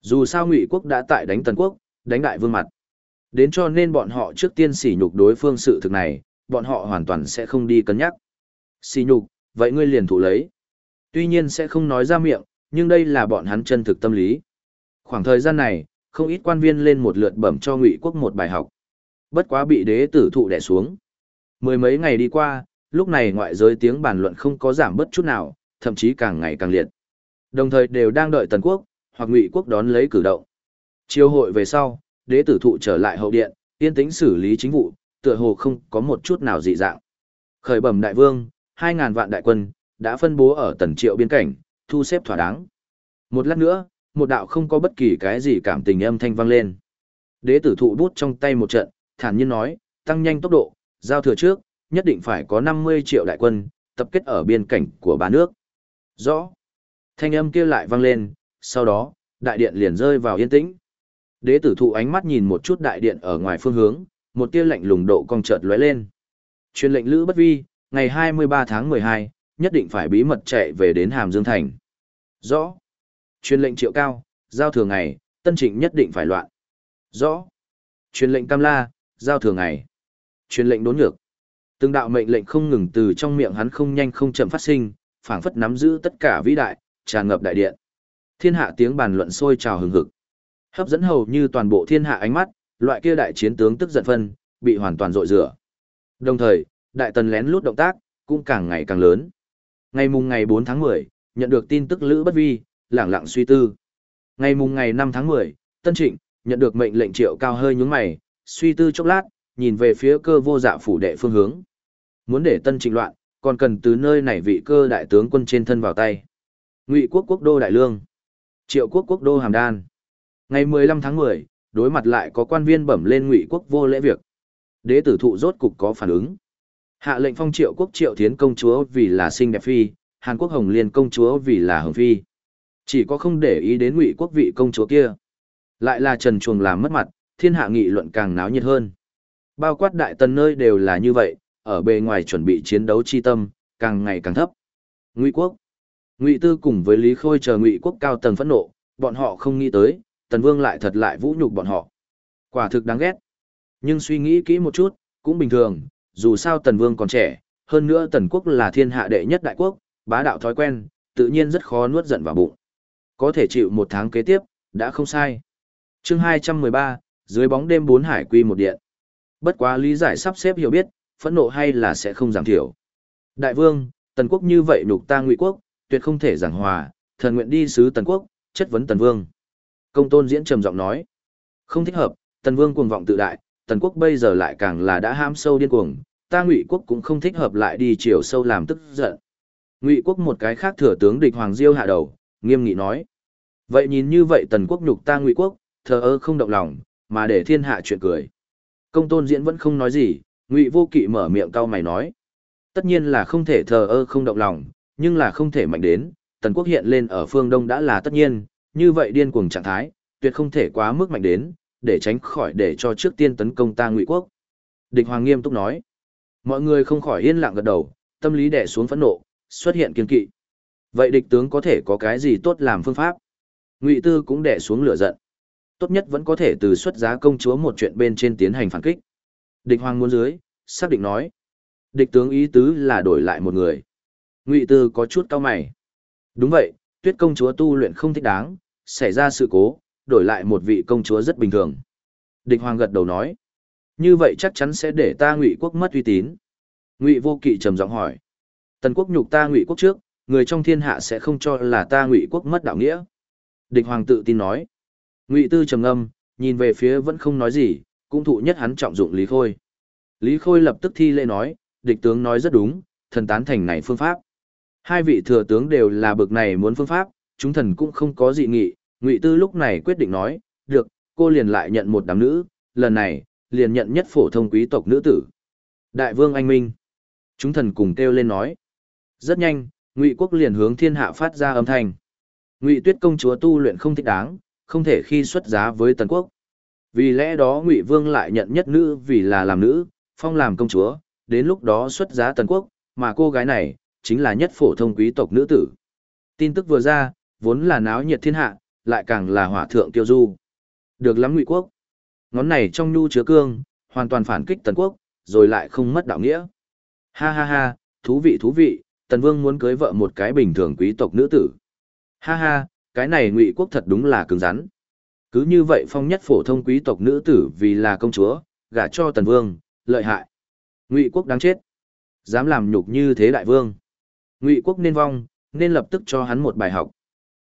Dù sao ngụy quốc đã tại đánh tần quốc, đánh đại vương mặt. Đến cho nên bọn họ trước tiên sỉ nhục đối phương sự thực này, bọn họ hoàn toàn sẽ không đi cân nhắc. Sỉ nhục, vậy ngươi liền thủ lấy. Tuy nhiên sẽ không nói ra miệng, nhưng đây là bọn hắn chân thực tâm lý. Khoảng thời gian này, không ít quan viên lên một lượt bẩm cho ngụy quốc một bài học. Bất quá bị đế tử thụ đè xuống. Mười mấy ngày đi qua, lúc này ngoại giới tiếng bàn luận không có giảm bất chút nào, thậm chí càng ngày càng liệt. Đồng thời đều đang đợi Tần quốc, hoặc Ngụy quốc đón lấy cử động. Chiêu hội về sau, đế tử thụ trở lại hậu điện, yên tĩnh xử lý chính vụ, tựa hồ không có một chút nào dị dạng. Khởi bẩm đại vương, 2000 vạn đại quân đã phân bố ở Tần Triệu biên cảnh, thu xếp thỏa đáng. Một lát nữa, một đạo không có bất kỳ cái gì cảm tình âm thanh vang lên. Đế tử thụ bút trong tay một trận, thản nhiên nói, tăng nhanh tốc độ, giao thừa trước, nhất định phải có 50 triệu đại quân, tập kết ở biên cảnh của ba nước. Rõ. Thanh âm kia lại vang lên, sau đó, đại điện liền rơi vào yên tĩnh. Đế tử thụ ánh mắt nhìn một chút đại điện ở ngoài phương hướng, một tia lạnh lùng độ cong chợt lóe lên. Truyền lệnh Lữ Bất Vi, ngày 23 tháng 12, nhất định phải bí mật chạy về đến Hàm Dương Thành. Rõ. Truyền lệnh Triệu Cao, giao thừa ngày, Tân Trịnh nhất định phải loạn. Rõ. Truyền lệnh Cam La, giao thừa ngày. Truyền lệnh Đốn Nhược. Từng đạo mệnh lệnh không ngừng từ trong miệng hắn không nhanh không chậm phát sinh, phảng phất nắm giữ tất cả vĩ đại, tràn ngập đại điện. Thiên hạ tiếng bàn luận sôi trào hừng hực. Hấp dẫn hầu như toàn bộ thiên hạ ánh mắt, loại kia đại chiến tướng tức giận phân, bị hoàn toàn rội rửa. Đồng thời, đại tần lén lút động tác, cũng càng ngày càng lớn. Ngày mùng ngày 4 tháng 10, nhận được tin tức Lữ Bất Vi, lẳng lặng suy tư. Ngày mùng ngày 5 tháng 10, Tân Trịnh, nhận được mệnh lệnh triệu cao hơi nhướng mày, suy tư chốc lát, nhìn về phía cơ vô dạ phủ đệ phương hướng. Muốn để Tân Trịnh loạn, còn cần từ nơi này vị cơ đại tướng quân trên thân vào tay. Ngụy quốc quốc đô đại lương, Triệu quốc quốc đô hàm đan. Ngày 15 tháng 10, đối mặt lại có quan viên bẩm lên Ngụy quốc vô lễ việc. Đế tử thụ rốt cục có phản ứng. Hạ lệnh phong Triệu quốc Triệu Thiến công chúa vì là sinh đẹp phi, Hàn Quốc Hồng Liên công chúa vì là hồng phi. Chỉ có không để ý đến Ngụy quốc vị công chúa kia. Lại là Trần Chuồng làm mất mặt, thiên hạ nghị luận càng náo nhiệt hơn. Bao quát đại tần nơi đều là như vậy, ở bề ngoài chuẩn bị chiến đấu chi tâm, càng ngày càng thấp. Ngụy quốc. Ngụy Tư cùng với Lý Khôi chờ Ngụy quốc cao tầng phẫn nộ, bọn họ không nghĩ tới, Tần Vương lại thật lại vũ nhục bọn họ. Quả thực đáng ghét. Nhưng suy nghĩ kỹ một chút, cũng bình thường, dù sao Tần Vương còn trẻ, hơn nữa Tần quốc là thiên hạ đệ nhất đại quốc, bá đạo thói quen, tự nhiên rất khó nuốt giận vào bụng. Có thể chịu một tháng kế tiếp, đã không sai. Chương 213, dưới bóng đêm bốn hải quy một điện. Bất quá lý giải sắp xếp hiểu biết, phẫn nộ hay là sẽ không giảm thiểu. Đại vương, tần quốc như vậy nục ta ngụy quốc, tuyệt không thể giảng hòa, thần nguyện đi sứ tần quốc, chất vấn tần vương. Công tôn diễn trầm giọng nói, không thích hợp, tần vương cuồng vọng tự đại, tần quốc bây giờ lại càng là đã ham sâu điên cuồng, ta ngụy quốc cũng không thích hợp lại đi chiều sâu làm tức giận. Ngụy quốc một cái khác thừa tướng địch hoàng diêu hạ đầu, nghiêm nghị nói, vậy nhìn như vậy tần quốc nhục ta ngụy quốc, thờ ơ không động lòng, mà để thiên hạ chuyện cười. Công tôn diễn vẫn không nói gì, ngụy vô kỵ mở miệng cau mày nói tất nhiên là không thể thờ ơ không động lòng nhưng là không thể mạnh đến tần quốc hiện lên ở phương đông đã là tất nhiên như vậy điên cuồng trạng thái tuyệt không thể quá mức mạnh đến để tránh khỏi để cho trước tiên tấn công ta ngụy quốc địch hoàng nghiêm túc nói mọi người không khỏi yên lặng gật đầu tâm lý đè xuống phẫn nộ xuất hiện kiên kỵ Vậy địch tướng có thể có cái gì tốt làm phương pháp? Ngụy Tư cũng đè xuống lửa giận. Tốt nhất vẫn có thể từ xuất giá công chúa một chuyện bên trên tiến hành phản kích. Địch hoàng muốn dưới, xác định nói. Địch tướng ý tứ là đổi lại một người. Ngụy Tư có chút cao mày. Đúng vậy, tuyết công chúa tu luyện không thích đáng, xảy ra sự cố, đổi lại một vị công chúa rất bình thường. Địch hoàng gật đầu nói. Như vậy chắc chắn sẽ để ta ngụy quốc mất uy tín. Ngụy vô kỵ trầm giọng hỏi. Tần quốc nhục ta ngụy quốc trước, người trong thiên hạ sẽ không cho là ta ngụy quốc mất đạo nghĩa. Địch hoàng tự tin nói. Ngụy tư trầm ngâm, nhìn về phía vẫn không nói gì, cũng thụ nhất hắn trọng dụng Lý Khôi. Lý Khôi lập tức thi lễ nói, địch tướng nói rất đúng, thần tán thành này phương pháp. Hai vị thừa tướng đều là bực này muốn phương pháp, chúng thần cũng không có dị nghị, Ngụy Tư lúc này quyết định nói, được, cô liền lại nhận một đám nữ, lần này, liền nhận nhất phổ thông quý tộc nữ tử. Đại vương anh minh. Chúng thần cùng kêu lên nói. Rất nhanh, Ngụy quốc liền hướng thiên hạ phát ra âm thanh. Ngụy Tuyết công chúa tu luyện không thích đáng, không thể khi xuất giá với tần quốc. Vì lẽ đó Ngụy Vương lại nhận nhất nữ vì là làm nữ, phong làm công chúa, đến lúc đó xuất giá tần quốc, mà cô gái này chính là nhất phổ thông quý tộc nữ tử. Tin tức vừa ra, vốn là náo nhiệt thiên hạ, lại càng là hỏa thượng tiêu du. Được lắm Ngụy quốc. Ngón này trong nhu chứa cương, hoàn toàn phản kích tần quốc, rồi lại không mất đạo nghĩa. Ha ha ha, thú vị thú vị, tần vương muốn cưới vợ một cái bình thường quý tộc nữ tử. Ha ha, cái này ngụy quốc thật đúng là cứng rắn. Cứ như vậy phong nhất phổ thông quý tộc nữ tử vì là công chúa, gả cho tần vương, lợi hại. Ngụy quốc đáng chết. Dám làm nhục như thế đại vương. Ngụy quốc nên vong, nên lập tức cho hắn một bài học.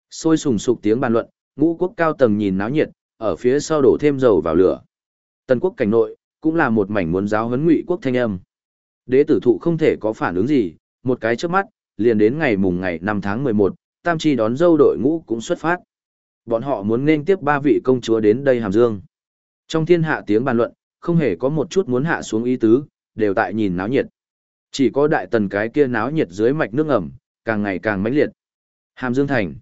Sôi sùng sục tiếng bàn luận, ngũ quốc cao tầng nhìn náo nhiệt, ở phía sau đổ thêm dầu vào lửa. Tần quốc cảnh nội, cũng là một mảnh muốn giáo huấn ngụy quốc thanh âm. Đế tử thụ không thể có phản ứng gì, một cái trước mắt, liền đến ngày mùng ngày 5 tháng 11, tam chi đón dâu đội ngũ cũng xuất phát. Bọn họ muốn nên tiếp ba vị công chúa đến đây hàm dương. Trong thiên hạ tiếng bàn luận, không hề có một chút muốn hạ xuống ý tứ, đều tại nhìn náo nhiệt. Chỉ có đại tần cái kia náo nhiệt dưới mạch nước ẩm, càng ngày càng mãnh liệt. Hàm Dương Thành.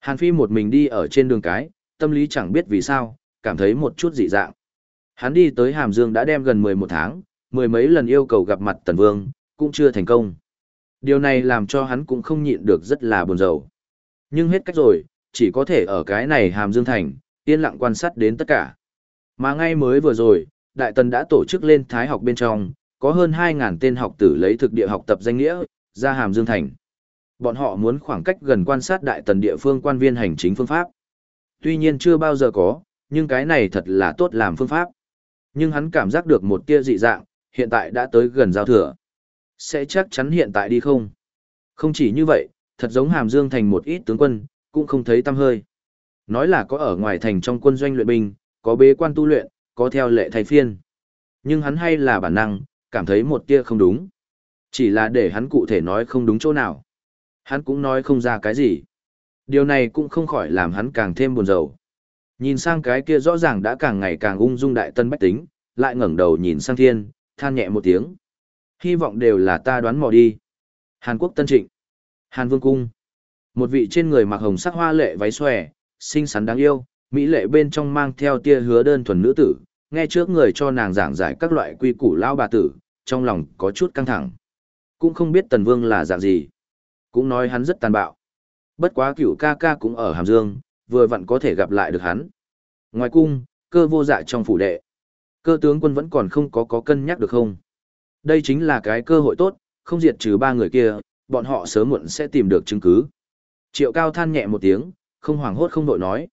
Hàn Phi một mình đi ở trên đường cái, tâm lý chẳng biết vì sao, cảm thấy một chút dị dạng. Hắn đi tới Hàm Dương đã đem gần 11 tháng, mười mấy lần yêu cầu gặp mặt Tần Vương, cũng chưa thành công. Điều này làm cho hắn cũng không nhịn được rất là buồn rầu. Nhưng hết cách rồi, chỉ có thể ở cái này Hàm Dương Thành, yên lặng quan sát đến tất cả. Mà ngay mới vừa rồi, Đại Tần đã tổ chức lên Thái học bên trong, có hơn 2.000 tên học tử lấy thực địa học tập danh nghĩa, ra Hàm Dương Thành. Bọn họ muốn khoảng cách gần quan sát Đại Tần địa phương quan viên hành chính phương pháp. Tuy nhiên chưa bao giờ có, nhưng cái này thật là tốt làm phương pháp. Nhưng hắn cảm giác được một tia dị dạng, hiện tại đã tới gần giao thừa. Sẽ chắc chắn hiện tại đi không? Không chỉ như vậy, thật giống Hàm Dương thành một ít tướng quân, cũng không thấy tâm hơi. Nói là có ở ngoài thành trong quân doanh luyện binh, có bế quan tu luyện, có theo lệ thay phiên. Nhưng hắn hay là bản năng, cảm thấy một tia không đúng. Chỉ là để hắn cụ thể nói không đúng chỗ nào. Hắn cũng nói không ra cái gì. Điều này cũng không khỏi làm hắn càng thêm buồn rầu. Nhìn sang cái kia rõ ràng đã càng ngày càng ung dung đại tân bách tính, lại ngẩng đầu nhìn sang thiên, than nhẹ một tiếng. Hy vọng đều là ta đoán mò đi. Hàn Quốc Tân Trịnh. Hàn Vương Cung. Một vị trên người mặc hồng sắc hoa lệ váy xòe, xinh xắn đáng yêu, mỹ lệ bên trong mang theo tia hứa đơn thuần nữ tử, nghe trước người cho nàng giảng giải các loại quy củ lao bà tử, trong lòng có chút căng thẳng. Cũng không biết Tần Vương là dạng gì. Cũng nói hắn rất tàn bạo. Bất quá cửu ca ca cũng ở Hàm Dương, vừa vặn có thể gặp lại được hắn. Ngoài cung, cơ vô dạ trong phủ đệ. Cơ tướng quân vẫn còn không có có cân nhắc được không? Đây chính là cái cơ hội tốt, không diệt trừ ba người kia, bọn họ sớm muộn sẽ tìm được chứng cứ. Triệu cao than nhẹ một tiếng, không hoảng hốt không đội nói.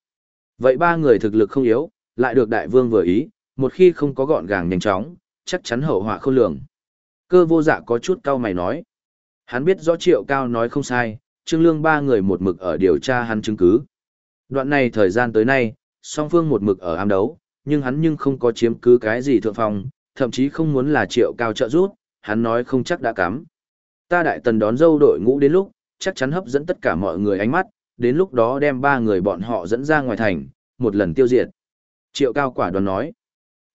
Vậy ba người thực lực không yếu, lại được đại vương vừa ý, một khi không có gọn gàng nhanh chóng, chắc chắn hậu họa không lường. Cơ vô dạ có chút cao mày nói. Hắn biết rõ triệu cao nói không sai, trương lương ba người một mực ở điều tra hắn chứng cứ. Đoạn này thời gian tới nay, song phương một mực ở ám đấu, nhưng hắn nhưng không có chiếm cứ cái gì thượng phong, thậm chí không muốn là triệu cao trợ giúp, hắn nói không chắc đã cắm. Ta đại tần đón dâu đội ngũ đến lúc, chắc chắn hấp dẫn tất cả mọi người ánh mắt, đến lúc đó đem ba người bọn họ dẫn ra ngoài thành, một lần tiêu diệt. Triệu cao quả đoán nói,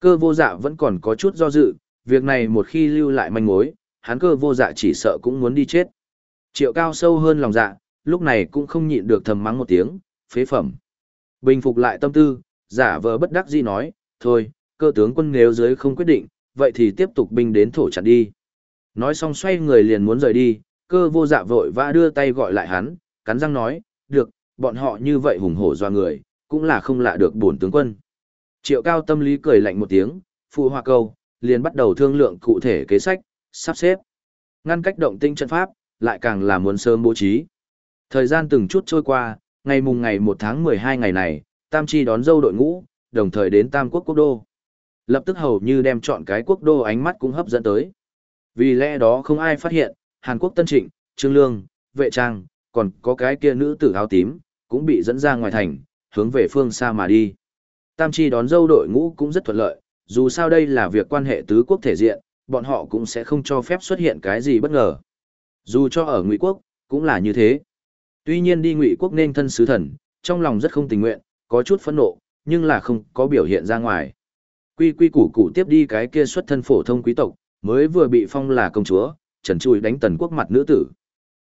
cơ vô dạ vẫn còn có chút do dự, việc này một khi lưu lại manh mối, hắn cơ vô dạ chỉ sợ cũng muốn đi chết. Triệu cao sâu hơn lòng dạ, lúc này cũng không nhịn được thầm mắng một tiếng, phế phẩm. Bình phục lại tâm tư, giả vờ bất đắc dĩ nói, thôi, cơ tướng quân nếu dưới không quyết định, vậy thì tiếp tục binh đến thổ chặt đi. Nói xong xoay người liền muốn rời đi, cơ vô dạ vội vã đưa tay gọi lại hắn, cắn răng nói, được, bọn họ như vậy hùng hổ doa người, cũng là không lạ được bổn tướng quân. Triệu cao tâm lý cười lạnh một tiếng, phụ hoa câu, liền bắt đầu thương lượng cụ thể kế sách, sắp xếp. Ngăn cách động tinh trận pháp, lại càng là muốn sớm bố trí. Thời gian từng chút trôi qua, ngày mùng ngày 1 tháng 12 ngày này, Tam Chi đón dâu đội ngũ, đồng thời đến Tam Quốc Quốc Đô. Lập tức hầu như đem chọn cái quốc đô ánh mắt cũng hấp dẫn tới. Vì lẽ đó không ai phát hiện, Hàn Quốc Tân Trịnh, Trương Lương, Vệ Trang, còn có cái kia nữ tử áo tím, cũng bị dẫn ra ngoài thành, hướng về phương xa mà đi. Tam Chi đón dâu đội ngũ cũng rất thuận lợi, dù sao đây là việc quan hệ tứ quốc thể diện, bọn họ cũng sẽ không cho phép xuất hiện cái gì bất ngờ. Dù cho ở Ngụy quốc, cũng là như thế. Tuy nhiên đi Ngụy quốc nên thân sứ thần, trong lòng rất không tình nguyện, có chút phẫn nộ, nhưng là không có biểu hiện ra ngoài. Quy quy củ củ tiếp đi cái kia xuất thân phổ thông quý tộc, mới vừa bị phong là công chúa, trần trùi đánh tần quốc mặt nữ tử.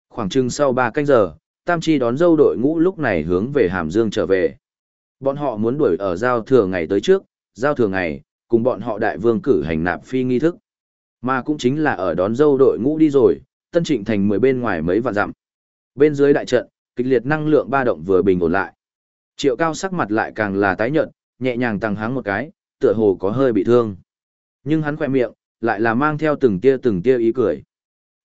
Khoảng chừng sau 3 canh giờ, Tam Chi đón dâu đội ngũ lúc này hướng về Hàm Dương trở về. Bọn họ muốn đuổi ở giao thừa ngày tới trước, giao thừa ngày, cùng bọn họ đại vương cử hành nạp phi nghi thức. Mà cũng chính là ở đón dâu đội ngũ đi rồi, Tân Trịnh thành mười bên ngoài mấy vạn dặm. Bên dưới đại trận, kịch liệt năng lượng ba động vừa bình ổn lại. Triệu Cao sắc mặt lại càng là tái nhợt, nhẹ nhàng tăng háng một cái, tựa hồ có hơi bị thương. Nhưng hắn khỏe miệng, lại là mang theo từng tia từng tia ý cười.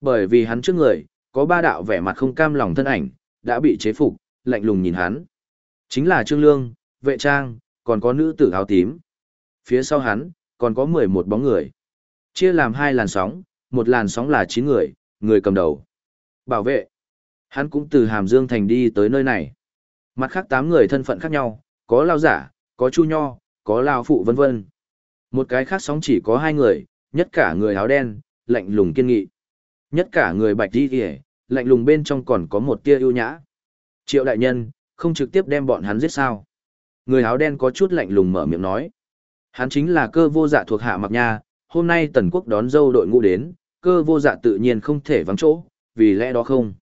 Bởi vì hắn trước người, có ba đạo vẻ mặt không cam lòng thân ảnh, đã bị chế phục, lạnh lùng nhìn hắn. Chính là Trương Lương, Vệ Trang, còn có nữ tử áo tím. Phía sau hắn, còn có 11 bóng người. Chia làm hai làn sóng, một làn sóng là 9 người, người cầm đầu. Bảo vệ. Hắn cũng từ Hàm Dương Thành đi tới nơi này. Mặt khác 8 người thân phận khác nhau, có lao giả, có chu nho, có lao phụ vân vân. Một cái khác sóng chỉ có hai người, nhất cả người áo đen, lạnh lùng kiên nghị. Nhất cả người bạch đi kìa, lạnh lùng bên trong còn có một tia ưu nhã. Triệu đại nhân, không trực tiếp đem bọn hắn giết sao. Người áo đen có chút lạnh lùng mở miệng nói. Hắn chính là cơ vô dạ thuộc hạ mặc nha, hôm nay tần quốc đón dâu đội ngũ đến, cơ vô dạ tự nhiên không thể vắng chỗ, vì lẽ đó không.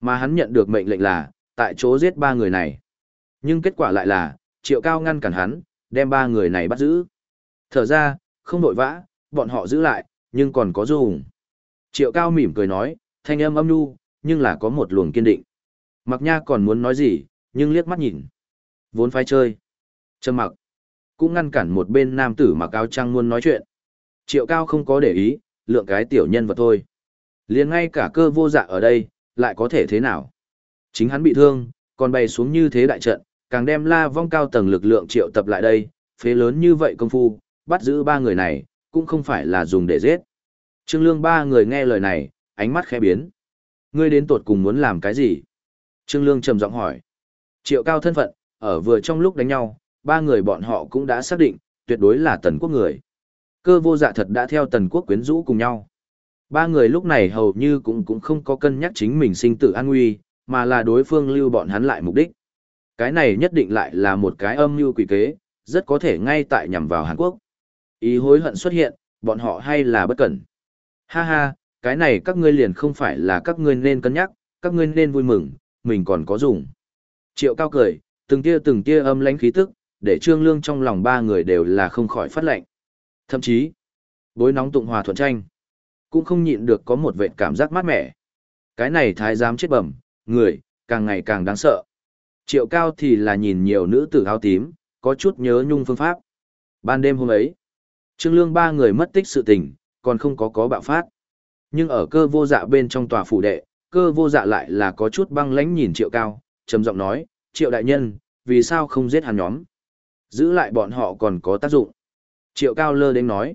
Mà hắn nhận được mệnh lệnh là, tại chỗ giết ba người này. Nhưng kết quả lại là, triệu cao ngăn cản hắn, đem ba người này bắt giữ. Thở ra, không nội vã, bọn họ giữ lại, nhưng còn có dùng. Triệu cao mỉm cười nói, thanh âm âm nu, nhưng là có một luồng kiên định. Mặc nha còn muốn nói gì, nhưng liếc mắt nhìn. Vốn phái chơi. Trầm mặc. Cũng ngăn cản một bên nam tử mặc áo trăng muốn nói chuyện. Triệu cao không có để ý, lượng cái tiểu nhân vật thôi. liền ngay cả cơ vô dạ ở đây, lại có thể thế nào? Chính hắn bị thương, còn bay xuống như thế đại trận, càng đem la vong cao tầng lực lượng triệu tập lại đây, phế lớn như vậy công phu, bắt giữ ba người này, cũng không phải là dùng để giết. Trương Lương ba người nghe lời này, ánh mắt khẽ biến. Ngươi đến tột cùng muốn làm cái gì? Trương Lương trầm giọng hỏi. Triệu cao thân phận, ở vừa trong lúc đánh nhau, ba người bọn họ cũng đã xác định, tuyệt đối là tần quốc người. Cơ vô dạ thật đã theo tần quốc quyến rũ cùng nhau. Ba người lúc này hầu như cũng cũng không có cân nhắc chính mình sinh tử an nguy, mà là đối phương lưu bọn hắn lại mục đích. Cái này nhất định lại là một cái âm mưu quỷ kế, rất có thể ngay tại nhằm vào Hàn Quốc. Ý hối hận xuất hiện, bọn họ hay là bất cẩn. Ha ha, cái này các ngươi liền không phải là các ngươi nên cân nhắc, các ngươi nên vui mừng, mình còn có dùng. Triệu cao cười, từng tia từng tia âm lãnh khí tức, để trương lương trong lòng ba người đều là không khỏi phát lệnh. Thậm chí, bối nóng tụng hòa thuận tranh, cũng không nhịn được có một vệ cảm giác mát mẻ. Cái này thái giám chết bẩm, người, càng ngày càng đáng sợ. Triệu cao thì là nhìn nhiều nữ tử áo tím, có chút nhớ nhung phương pháp. Ban đêm hôm ấy, Trương Lương ba người mất tích sự tình, còn không có có bạo phát. Nhưng ở cơ vô dạ bên trong tòa phủ đệ, cơ vô dạ lại là có chút băng lãnh nhìn triệu cao, trầm giọng nói, triệu đại nhân, vì sao không giết hắn nhóm? Giữ lại bọn họ còn có tác dụng. Triệu cao lơ đến nói,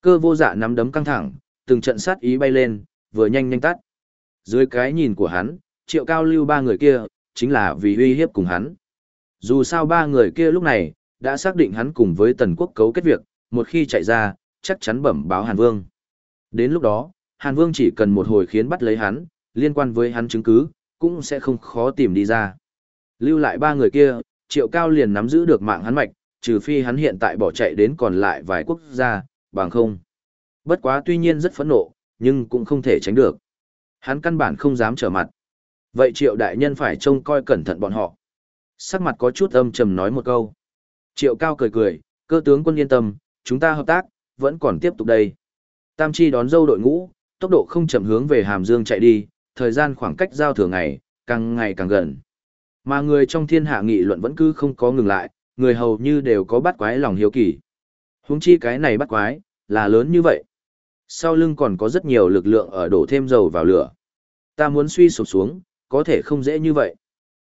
cơ vô dạ nắm đấm căng thẳng, từng trận sát ý bay lên, vừa nhanh nhanh tắt. Dưới cái nhìn của hắn, triệu cao lưu ba người kia, chính là vì uy hiếp cùng hắn. Dù sao ba người kia lúc này, đã xác định hắn cùng với tần quốc cấu kết việc, một khi chạy ra, chắc chắn bẩm báo Hàn Vương. Đến lúc đó, Hàn Vương chỉ cần một hồi khiến bắt lấy hắn, liên quan với hắn chứng cứ, cũng sẽ không khó tìm đi ra. Lưu lại ba người kia, triệu cao liền nắm giữ được mạng hắn mạch, trừ phi hắn hiện tại bỏ chạy đến còn lại vài quốc gia, bằng không. Bất quá tuy nhiên rất phẫn nộ, nhưng cũng không thể tránh được. Hắn căn bản không dám trở mặt. Vậy triệu đại nhân phải trông coi cẩn thận bọn họ. Sắc mặt có chút âm trầm nói một câu. Triệu cao cười cười, cơ tướng quân yên tâm, chúng ta hợp tác, vẫn còn tiếp tục đây. Tam chi đón dâu đội ngũ, tốc độ không chậm hướng về Hàm Dương chạy đi, thời gian khoảng cách giao thừa ngày, càng ngày càng gần. Mà người trong thiên hạ nghị luận vẫn cứ không có ngừng lại, người hầu như đều có bắt quái lòng hiếu kỳ. Huống chi cái này bắt quái, là lớn như vậy. Sau lưng còn có rất nhiều lực lượng ở đổ thêm dầu vào lửa. Ta muốn suy sụp xuống, có thể không dễ như vậy.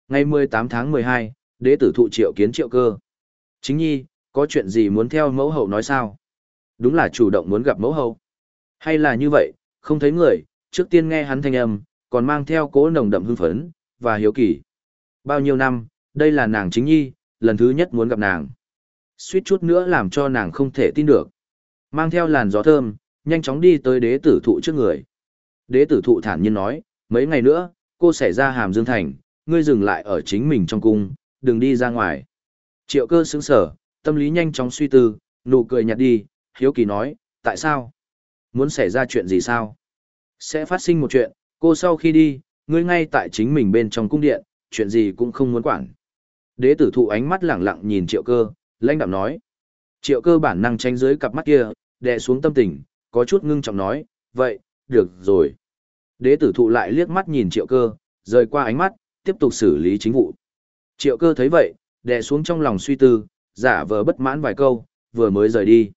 Ngày 18 tháng 12, đế tử thụ triệu kiến triệu cơ. Chính nhi, có chuyện gì muốn theo mẫu hậu nói sao? Đúng là chủ động muốn gặp mẫu hậu. Hay là như vậy, không thấy người, trước tiên nghe hắn thanh âm, còn mang theo cố nồng đậm hưng phấn, và hiếu kỳ. Bao nhiêu năm, đây là nàng chính nhi, lần thứ nhất muốn gặp nàng. Suýt chút nữa làm cho nàng không thể tin được. Mang theo làn gió thơm, nhanh chóng đi tới đế tử thụ trước người. Đế tử thụ thản nhiên nói, mấy ngày nữa, cô sẽ ra hàm dương thành, ngươi dừng lại ở chính mình trong cung, đừng đi ra ngoài. Triệu cơ sững sở, tâm lý nhanh chóng suy tư, nụ cười nhạt đi, hiếu kỳ nói, tại sao? Muốn xảy ra chuyện gì sao? Sẽ phát sinh một chuyện, cô sau khi đi, ngươi ngay tại chính mình bên trong cung điện, chuyện gì cũng không muốn quản. Đế tử thụ ánh mắt lẳng lặng nhìn triệu cơ, lãnh đạm nói. Triệu cơ bản năng tránh dưới cặp mắt kia, đè xuống tâm tình, có chút ngưng trọng nói, vậy, được rồi. Đế tử thụ lại liếc mắt nhìn triệu cơ, rời qua ánh mắt, tiếp tục xử lý chính vụ. Triệu cơ thấy vậy, đè xuống trong lòng suy tư, giả vờ bất mãn vài câu, vừa mới rời đi.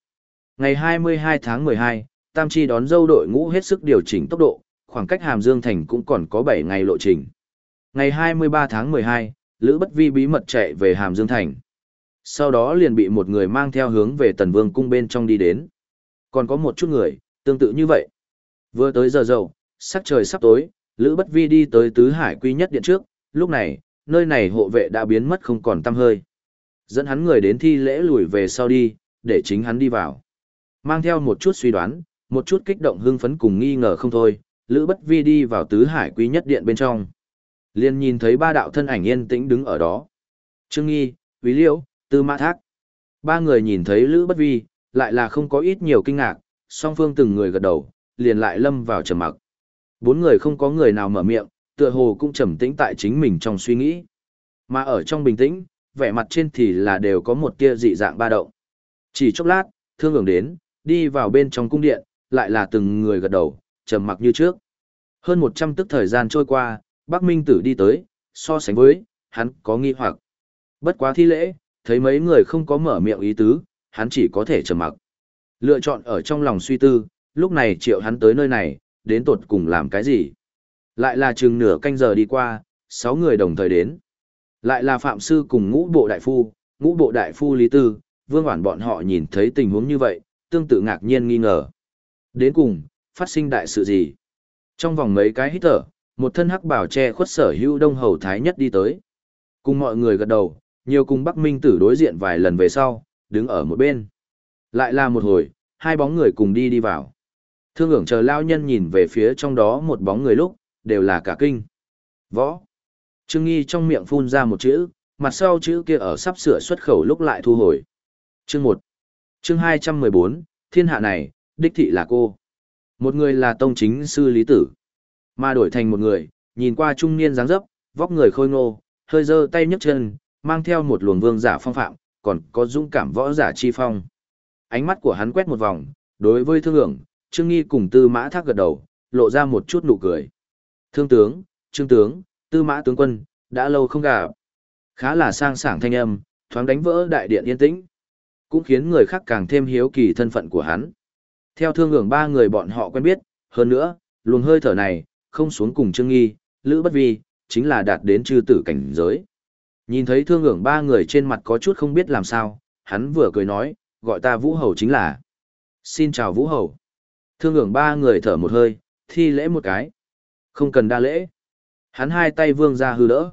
Ngày 22 tháng 12, Tam Chi đón dâu đội ngũ hết sức điều chỉnh tốc độ, khoảng cách Hàm Dương Thành cũng còn có 7 ngày lộ trình. Ngày 23 tháng 12, Lữ Bất Vi bí mật chạy về Hàm Dương Thành. Sau đó liền bị một người mang theo hướng về Tần Vương cung bên trong đi đến. Còn có một chút người, tương tự như vậy. Vừa tới giờ dậu, sắc trời sắp tối, Lữ Bất Vi đi tới Tứ Hải Quy Nhất Điện trước, lúc này, nơi này hộ vệ đã biến mất không còn tăm hơi. Dẫn hắn người đến thi lễ lùi về sau đi, để chính hắn đi vào. Mang theo một chút suy đoán, một chút kích động hưng phấn cùng nghi ngờ không thôi, Lữ Bất Vi đi vào Tứ Hải Quý Nhất Điện bên trong. Liền nhìn thấy ba đạo thân ảnh yên tĩnh đứng ở đó. Trương Nghi, Quý Liễu, Tư Mã Thác. Ba người nhìn thấy Lữ Bất Vi, lại là không có ít nhiều kinh ngạc, song phương từng người gật đầu, liền lại lâm vào trầm mặc. Bốn người không có người nào mở miệng, tựa hồ cũng trầm tĩnh tại chính mình trong suy nghĩ. Mà ở trong bình tĩnh, vẻ mặt trên thì là đều có một tia dị dạng ba động. Chỉ chốc lát, thương hưởng đến, đi vào bên trong cung điện, lại là từng người gật đầu, trầm mặc như trước. Hơn 100 tức thời gian trôi qua, Bắc Minh Tử đi tới, so sánh với, hắn có nghi hoặc. Bất quá thi lễ, thấy mấy người không có mở miệng ý tứ, hắn chỉ có thể trầm mặc. Lựa chọn ở trong lòng suy tư, lúc này triệu hắn tới nơi này, đến tột cùng làm cái gì? Lại là chừng nửa canh giờ đi qua, sáu người đồng thời đến. Lại là Phạm Sư cùng ngũ bộ đại phu, ngũ bộ đại phu Lý Tư, vương hoản bọn họ nhìn thấy tình huống như vậy, tương tự ngạc nhiên nghi ngờ. Đến cùng, phát sinh đại sự gì? Trong vòng mấy cái hít thở, một thân hắc bảo che khuất sở hữu đông hầu thái nhất đi tới. Cùng mọi người gật đầu, nhiều cùng Bắc Minh tử đối diện vài lần về sau, đứng ở một bên. Lại là một hồi, hai bóng người cùng đi đi vào. Thương ưởng chờ lao nhân nhìn về phía trong đó một bóng người lúc, đều là cả kinh. Võ. Trương Nghi trong miệng phun ra một chữ, mặt sau chữ kia ở sắp sửa xuất khẩu lúc lại thu hồi. Chương một Chương 214, thiên hạ này, đích thị là cô. Một người là tông chính sư lý tử. Mà đổi thành một người, nhìn qua trung niên dáng dấp, vóc người khôi ngô, hơi dơ tay nhấc chân, mang theo một luồng vương giả phong phạm, còn có dũng cảm võ giả chi phong. Ánh mắt của hắn quét một vòng, đối với thương hưởng, Trương Nghi cùng Tư Mã Thác gật đầu, lộ ra một chút nụ cười. Thương tướng, Trương tướng, Tư Mã tướng quân, đã lâu không gặp. Khá là sang sảng thanh âm, thoáng đánh vỡ đại điện yên tĩnh. Cũng khiến người khác càng thêm hiếu kỳ thân phận của hắn. Theo thương hưởng ba người bọn họ quen biết, hơn nữa, luồng hơi thở này, không xuống cùng Trương Nghi, Lữ Bất Vi, chính là đạt đến chư tử cảnh giới. Nhìn thấy thương ngưỡng ba người trên mặt có chút không biết làm sao, hắn vừa cười nói, gọi ta Vũ Hầu chính là. Xin chào Vũ Hầu. Thương ngưỡng ba người thở một hơi, thi lễ một cái. Không cần đa lễ. Hắn hai tay vương ra hư đỡ.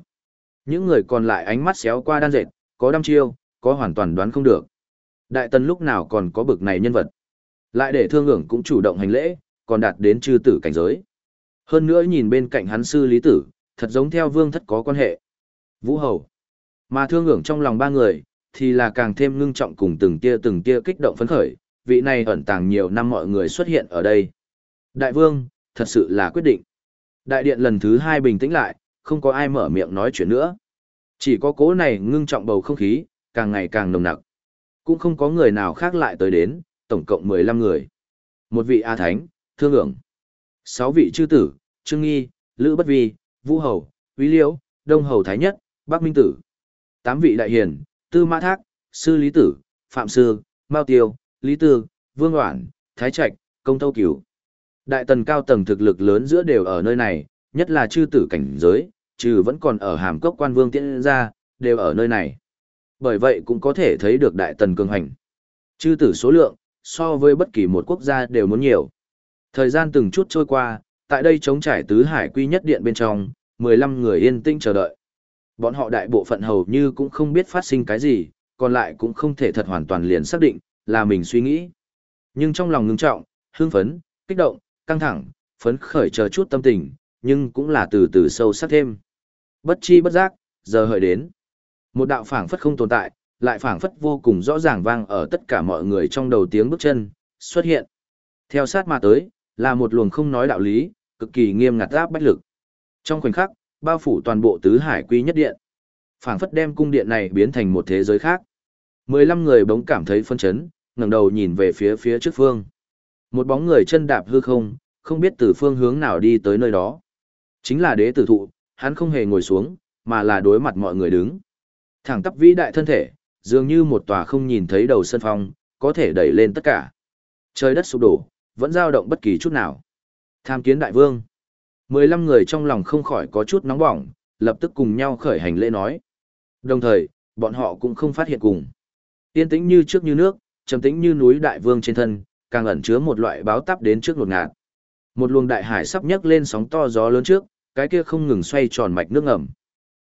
Những người còn lại ánh mắt xéo qua đan dệt, có đăm chiêu, có hoàn toàn đoán không được. Đại tần lúc nào còn có bực này nhân vật. Lại để thương ngưỡng cũng chủ động hành lễ, còn đạt đến chư tử cảnh giới. Hơn nữa nhìn bên cạnh hắn sư lý tử, thật giống theo vương thất có quan hệ. Vũ hầu. Mà thương ngưỡng trong lòng ba người, thì là càng thêm ngưng trọng cùng từng tia từng tia kích động phấn khởi, vị này ẩn tàng nhiều năm mọi người xuất hiện ở đây. Đại vương, thật sự là quyết định. Đại điện lần thứ hai bình tĩnh lại, không có ai mở miệng nói chuyện nữa. Chỉ có cố này ngưng trọng bầu không khí, càng ngày càng nồng nặc. Cũng không có người nào khác lại tới đến, tổng cộng 15 người. Một vị A Thánh, Thương ngưỡng. Sáu vị chư tử, Trương Nghi, Lữ Bất Vi, Vũ Hầu, Quý Liễu, Đông Hầu Thái Nhất, Bắc Minh Tử. Tám vị đại hiền, Tư Mã Thác, Sư Lý Tử, Phạm Sư, Mao Tiêu, Lý Tư, Vương Hoản, Thái Trạch, Công Tâu Cửu. Đại tần cao tầng thực lực lớn giữa đều ở nơi này, nhất là chư tử cảnh giới, trừ vẫn còn ở hàm cốc quan vương tiễn ra, đều ở nơi này. Bởi vậy cũng có thể thấy được đại tần cường hành. Chư tử số lượng, so với bất kỳ một quốc gia đều muốn nhiều. Thời gian từng chút trôi qua, tại đây chống trải tứ hải quy nhất điện bên trong, 15 người yên tĩnh chờ đợi. Bọn họ đại bộ phận hầu như cũng không biết phát sinh cái gì, còn lại cũng không thể thật hoàn toàn liền xác định, là mình suy nghĩ. Nhưng trong lòng ngưng trọng, hương phấn, kích động, căng thẳng, phấn khởi chờ chút tâm tình, nhưng cũng là từ từ sâu sắc thêm. Bất chi bất giác, giờ hợi đến. Một đạo phảng phất không tồn tại, lại phảng phất vô cùng rõ ràng vang ở tất cả mọi người trong đầu tiếng bước chân, xuất hiện. Theo sát mà tới, là một luồng không nói đạo lý, cực kỳ nghiêm ngặt áp bách lực. Trong khoảnh khắc, bao phủ toàn bộ tứ hải quy nhất điện. phảng phất đem cung điện này biến thành một thế giới khác. 15 người bỗng cảm thấy phân chấn, ngẩng đầu nhìn về phía phía trước phương. Một bóng người chân đạp hư không, không biết từ phương hướng nào đi tới nơi đó. Chính là đế tử thụ, hắn không hề ngồi xuống, mà là đối mặt mọi người đứng. Thẳng tắp vĩ đại thân thể, dường như một tòa không nhìn thấy đầu sân phong, có thể đẩy lên tất cả. Trời đất sụp đổ, vẫn dao động bất kỳ chút nào. Tham kiến đại vương. 15 người trong lòng không khỏi có chút nóng bỏng, lập tức cùng nhau khởi hành lễ nói. Đồng thời, bọn họ cũng không phát hiện cùng. Yên tĩnh như trước như nước, trầm tĩnh như núi đại vương trên thân, càng ẩn chứa một loại báo táp đến trước lột ngạt. Một luồng đại hải sắp nhấc lên sóng to gió lớn trước, cái kia không ngừng xoay tròn mạch nước ngầm.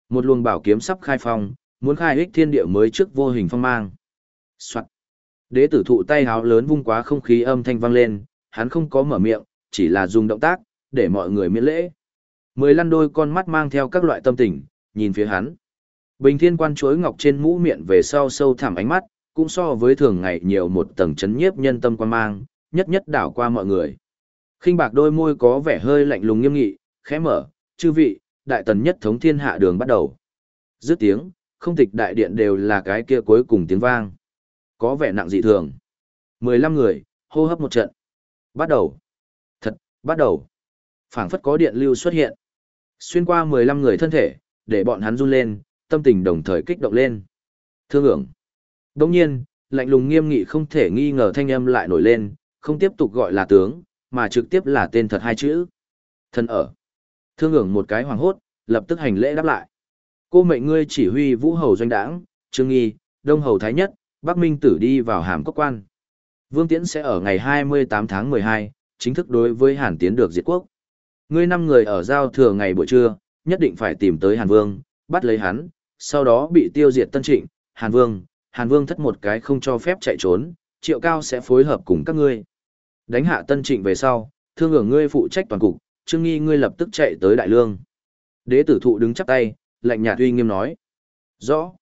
Một luồng bảo kiếm sắp khai phong, muốn khai ích thiên địa mới trước vô hình phong mang. Soạn. Đế tử thụ tay háo lớn vung quá không khí âm thanh vang lên, hắn không có mở miệng, chỉ là dùng động tác, để mọi người miễn lễ. Mười lăn đôi con mắt mang theo các loại tâm tình, nhìn phía hắn. Bình thiên quan chuối ngọc trên mũ miệng về sau sâu thẳm ánh mắt, cũng so với thường ngày nhiều một tầng chấn nhiếp nhân tâm quan mang, nhất nhất đảo qua mọi người. khinh bạc đôi môi có vẻ hơi lạnh lùng nghiêm nghị, khẽ mở, chư vị, đại tần nhất thống thiên hạ đường bắt đầu. Dứt tiếng, không tịch đại điện đều là cái kia cuối cùng tiếng vang. Có vẻ nặng dị thường. 15 người, hô hấp một trận. Bắt đầu. Thật, bắt đầu. phảng phất có điện lưu xuất hiện. Xuyên qua 15 người thân thể, để bọn hắn run lên, tâm tình đồng thời kích động lên. Thương ưởng. Đồng nhiên, lạnh lùng nghiêm nghị không thể nghi ngờ thanh âm lại nổi lên, không tiếp tục gọi là tướng, mà trực tiếp là tên thật hai chữ. Thân ở. Thương ưởng một cái hoàng hốt, lập tức hành lễ đáp lại. Cô mệnh ngươi chỉ huy vũ hầu doanh đảng, trương nghi, đông hầu thái nhất, bắc minh tử đi vào hàm cốc quan. Vương Tiễn sẽ ở ngày 28 tháng 12, chính thức đối với Hàn Tiến được diệt quốc. Ngươi năm người ở giao thừa ngày buổi trưa, nhất định phải tìm tới Hàn Vương, bắt lấy hắn, sau đó bị tiêu diệt Tân Trịnh, Hàn Vương, Hàn Vương thất một cái không cho phép chạy trốn, Triệu Cao sẽ phối hợp cùng các ngươi. Đánh hạ Tân Trịnh về sau, thương ở ngươi phụ trách toàn cục, Trương Nghi ngươi lập tức chạy tới Đại Lương. Đế tử thụ đứng chắp tay, lạnh nhạt uy nghiêm nói. Rõ.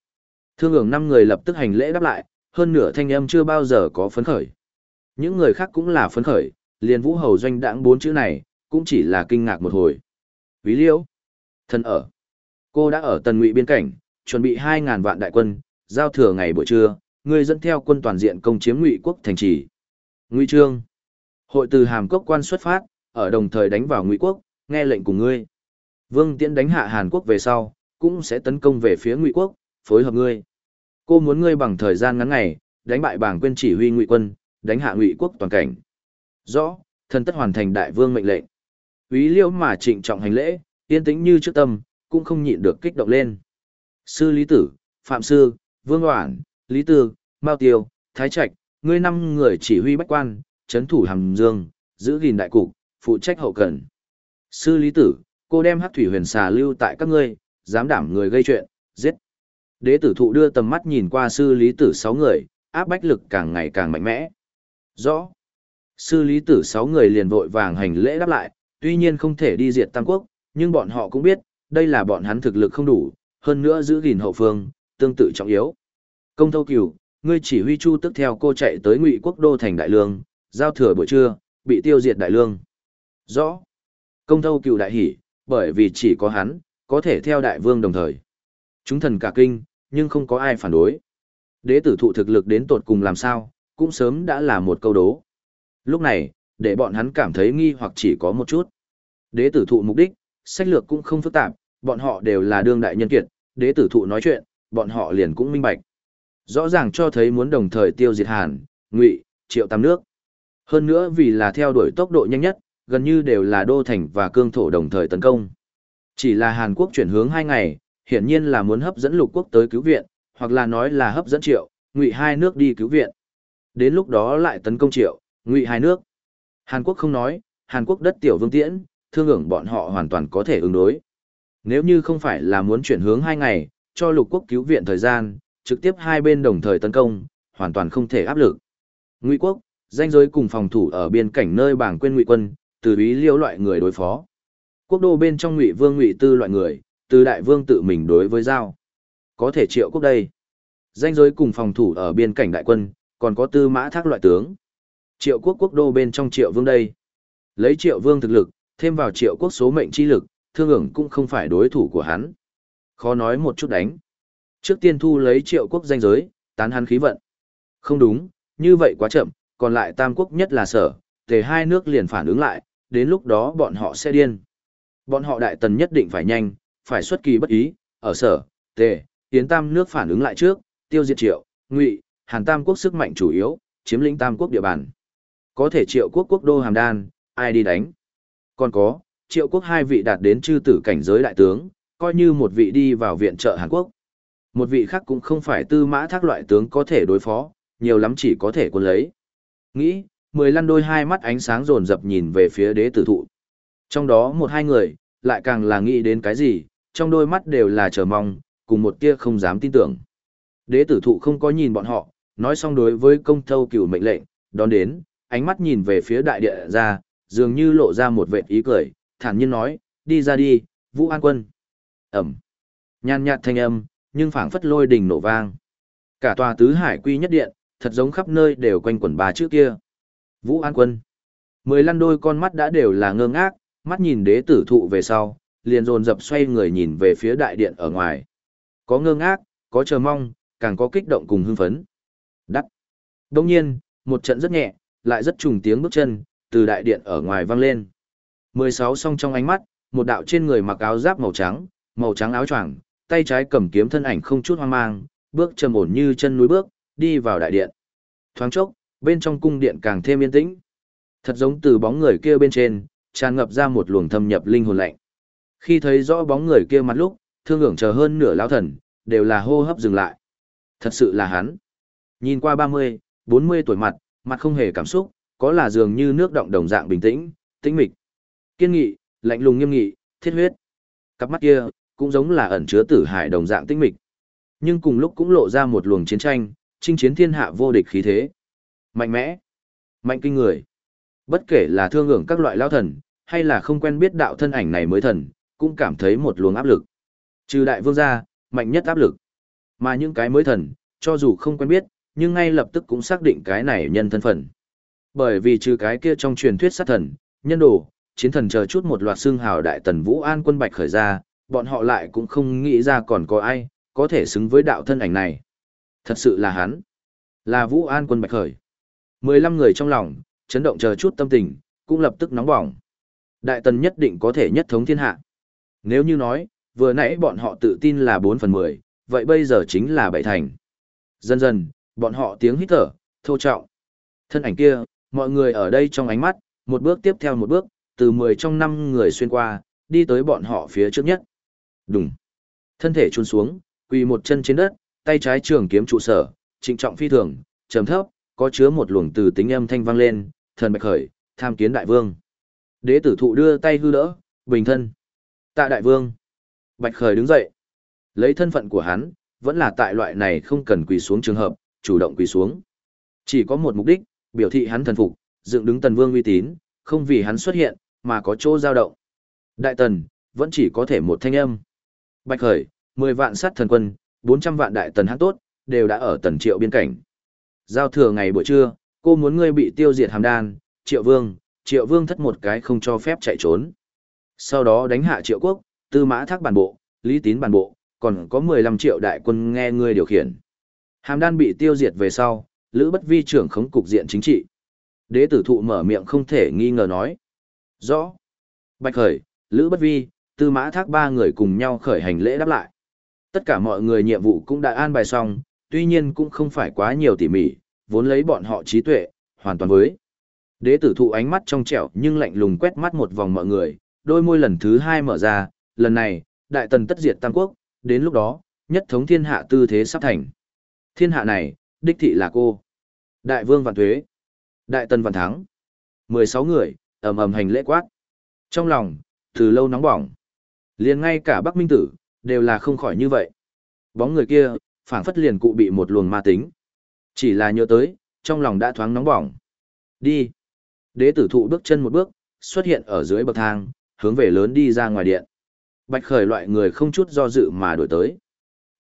Thương hưởng năm người lập tức hành lễ đáp lại, hơn nửa thanh âm chưa bao giờ có phấn khởi. Những người khác cũng là phấn khởi, liền vũ hầu doanh đãng bốn chữ này, cũng chỉ là kinh ngạc một hồi. Ví liễu. Thân ở. Cô đã ở tần ngụy biên cảnh, chuẩn bị 2.000 vạn đại quân, giao thừa ngày buổi trưa, người dẫn theo quân toàn diện công chiếm ngụy quốc thành trì. Ngụy trương. Hội từ hàm cốc quan xuất phát, ở đồng thời đánh vào ngụy quốc, nghe lệnh của ngươi. Vương Tiễn đánh hạ Hàn Quốc về sau, cũng sẽ tấn công về phía Ngụy quốc, phối hợp ngươi. Cô muốn ngươi bằng thời gian ngắn ngày, đánh bại bảng quên chỉ huy Ngụy quân, đánh hạ Ngụy quốc toàn cảnh. Rõ, thần tất hoàn thành đại vương mệnh lệnh. Úy Liễu mà trịnh trọng hành lễ, yên tĩnh như trước tâm, cũng không nhịn được kích động lên. Sư Lý Tử, Phạm Sư, Vương Hoản, Lý Tư, Mao Tiêu, Thái Trạch, ngươi năm người chỉ huy bách quan, chấn thủ hàm dương, giữ gìn đại cục, phụ trách hậu cần. Sư Lý Tử, cô đem hắc thủy huyền xà lưu tại các ngươi, dám đảm người gây chuyện, giết. Đế tử thụ đưa tầm mắt nhìn qua sư Lý Tử sáu người, áp bách lực càng ngày càng mạnh mẽ. Rõ. Sư Lý Tử sáu người liền vội vàng hành lễ đáp lại, tuy nhiên không thể đi diệt Tam Quốc, nhưng bọn họ cũng biết, đây là bọn hắn thực lực không đủ, hơn nữa giữ gìn hậu phương, tương tự trọng yếu. Công thâu cửu, ngươi chỉ huy chu tức theo cô chạy tới ngụy quốc đô thành đại lương, giao thừa buổi trưa, bị tiêu diệt đại lương. Rõ. Công thâu cửu đại hỉ, bởi vì chỉ có hắn, có thể theo đại vương đồng thời. Chúng thần cả kinh, nhưng không có ai phản đối. Đế tử thụ thực lực đến tột cùng làm sao, cũng sớm đã là một câu đố. Lúc này, để bọn hắn cảm thấy nghi hoặc chỉ có một chút. Đế tử thụ mục đích, sách lược cũng không phức tạp, bọn họ đều là đương đại nhân kiệt, đế tử thụ nói chuyện, bọn họ liền cũng minh bạch. Rõ ràng cho thấy muốn đồng thời tiêu diệt Hàn, Ngụy, Triệu Tam nước. Hơn nữa vì là theo đuổi tốc độ nhanh nhất, gần như đều là đô thành và cương thổ đồng thời tấn công. Chỉ là Hàn Quốc chuyển hướng hai ngày, hiển nhiên là muốn hấp dẫn lục quốc tới cứu viện, hoặc là nói là hấp dẫn Triệu, Ngụy hai nước đi cứu viện. Đến lúc đó lại tấn công Triệu, Ngụy hai nước. Hàn Quốc không nói, Hàn Quốc đất tiểu vương tiễn, thương ưởng bọn họ hoàn toàn có thể ứng đối. Nếu như không phải là muốn chuyển hướng hai ngày, cho lục quốc cứu viện thời gian, trực tiếp hai bên đồng thời tấn công, hoàn toàn không thể áp lực. Ngụy quốc, danh giới cùng phòng thủ ở biên cảnh nơi bảng quên ngụy quân, từ ý liêu loại người đối phó. Quốc đô bên trong ngụy vương ngụy tư loại người, từ đại vương tự mình đối với giao. Có thể triệu quốc đây. Danh giới cùng phòng thủ ở biên cảnh đại quân, còn có tư mã thác loại tướng. Triệu quốc quốc đô bên trong triệu vương đây. Lấy triệu vương thực lực, thêm vào triệu quốc số mệnh chi lực, thương ưởng cũng không phải đối thủ của hắn. Khó nói một chút đánh. Trước tiên thu lấy triệu quốc danh giới, tán hắn khí vận. Không đúng, như vậy quá chậm, còn lại tam quốc nhất là sở, tề hai nước liền phản ứng lại, đến lúc đó bọn họ sẽ điên. Bọn họ đại tần nhất định phải nhanh, phải xuất kỳ bất ý, ở sở, tề, tiến tam nước phản ứng lại trước, tiêu diệt triệu, ngụy, hàn tam quốc sức mạnh chủ yếu, chiếm lĩnh tam quốc địa bàn. Có thể triệu quốc quốc đô hàm đan, ai đi đánh. Còn có, triệu quốc hai vị đạt đến chư tử cảnh giới đại tướng, coi như một vị đi vào viện trợ Hàn Quốc. Một vị khác cũng không phải tư mã thác loại tướng có thể đối phó, nhiều lắm chỉ có thể quân lấy. Nghĩ, mười lăn đôi hai mắt ánh sáng rồn rập nhìn về phía đế tử thụ. Trong đó một hai người, lại càng là nghĩ đến cái gì, trong đôi mắt đều là chờ mong, cùng một tia không dám tin tưởng. Đế tử thụ không có nhìn bọn họ, nói xong đối với công thâu cửu mệnh lệnh, đón đến, ánh mắt nhìn về phía đại địa ra, dường như lộ ra một vệt ý cười, thản nhiên nói, đi ra đi, Vũ An Quân. Ẩm. Nhàn nhạt thanh âm, nhưng phảng phất lôi đình nổ vang. Cả tòa tứ hải quy nhất điện, thật giống khắp nơi đều quanh quẩn bà chữ kia. Vũ An Quân. Mười lăn đôi con mắt đã đều là ngơ ngác, mắt nhìn đế tử thụ về sau, liền dồn dập xoay người nhìn về phía đại điện ở ngoài. Có ngơ ngác, có chờ mong, càng có kích động cùng hưng phấn. Đắt. Đông nhiên, một trận rất nhẹ, lại rất trùng tiếng bước chân, từ đại điện ở ngoài vang lên. 16 song trong ánh mắt, một đạo trên người mặc áo giáp màu trắng, màu trắng áo choàng, tay trái cầm kiếm thân ảnh không chút hoang mang, bước trầm ổn như chân núi bước, đi vào đại điện. Thoáng chốc, bên trong cung điện càng thêm yên tĩnh. Thật giống từ bóng người kia bên trên, tràn ngập ra một luồng thâm nhập linh hồn lạnh. Khi thấy rõ bóng người kia mặt lúc, thương hưởng chờ hơn nửa lão thần, đều là hô hấp dừng lại. Thật sự là hắn. Nhìn qua 30, 40 tuổi mặt, mặt không hề cảm xúc, có là dường như nước động đồng dạng bình tĩnh, tĩnh mịch. Kiên nghị, lạnh lùng nghiêm nghị, thiết huyết. Cặp mắt kia, cũng giống là ẩn chứa tử hải đồng dạng tĩnh mịch. Nhưng cùng lúc cũng lộ ra một luồng chiến tranh, chinh chiến thiên hạ vô địch khí thế. Mạnh mẽ, mạnh kinh người. Bất kể là thương ngưỡng các loại lao thần, hay là không quen biết đạo thân ảnh này mới thần, cũng cảm thấy một luồng áp lực. Trừ đại vương gia, mạnh nhất áp lực. Mà những cái mới thần, cho dù không quen biết, nhưng ngay lập tức cũng xác định cái này nhân thân phận. Bởi vì trừ cái kia trong truyền thuyết sát thần, nhân đồ, chiến thần chờ chút một loạt xương hào đại tần Vũ An quân bạch khởi ra, bọn họ lại cũng không nghĩ ra còn có ai, có thể xứng với đạo thân ảnh này. Thật sự là hắn. Là Vũ An quân bạch khởi. 15 người trong lòng, chấn động chờ chút tâm tình, cũng lập tức nóng bỏng. Đại tần nhất định có thể nhất thống thiên hạ. Nếu như nói, vừa nãy bọn họ tự tin là 4 phần 10, vậy bây giờ chính là bảy thành. Dần dần, bọn họ tiếng hít thở, thô trọng. Thân ảnh kia, mọi người ở đây trong ánh mắt, một bước tiếp theo một bước, từ 10 trong 5 người xuyên qua, đi tới bọn họ phía trước nhất. Đùng. Thân thể chôn xuống, quỳ một chân trên đất, tay trái trường kiếm trụ sở, trịnh trọng phi thường, trầm thấp, có chứa một luồng từ tính âm thanh vang lên, thần bạch khởi, tham kiến đại vương. Đế tử thụ đưa tay hư đỡ, bình thân. Tạ đại vương. Bạch khởi đứng dậy. Lấy thân phận của hắn, vẫn là tại loại này không cần quỳ xuống trường hợp, chủ động quỳ xuống. Chỉ có một mục đích, biểu thị hắn thần phục, dựng đứng tần vương uy tín, không vì hắn xuất hiện, mà có chỗ dao động. Đại tần, vẫn chỉ có thể một thanh âm. Bạch khởi, 10 vạn sát thần quân, 400 vạn đại tần hạng tốt, đều đã ở tần triệu biên cảnh. Giao thừa ngày buổi trưa, cô muốn ngươi bị tiêu diệt hàm đan, triệu vương, triệu vương thất một cái không cho phép chạy trốn. Sau đó đánh hạ triệu quốc, tư mã thác bản bộ, lý tín bản bộ, còn có 15 triệu đại quân nghe ngươi điều khiển. Hàm đan bị tiêu diệt về sau, Lữ Bất Vi trưởng khống cục diện chính trị. Đế tử thụ mở miệng không thể nghi ngờ nói. Rõ. Bạch Khởi, Lữ Bất Vi, tư mã thác ba người cùng nhau khởi hành lễ đáp lại. Tất cả mọi người nhiệm vụ cũng đã an bài xong, tuy nhiên cũng không phải quá nhiều tỉ mỉ, vốn lấy bọn họ trí tuệ, hoàn toàn với. Đế tử thụ ánh mắt trong trẻo nhưng lạnh lùng quét mắt một vòng mọi người, đôi môi lần thứ hai mở ra, lần này, đại tần tất diệt tam quốc, đến lúc đó, nhất thống thiên hạ tư thế sắp thành. Thiên hạ này, đích thị là cô. Đại vương vạn thuế. Đại tần vạn thắng. 16 người, ầm ầm hành lễ quát. Trong lòng, từ lâu nóng bỏng. liền ngay cả Bắc Minh Tử, đều là không khỏi như vậy. Bóng người kia, phảng phất liền cụ bị một luồng ma tính. Chỉ là nhớ tới, trong lòng đã thoáng nóng bỏng. Đi. Đế tử thụ bước chân một bước, xuất hiện ở dưới bậc thang, hướng về lớn đi ra ngoài điện. Bạch khởi loại người không chút do dự mà đổi tới.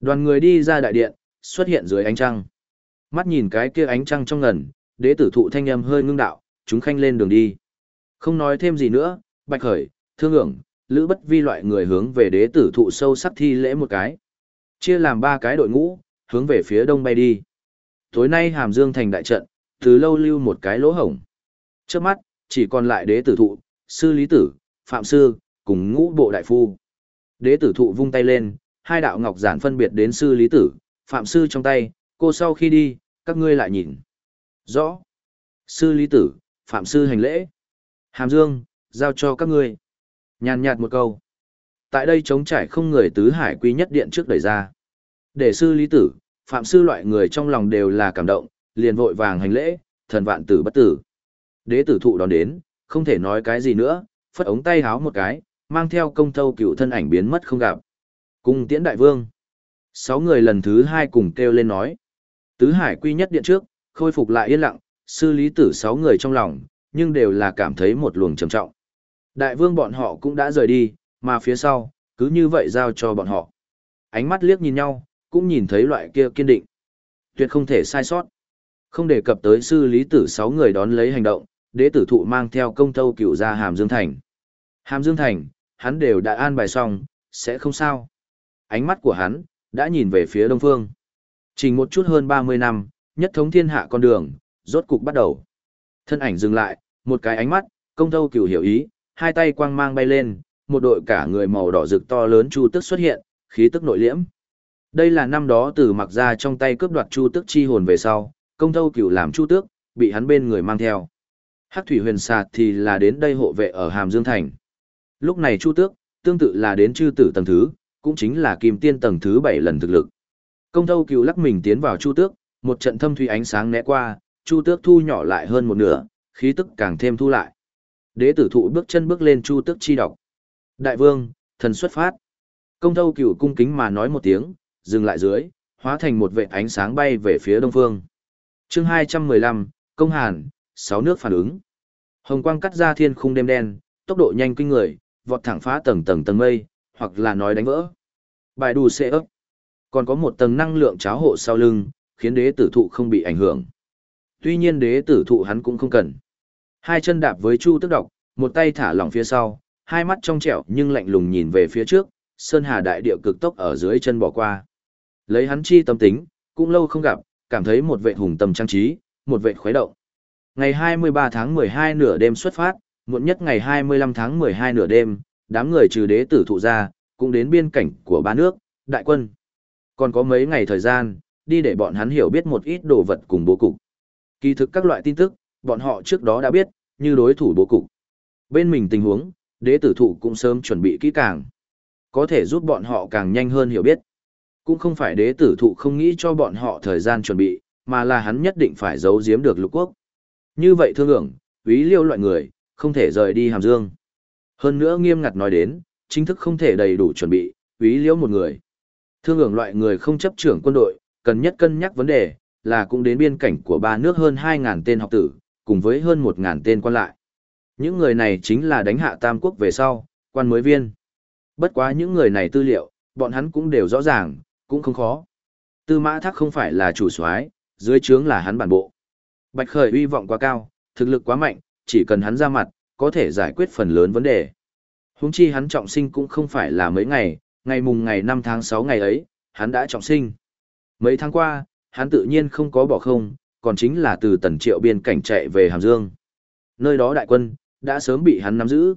Đoàn người đi ra đại điện, xuất hiện dưới ánh trăng. Mắt nhìn cái kia ánh trăng trong ngần, đế tử thụ thanh âm hơi ngưng đạo, chúng khanh lên đường đi. Không nói thêm gì nữa, bạch khởi, thương ưởng, lữ bất vi loại người hướng về đế tử thụ sâu sắc thi lễ một cái. Chia làm ba cái đội ngũ, hướng về phía đông bay đi. Tối nay hàm dương thành đại trận, từ lâu lưu một cái lỗ hổng. Trước mắt, chỉ còn lại đế tử thụ, sư lý tử, phạm sư, cùng ngũ bộ đại phu. Đế tử thụ vung tay lên, hai đạo ngọc giản phân biệt đến sư lý tử, phạm sư trong tay, cô sau khi đi, các ngươi lại nhìn. Rõ. Sư lý tử, phạm sư hành lễ. Hàm dương, giao cho các ngươi. Nhàn nhạt một câu. Tại đây trống trải không người tứ hải quy nhất điện trước đẩy ra. Để sư lý tử, phạm sư loại người trong lòng đều là cảm động, liền vội vàng hành lễ, thần vạn tử bất tử. Đế tử thụ đón đến, không thể nói cái gì nữa, phất ống tay háo một cái, mang theo công thâu cựu thân ảnh biến mất không gặp. Cung tiễn đại vương. Sáu người lần thứ hai cùng kêu lên nói. Tứ hải quy nhất điện trước, khôi phục lại yên lặng, sư lý tử sáu người trong lòng, nhưng đều là cảm thấy một luồng trầm trọng. Đại vương bọn họ cũng đã rời đi, mà phía sau, cứ như vậy giao cho bọn họ. Ánh mắt liếc nhìn nhau, cũng nhìn thấy loại kia kiên định. Tuyệt không thể sai sót. Không đề cập tới sư lý tử sáu người đón lấy hành động, đế tử thụ mang theo công tâu cựu ra Hàm Dương Thành. Hàm Dương Thành, hắn đều đã an bài xong, sẽ không sao. Ánh mắt của hắn, đã nhìn về phía đông phương. Chỉ một chút hơn 30 năm, nhất thống thiên hạ con đường, rốt cục bắt đầu. Thân ảnh dừng lại, một cái ánh mắt, công tâu cửu hiểu ý, hai tay quang mang bay lên, một đội cả người màu đỏ rực to lớn chu tức xuất hiện, khí tức nội liễm. Đây là năm đó từ mặc ra trong tay cướp đoạt chu tức chi hồn về sau, công thâu cửu làm chu tước, bị hắn bên người mang theo. Hắc thủy huyền sạt thì là đến đây hộ vệ ở Hàm Dương Thành. Lúc này chu tước, tương tự là đến chư tử tầng thứ, cũng chính là kim tiên tầng thứ bảy lần thực lực. Công thâu cửu lắc mình tiến vào chu tước, một trận thâm thủy ánh sáng né qua, chu tước thu nhỏ lại hơn một nửa, khí tức càng thêm thu lại. Đế tử thụ bước chân bước lên chu tước chi đọc. Đại vương, thần xuất phát. Công thâu cửu cung kính mà nói một tiếng, dừng lại dưới, hóa thành một vệ ánh sáng bay về phía đông phương. chương 215, Công Hàn, sáu nước phản ứng. Hồng quang cắt ra thiên khung đêm đen, tốc độ nhanh kinh người, vọt thẳng phá tầng tầng tầng mây, hoặc là nói đánh vỡ. Bài đù xe ấp. Còn có một tầng năng lượng cháo hộ sau lưng, khiến đế tử thụ không bị ảnh hưởng. Tuy nhiên đế tử thụ hắn cũng không cần. Hai chân đạp với chu tức độc, một tay thả lỏng phía sau, hai mắt trong trẻo nhưng lạnh lùng nhìn về phía trước, sơn hà đại địa cực tốc ở dưới chân bỏ qua. Lấy hắn chi tâm tính, cũng lâu không gặp, cảm thấy một vệ hùng tâm trang trí, một vệ khuấy động. Ngày 23 tháng 12 nửa đêm xuất phát, muộn nhất ngày 25 tháng 12 nửa đêm, đám người trừ đế tử thụ ra, cũng đến biên cảnh của ba nước, đại quân. Còn có mấy ngày thời gian, đi để bọn hắn hiểu biết một ít đồ vật cùng bố cục. Kỳ thực các loại tin tức, bọn họ trước đó đã biết, như đối thủ bố cục. Bên mình tình huống, đế tử thụ cũng sớm chuẩn bị kỹ càng. Có thể giúp bọn họ càng nhanh hơn hiểu biết. Cũng không phải đế tử thụ không nghĩ cho bọn họ thời gian chuẩn bị, mà là hắn nhất định phải giấu giếm được lục quốc. Như vậy thương ưởng, quý liêu loại người, không thể rời đi hàm dương. Hơn nữa nghiêm ngặt nói đến, chính thức không thể đầy đủ chuẩn bị, quý liêu một người. Thương hưởng loại người không chấp trưởng quân đội, cần nhất cân nhắc vấn đề, là cũng đến biên cảnh của ba nước hơn 2.000 tên học tử, cùng với hơn 1.000 tên quan lại. Những người này chính là đánh hạ tam quốc về sau, quan mới viên. Bất quá những người này tư liệu, bọn hắn cũng đều rõ ràng, cũng không khó. Tư mã thác không phải là chủ soái, dưới trướng là hắn bản bộ. Bạch khởi uy vọng quá cao, thực lực quá mạnh, chỉ cần hắn ra mặt, có thể giải quyết phần lớn vấn đề. Húng chi hắn trọng sinh cũng không phải là mấy ngày, ngày mùng ngày 5 tháng 6 ngày ấy, hắn đã trọng sinh. Mấy tháng qua, hắn tự nhiên không có bỏ không, còn chính là từ tần triệu biên cảnh chạy về Hàm Dương. Nơi đó đại quân, đã sớm bị hắn nắm giữ.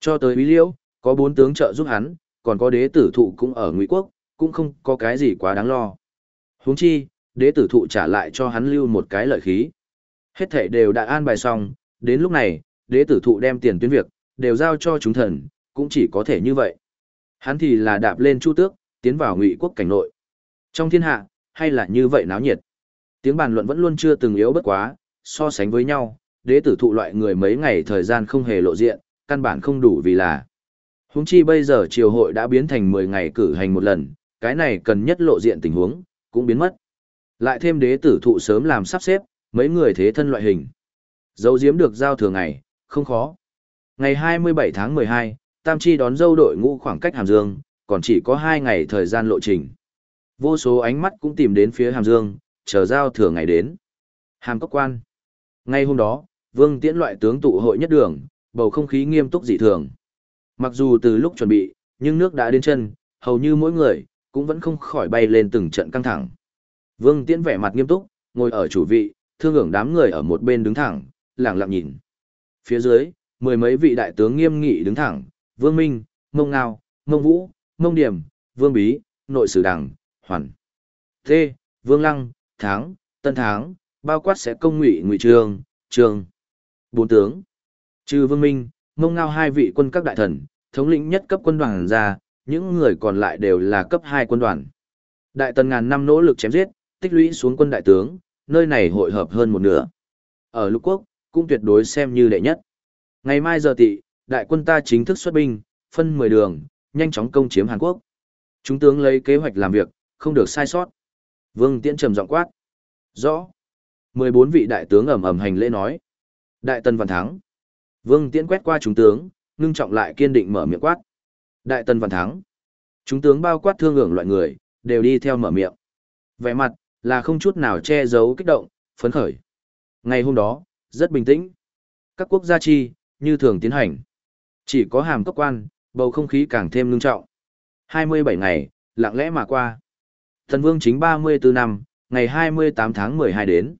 Cho tới Bí Liễu, Có bốn tướng trợ giúp hắn, còn có đế tử thụ cũng ở Ngụy quốc, cũng không có cái gì quá đáng lo. Huống chi, đế tử thụ trả lại cho hắn lưu một cái lợi khí. Hết thảy đều đã an bài xong, đến lúc này, đế tử thụ đem tiền tuyến việc, đều giao cho chúng thần, cũng chỉ có thể như vậy. Hắn thì là đạp lên chu tước, tiến vào ngụy quốc cảnh nội. Trong thiên hạ, hay là như vậy náo nhiệt. Tiếng bàn luận vẫn luôn chưa từng yếu bất quá, so sánh với nhau, đế tử thụ loại người mấy ngày thời gian không hề lộ diện, căn bản không đủ vì là. Huống chi bây giờ triều hội đã biến thành 10 ngày cử hành một lần, cái này cần nhất lộ diện tình huống, cũng biến mất. Lại thêm đế tử thụ sớm làm sắp xếp, mấy người thế thân loại hình. Dấu diếm được giao thừa ngày, không khó. Ngày 27 tháng 12, Tam Chi đón dâu đội ngũ khoảng cách Hàm Dương, còn chỉ có 2 ngày thời gian lộ trình. Vô số ánh mắt cũng tìm đến phía Hàm Dương, chờ giao thừa ngày đến. Hàm Cốc Quan. Ngay hôm đó, Vương Tiễn loại tướng tụ hội nhất đường, bầu không khí nghiêm túc dị thường. Mặc dù từ lúc chuẩn bị, nhưng nước đã đến chân, hầu như mỗi người, cũng vẫn không khỏi bay lên từng trận căng thẳng. Vương Tiễn vẻ mặt nghiêm túc, ngồi ở chủ vị, thương hưởng đám người ở một bên đứng thẳng, lặng lặng nhìn. Phía dưới, mười mấy vị đại tướng nghiêm nghị đứng thẳng, Vương Minh, Mông Ngao, Mông Vũ, Mông Điểm, Vương Bí, Nội Sử Đảng, Hoàn. Thế, Vương Lăng, Tháng, Tân Tháng, bao quát sẽ công ngụy ngụy trường, trường. Bốn tướng. Trừ Vương Minh, Mông Ngao hai vị quân các đại thần, thống lĩnh nhất cấp quân đoàn ra, những người còn lại đều là cấp hai quân đoàn. Đại tần ngàn năm nỗ lực chém giết, tích lũy xuống quân đại tướng, nơi này hội hợp hơn một nửa. Ở lục quốc, cũng tuyệt đối xem như đệ nhất. Ngày mai giờ tị, đại quân ta chính thức xuất binh, phân 10 đường, nhanh chóng công chiếm Hàn Quốc. Chúng tướng lấy kế hoạch làm việc, không được sai sót. Vương Tiễn trầm giọng quát. Rõ. 14 vị đại tướng ầm ầm hành lễ nói. Đại tần văn thắng. Vương Tiễn quét qua chúng tướng, ngưng trọng lại kiên định mở miệng quát. Đại tần văn thắng. Chúng tướng bao quát thương ngưỡng loại người, đều đi theo mở miệng. Vẻ mặt, là không chút nào che giấu kích động, phấn khởi. Ngày hôm đó, rất bình tĩnh. Các quốc gia chi, như thường tiến hành. Chỉ có hàm cấp quan, bầu không khí càng thêm ngưng trọng. 27 ngày, lặng lẽ mà qua. Thần Vương chính 34 năm, ngày 28 tháng 12 đến.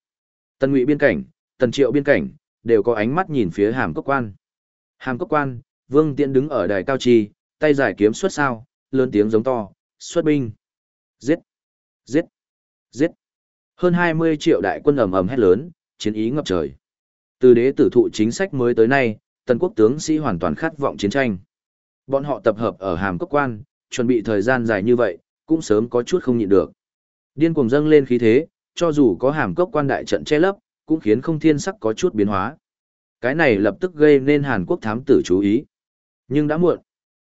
Tần Ngụy biên cảnh, Tần Triệu biên cảnh, đều có ánh mắt nhìn phía hàm cấp quan. Hàm cấp quan, Vương Tiễn đứng ở đài cao trì, tay giải kiếm xuất sao, lớn tiếng giống to, xuất binh. Giết! Giết! Giết! Hơn 20 triệu đại quân ầm ầm hét lớn, chiến ý ngập trời. Từ đế tử thụ chính sách mới tới nay, tần quốc tướng sĩ hoàn toàn khát vọng chiến tranh. Bọn họ tập hợp ở hàm cốc quan, chuẩn bị thời gian dài như vậy, cũng sớm có chút không nhịn được. Điên cuồng dâng lên khí thế, cho dù có hàm cốc quan đại trận che lấp, cũng khiến không thiên sắc có chút biến hóa. Cái này lập tức gây nên Hàn Quốc thám tử chú ý. Nhưng đã muộn.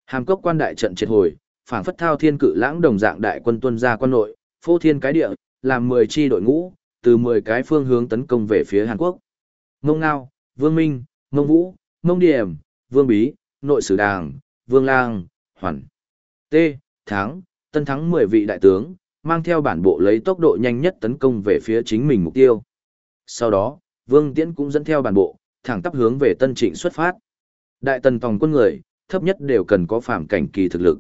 Hàm cốc quan đại trận triệt hồi, phảng phất thao thiên cự lãng đồng dạng đại quân tuân ra quan nội, phô thiên cái địa, làm 10 chi đội ngũ, từ 10 cái phương hướng tấn công về phía Hàn Quốc. Ngông Ngao, Vương Minh, Ngông Vũ, Ngông Điểm, Vương Bí, Nội Sử Đàng, Vương Lang, Hoàn. T. Thắng, tân thắng 10 vị đại tướng, mang theo bản bộ lấy tốc độ nhanh nhất tấn công về phía chính mình mục tiêu. Sau đó, Vương Tiễn cũng dẫn theo bản bộ, thẳng tắp hướng về Tân Trịnh xuất phát. Đại tần tòng quân người, thấp nhất đều cần có phạm cảnh kỳ thực lực.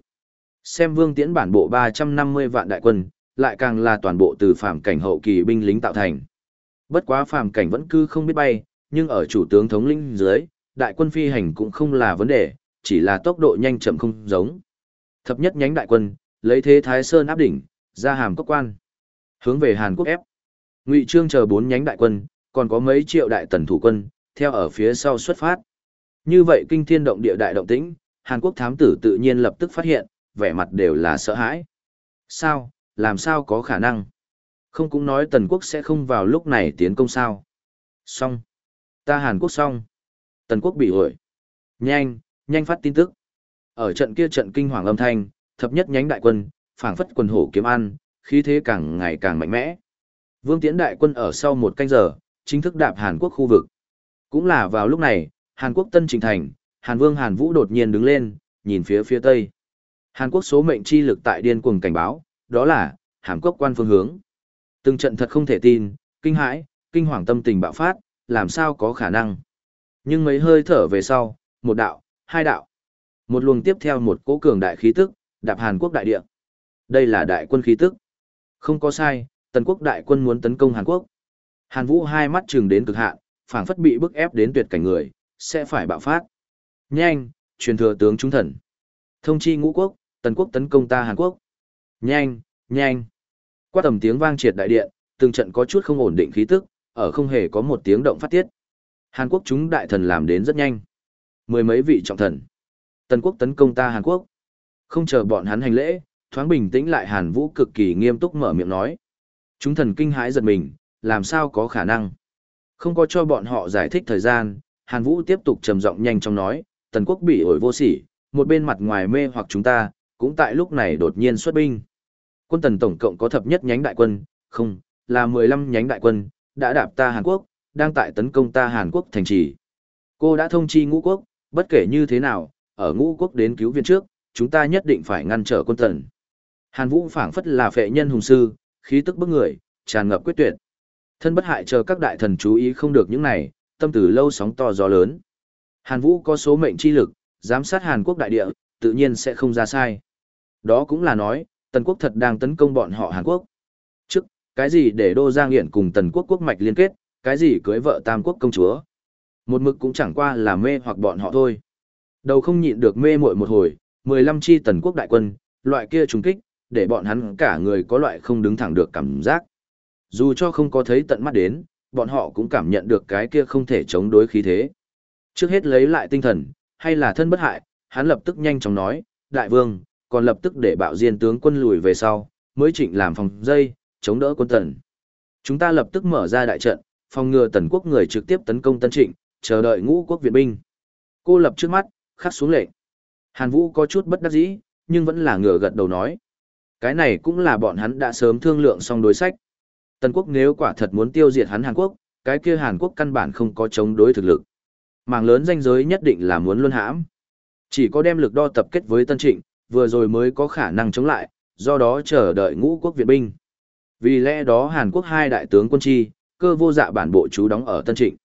Xem Vương Tiễn bản bộ 350 vạn đại quân, lại càng là toàn bộ từ phạm cảnh hậu kỳ binh lính tạo thành. Bất quá phạm cảnh vẫn cứ không biết bay, nhưng ở chủ tướng thống lĩnh dưới, đại quân phi hành cũng không là vấn đề, chỉ là tốc độ nhanh chậm không giống. Thập nhất nhánh đại quân, lấy thế Thái Sơn áp đỉnh, ra hàm cốc quan. Hướng về Hàn Quốc ép. Ngụy Trương chờ bốn nhánh đại quân, còn có mấy triệu đại tần thủ quân, theo ở phía sau xuất phát. Như vậy kinh thiên động địa đại động tĩnh, Hàn Quốc thám tử tự nhiên lập tức phát hiện, vẻ mặt đều là sợ hãi. Sao, làm sao có khả năng? Không cũng nói tần quốc sẽ không vào lúc này tiến công sao? Xong. Ta Hàn Quốc xong. Tần quốc bị ổi. Nhanh, nhanh phát tin tức. Ở trận kia trận kinh hoàng âm thanh, thập nhất nhánh đại quân, phảng phất quần hổ kiếm ăn, khí thế càng ngày càng mạnh mẽ. Vương Tiễn đại quân ở sau một canh giờ, chính thức đạp Hàn Quốc khu vực. Cũng là vào lúc này, Hàn Quốc Tân Trình Thành, Hàn Vương Hàn Vũ đột nhiên đứng lên, nhìn phía phía tây. Hàn Quốc số mệnh chi lực tại điên cuồng cảnh báo, đó là Hàn Quốc quan phương hướng. Từng trận thật không thể tin, kinh hãi, kinh hoàng tâm tình bạo phát, làm sao có khả năng. Nhưng mấy hơi thở về sau, một đạo, hai đạo. Một luồng tiếp theo một cỗ cường đại khí tức, đạp Hàn Quốc đại địa. Đây là đại quân khí tức. Không có sai, tần quốc đại quân muốn tấn công Hàn Quốc. Hàn Vũ hai mắt trừng đến cực hạn, phảng phất bị bức ép đến tuyệt cảnh người, sẽ phải bạo phát. Nhanh, truyền thừa tướng trung thần. Thông chi ngũ quốc, tần quốc tấn công ta Hàn Quốc. Nhanh, nhanh. Qua tầm tiếng vang triệt đại điện, từng trận có chút không ổn định khí tức, ở không hề có một tiếng động phát tiết. Hàn Quốc chúng đại thần làm đến rất nhanh. Mười mấy vị trọng thần. Tần quốc tấn công ta Hàn Quốc. Không chờ bọn hắn hành lễ, thoáng bình tĩnh lại Hàn Vũ cực kỳ nghiêm túc mở miệng nói. Chúng thần kinh hãi giật mình, làm sao có khả năng. Không có cho bọn họ giải thích thời gian, Hàn Vũ tiếp tục trầm giọng nhanh trong nói, tần quốc bị ổi vô sỉ, một bên mặt ngoài mê hoặc chúng ta, cũng tại lúc này đột nhiên xuất binh. Quân tần tổng cộng có thập nhất nhánh đại quân, không, là 15 nhánh đại quân, đã đạp ta Hàn Quốc, đang tại tấn công ta Hàn Quốc thành trì. Cô đã thông chi ngũ quốc, bất kể như thế nào, ở ngũ quốc đến cứu viện trước, chúng ta nhất định phải ngăn trở quân tần. Hàn Vũ phảng phất là phệ nhân hùng sư, khí tức bức người, tràn ngập quyết tuyệt. Thân bất hại chờ các đại thần chú ý không được những này, tâm tử lâu sóng to gió lớn. Hàn Vũ có số mệnh chi lực, giám sát Hàn Quốc đại địa, tự nhiên sẽ không ra sai. Đó cũng là nói, Tần quốc thật đang tấn công bọn họ Hàn Quốc. Cái gì để Đô Giang Nghiện cùng Tần quốc quốc mạch liên kết, cái gì cưới vợ Tam quốc công chúa. Một mực cũng chẳng qua là mê hoặc bọn họ thôi. Đầu không nhịn được mê muội một hồi, 15 chi Tần quốc đại quân, loại kia trùng kích, để bọn hắn cả người có loại không đứng thẳng được cảm giác. Dù cho không có thấy tận mắt đến, bọn họ cũng cảm nhận được cái kia không thể chống đối khí thế. Trước hết lấy lại tinh thần, hay là thân bất hại, hắn lập tức nhanh chóng nói, đại vương, còn lập tức để bạo diên tướng quân lùi về sau, mới chỉnh làm phòng dây, chống đỡ quân tần. Chúng ta lập tức mở ra đại trận, phòng ngừa tần quốc người trực tiếp tấn công tân trịnh, chờ đợi ngũ quốc viện binh. Cô lập trước mắt, khắc xuống lệnh. Hàn Vũ có chút bất đắc dĩ, nhưng vẫn là ngửa gật đầu nói. Cái này cũng là bọn hắn đã sớm thương lượng xong đối sách. Tần quốc nếu quả thật muốn tiêu diệt hắn Hàn Quốc, cái kia Hàn Quốc căn bản không có chống đối thực lực. màng lớn danh giới nhất định là muốn luân hãm. Chỉ có đem lực đo tập kết với Tân Trịnh, vừa rồi mới có khả năng chống lại, do đó chờ đợi ngũ quốc viện binh. Vì lẽ đó Hàn Quốc hai đại tướng quân chi, cơ vô dạ bản bộ trú đóng ở Tân Trịnh.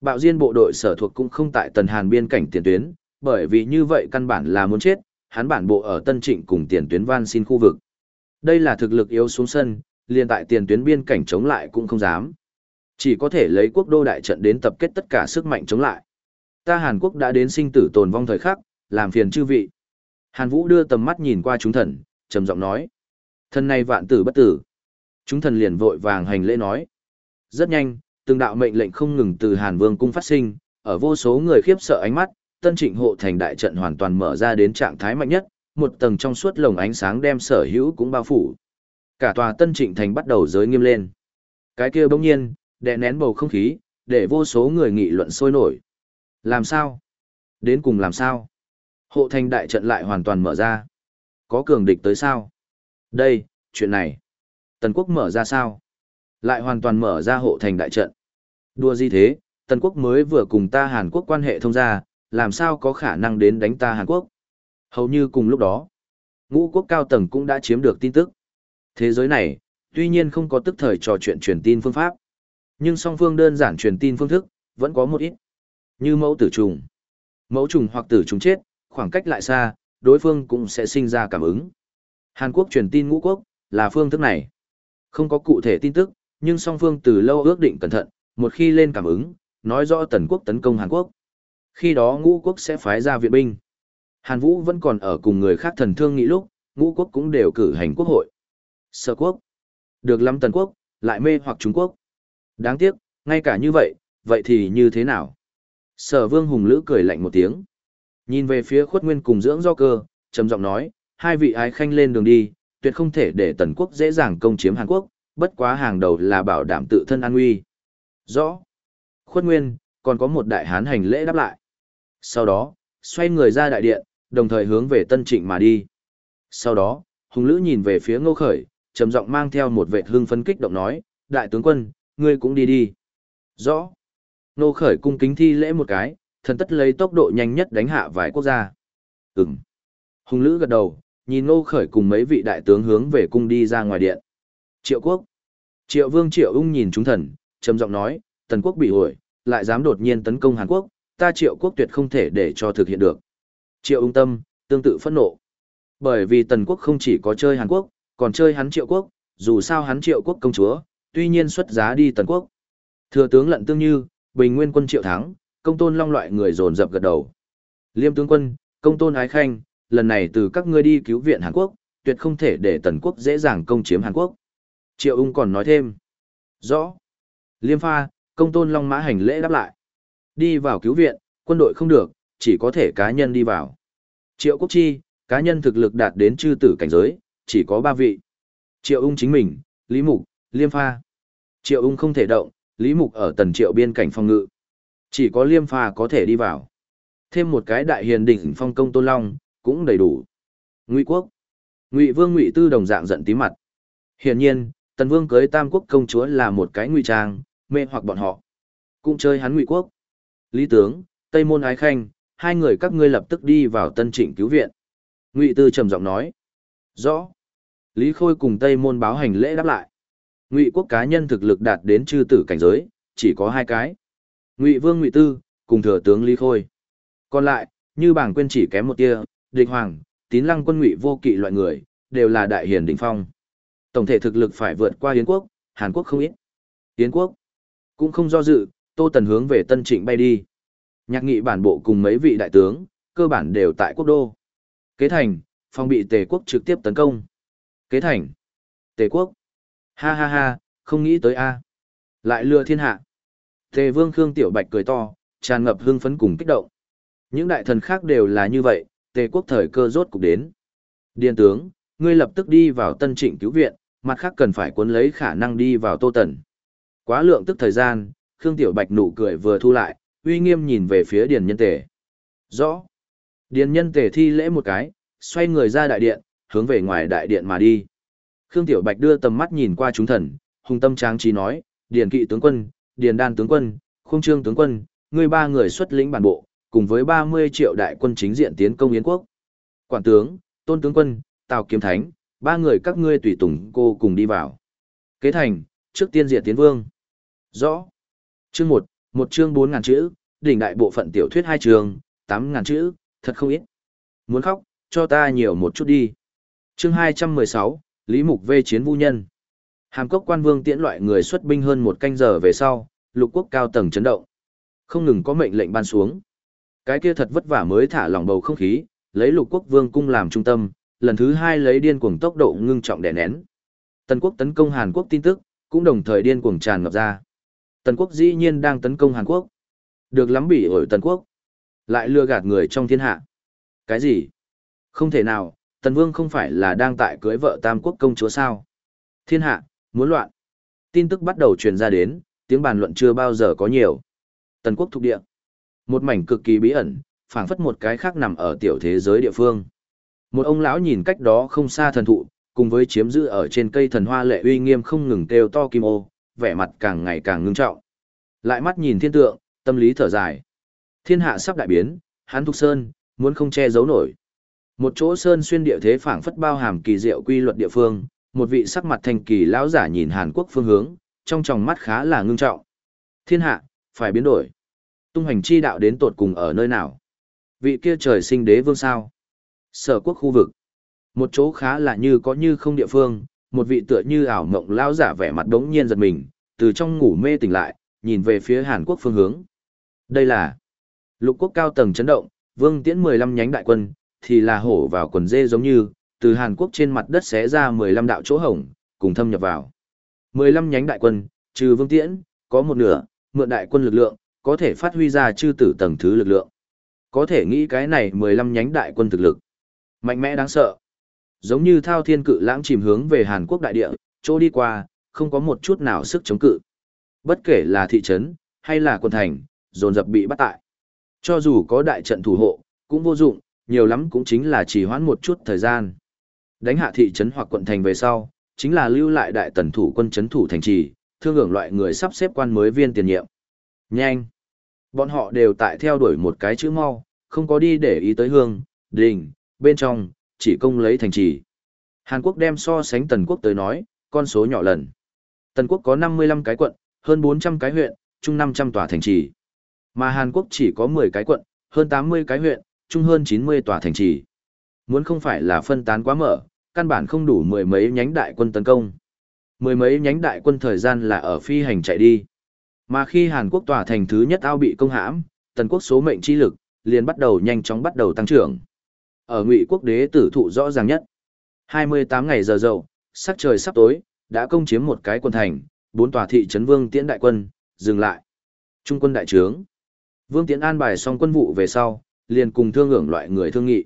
Bạo Diên bộ đội sở thuộc cũng không tại Tần Hàn biên cảnh tiền tuyến, bởi vì như vậy căn bản là muốn chết, hắn bản bộ ở Tân Trịnh cùng tiền tuyến van xin khu vực. Đây là thực lực yếu xuống sân, liền tại tiền tuyến biên cảnh chống lại cũng không dám. Chỉ có thể lấy quốc đô đại trận đến tập kết tất cả sức mạnh chống lại. Ta Hàn Quốc đã đến sinh tử tồn vong thời khắc, làm phiền chư vị. Hàn Vũ đưa tầm mắt nhìn qua chúng thần, trầm giọng nói. Thần này vạn tử bất tử. Chúng thần liền vội vàng hành lễ nói. Rất nhanh, từng đạo mệnh lệnh không ngừng từ Hàn Vương cung phát sinh, ở vô số người khiếp sợ ánh mắt, tân trịnh hộ thành đại trận hoàn toàn mở ra đến trạng thái mạnh nhất, một tầng trong suốt lồng ánh sáng đem sở hữu cũng bao phủ. Cả tòa tân trịnh thành bắt đầu giới nghiêm lên. Cái kia bỗng nhiên, đè nén bầu không khí, để vô số người nghị luận sôi nổi. Làm sao? Đến cùng làm sao? Hộ thành đại trận lại hoàn toàn mở ra. Có cường địch tới sao? Đây, chuyện này. Tần quốc mở ra sao? Lại hoàn toàn mở ra hộ thành đại trận. Đua gì thế, Tần quốc mới vừa cùng ta Hàn Quốc quan hệ thông ra, làm sao có khả năng đến đánh ta Hàn Quốc? Hầu như cùng lúc đó, ngũ quốc cao tầng cũng đã chiếm được tin tức. Thế giới này, tuy nhiên không có tức thời trò chuyện truyền tin phương pháp, nhưng song phương đơn giản truyền tin phương thức, vẫn có một ít. Như mẫu tử trùng. Mẫu trùng hoặc tử trùng chết, khoảng cách lại xa, đối phương cũng sẽ sinh ra cảm ứng. Hàn Quốc truyền tin ngũ quốc, là phương thức này. Không có cụ thể tin tức, nhưng song phương từ lâu ước định cẩn thận, một khi lên cảm ứng, nói rõ tần quốc tấn công Hàn Quốc. Khi đó ngũ quốc sẽ phái ra viện binh. Hàn Vũ vẫn còn ở cùng người khác thần thương nghĩ lúc, ngũ quốc cũng đều cử hành quốc hội. Sở quốc. Được lắm tần quốc, lại mê hoặc Trung Quốc. Đáng tiếc, ngay cả như vậy, vậy thì như thế nào? Sở vương hùng lữ cười lạnh một tiếng. Nhìn về phía khuất nguyên cùng dưỡng do cơ, trầm giọng nói, hai vị ái khanh lên đường đi, tuyệt không thể để tần quốc dễ dàng công chiếm Hàn Quốc, bất quá hàng đầu là bảo đảm tự thân an nguy. Rõ. Khuất nguyên, còn có một đại hán hành lễ đáp lại. Sau đó, xoay người ra đại điện, đồng thời hướng về tân trịnh mà đi. Sau đó, hùng lữ nhìn về phía ngô khởi, trầm giọng mang theo một vệ hưng phấn kích động nói, đại tướng quân, ngươi cũng đi đi. Rõ. Ngô khởi cung kính thi lễ một cái, thần tất lấy tốc độ nhanh nhất đánh hạ vài quốc gia. Ừm. Hùng lữ gật đầu, nhìn ngô khởi cùng mấy vị đại tướng hướng về cung đi ra ngoài điện. Triệu quốc. Triệu vương triệu ung nhìn chúng thần, trầm giọng nói, tần quốc bị hủy lại dám đột nhiên tấn công Hàn Quốc, ta triệu quốc tuyệt không thể để cho thực hiện được. Triệu ung tâm, tương tự phẫn nộ. Bởi vì tần quốc không chỉ có chơi Hàn Quốc, còn chơi hắn triệu quốc, dù sao hắn triệu quốc công chúa, tuy nhiên xuất giá đi tần quốc. Thừa tướng lận tương như, bình nguyên quân triệu thắng, công tôn long loại người dồn dập gật đầu. Liêm tướng quân, công tôn ái khanh, lần này từ các ngươi đi cứu viện Hàn Quốc, tuyệt không thể để Tần quốc dễ dàng công chiếm Hàn Quốc. Triệu ung còn nói thêm. Rõ. Liêm pha, công tôn long mã hành lễ đáp lại. Đi vào cứu viện, quân đội không được, chỉ có thể cá nhân đi vào. Triệu quốc chi, cá nhân thực lực đạt đến chư tử cảnh giới, chỉ có ba vị. Triệu ung chính mình, Lý Mục, Liêm pha. Triệu ung không thể động, Lý Mục ở tần triệu biên cảnh phòng ngự. Chỉ có Liêm pha có thể đi vào. Thêm một cái đại hiền đỉnh phong công tôn long, cũng đầy đủ. Ngụy quốc. Ngụy vương Ngụy tư đồng dạng giận tí mặt. Hiển nhiên, tần vương cưới tam quốc công chúa là một cái ngụy trang, mê hoặc bọn họ. Cũng chơi hắn Ngụy quốc. Lý tướng, Tây môn ái khanh, hai người các ngươi lập tức đi vào tân trịnh cứu viện. Ngụy tư trầm giọng nói. Rõ. Lý Khôi cùng Tây môn báo hành lễ đáp lại. Ngụy quốc cá nhân thực lực đạt đến chư tử cảnh giới, chỉ có hai cái. Ngụy Vương Ngụy Tư, cùng thừa tướng Lý Khôi. Còn lại, như bảng quên chỉ kém một tia, địch hoàng, tín lăng quân Ngụy vô kỵ loại người, đều là đại hiền đỉnh phong. Tổng thể thực lực phải vượt qua Yến quốc, Hàn quốc không ít. Yến quốc cũng không do dự, Tô Tần hướng về Tân Trịnh bay đi. Nhạc nghị bản bộ cùng mấy vị đại tướng, cơ bản đều tại quốc đô. Kế thành, phong bị tề quốc trực tiếp tấn công. Kế thành, tề quốc. Ha ha ha, không nghĩ tới a Lại lừa thiên hạ. Tề vương Khương Tiểu Bạch cười to, tràn ngập hưng phấn cùng kích động. Những đại thần khác đều là như vậy, tề quốc thời cơ rốt cục đến. Điền tướng, ngươi lập tức đi vào tân trịnh cứu viện, mặt khác cần phải cuốn lấy khả năng đi vào tô tần. Quá lượng tức thời gian, Khương Tiểu Bạch nụ cười vừa thu lại, uy nghiêm nhìn về phía Điền Nhân Tề. Rõ. Điền Nhân Tề thi lễ một cái, xoay người ra đại điện, hướng về ngoài đại điện mà đi. Khương Tiểu Bạch đưa tầm mắt nhìn qua chúng thần, hùng tâm tráng trí nói, Điền Kỵ tướng quân, Điền Đan tướng quân, Khung Trương tướng quân, ngươi ba người xuất lĩnh bản bộ, cùng với 30 triệu đại quân chính diện tiến công Yến quốc. Quản tướng, Tôn tướng quân, Tào Kiếm Thánh, ba người các ngươi tùy tùng cô cùng đi vào. Kế thành, trước tiên diệt tiến vương. Rõ. Chương 1, một chương 4000 chữ, đỉnh đại bộ phận tiểu thuyết hai chương, 8000 chữ, thật không ít. Muốn khóc, cho ta nhiều một chút đi. Chương 216, Lý Mục Vê chiến vu nhân. Hàm cốc quan vương tiễn loại người xuất binh hơn một canh giờ về sau, lục quốc cao tầng chấn động. Không ngừng có mệnh lệnh ban xuống. Cái kia thật vất vả mới thả lỏng bầu không khí, lấy lục quốc vương cung làm trung tâm, lần thứ hai lấy điên cuồng tốc độ ngưng trọng đè nén. Tần quốc tấn công Hàn Quốc tin tức, cũng đồng thời điên cuồng tràn ngập ra. Tần quốc dĩ nhiên đang tấn công Hàn Quốc. Được lắm bỉ ổi Tần quốc. Lại lừa gạt người trong thiên hạ. Cái gì? Không thể nào, Tần Vương không phải là đang tại cưới vợ Tam Quốc công chúa sao? Thiên hạ, muốn loạn. Tin tức bắt đầu truyền ra đến, tiếng bàn luận chưa bao giờ có nhiều. Tần Quốc thuộc địa. Một mảnh cực kỳ bí ẩn, phảng phất một cái khác nằm ở tiểu thế giới địa phương. Một ông lão nhìn cách đó không xa thần thụ, cùng với chiếm giữ ở trên cây thần hoa lệ uy nghiêm không ngừng kêu to kim ô, vẻ mặt càng ngày càng ngưng trọng. Lại mắt nhìn thiên tượng, tâm lý thở dài. Thiên hạ sắp đại biến, hắn thục sơn, muốn không che giấu nổi. Một chỗ sơn xuyên địa thế phảng phất bao hàm kỳ diệu quy luật địa phương, một vị sắc mặt thành kỳ lão giả nhìn Hàn Quốc phương hướng, trong tròng mắt khá là ngưng trọng. Thiên hạ, phải biến đổi. Tung hành chi đạo đến tột cùng ở nơi nào? Vị kia trời sinh đế vương sao? Sở quốc khu vực. Một chỗ khá là như có như không địa phương, một vị tựa như ảo mộng lão giả vẻ mặt đống nhiên giật mình, từ trong ngủ mê tỉnh lại, nhìn về phía Hàn Quốc phương hướng. Đây là lục quốc cao tầng chấn động, vương tiễn 15 nhánh đại quân, thì là hổ vào quần dê giống như, từ Hàn Quốc trên mặt đất xé ra 15 đạo chỗ hổng, cùng thâm nhập vào. 15 nhánh đại quân, trừ vương tiễn, có một nửa, mượn đại quân lực lượng, có thể phát huy ra chư tử tầng thứ lực lượng. Có thể nghĩ cái này 15 nhánh đại quân thực lực. Mạnh mẽ đáng sợ. Giống như thao thiên cự lãng chìm hướng về Hàn Quốc đại địa, chỗ đi qua, không có một chút nào sức chống cự. Bất kể là thị trấn, hay là quân thành, dồn dập bị bắt tại. Cho dù có đại trận thủ hộ, cũng vô dụng, nhiều lắm cũng chính là chỉ hoãn một chút thời gian. Đánh hạ thị trấn hoặc quận thành về sau, chính là lưu lại đại tần thủ quân trấn thủ thành trì, thương hưởng loại người sắp xếp quan mới viên tiền nhiệm. Nhanh! Bọn họ đều tại theo đuổi một cái chữ mau, không có đi để ý tới hương, đình, bên trong, chỉ công lấy thành trì. Hàn Quốc đem so sánh Tần Quốc tới nói, con số nhỏ lần. Tần Quốc có 55 cái quận, hơn 400 cái huyện, chung 500 tòa thành trì. Mà Hàn Quốc chỉ có 10 cái quận, hơn 80 cái huyện, chung hơn 90 tòa thành trì. Muốn không phải là phân tán quá mở, căn bản không đủ mười mấy nhánh đại quân tấn công. Mười mấy nhánh đại quân thời gian là ở phi hành chạy đi. Mà khi Hàn Quốc tòa thành thứ nhất ao bị công hãm, tần quốc số mệnh chi lực, liền bắt đầu nhanh chóng bắt đầu tăng trưởng. Ở Ngụy quốc đế tử thụ rõ ràng nhất. 28 ngày giờ dậu, sắc trời sắp tối, đã công chiếm một cái quân thành, bốn tòa thị trấn Vương Tiễn đại quân, dừng lại. Trung quân đại trướng. Vương Tiễn an bài xong quân vụ về sau, liền cùng thương ngưỡng loại người thương nghị.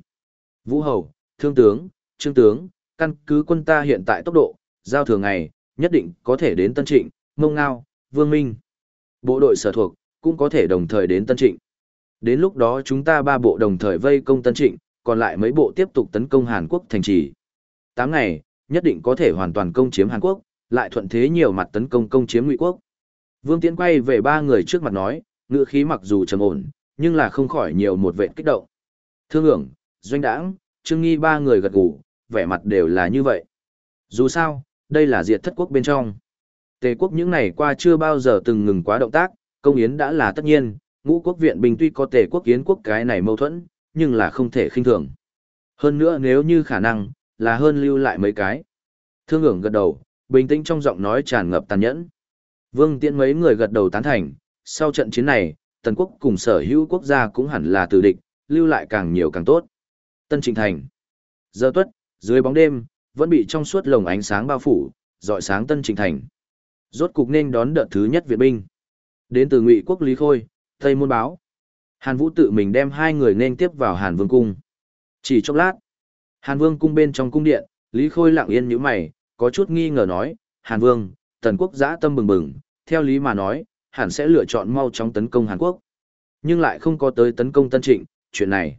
Vũ Hầu, Thương tướng, Trương tướng, căn cứ quân ta hiện tại tốc độ, giao thường ngày, nhất định có thể đến Tân Trịnh, Mông Ngao, Vương Minh. Bộ đội sở thuộc, cũng có thể đồng thời đến Tân Trịnh. Đến lúc đó chúng ta ba bộ đồng thời vây công Tân Trịnh, còn lại mấy bộ tiếp tục tấn công Hàn Quốc thành trì. Tám ngày, nhất định có thể hoàn toàn công chiếm Hàn Quốc, lại thuận thế nhiều mặt tấn công công chiếm Ngụy Quốc. Vương Tiễn quay về ba người trước mặt nói, ngựa khí mặc dù trầm ổn, nhưng là không khỏi nhiều một vệt kích động. Thương ưởng, doanh đãng, trương nghi ba người gật gù, vẻ mặt đều là như vậy. Dù sao, đây là diệt thất quốc bên trong. Tề quốc những ngày qua chưa bao giờ từng ngừng quá động tác, công yến đã là tất nhiên, ngũ quốc viện bình tuy có tề quốc yến quốc cái này mâu thuẫn, nhưng là không thể khinh thường. Hơn nữa nếu như khả năng, là hơn lưu lại mấy cái. Thương ưởng gật đầu, bình tĩnh trong giọng nói tràn ngập tàn nhẫn. Vương Tiễn mấy người gật đầu tán thành, sau trận chiến này, Tần quốc cùng sở hữu quốc gia cũng hẳn là từ địch, lưu lại càng nhiều càng tốt. Tân Trịnh Thành. Giờ tuất, dưới bóng đêm, vẫn bị trong suốt lồng ánh sáng bao phủ, dọi sáng Tân Trịnh Thành. Rốt cục nên đón đợt thứ nhất Việt binh. Đến từ Ngụy quốc Lý Khôi, Tây Môn Báo. Hàn Vũ tự mình đem hai người nên tiếp vào Hàn Vương cung. Chỉ chốc lát, Hàn Vương cung bên trong cung điện, Lý Khôi lặng yên như mày, có chút nghi ngờ nói, Hàn Vương, Tần quốc giã tâm bừng bừng, theo lý mà nói, hẳn sẽ lựa chọn mau chóng tấn công Hàn Quốc. Nhưng lại không có tới tấn công Tân Trịnh, chuyện này.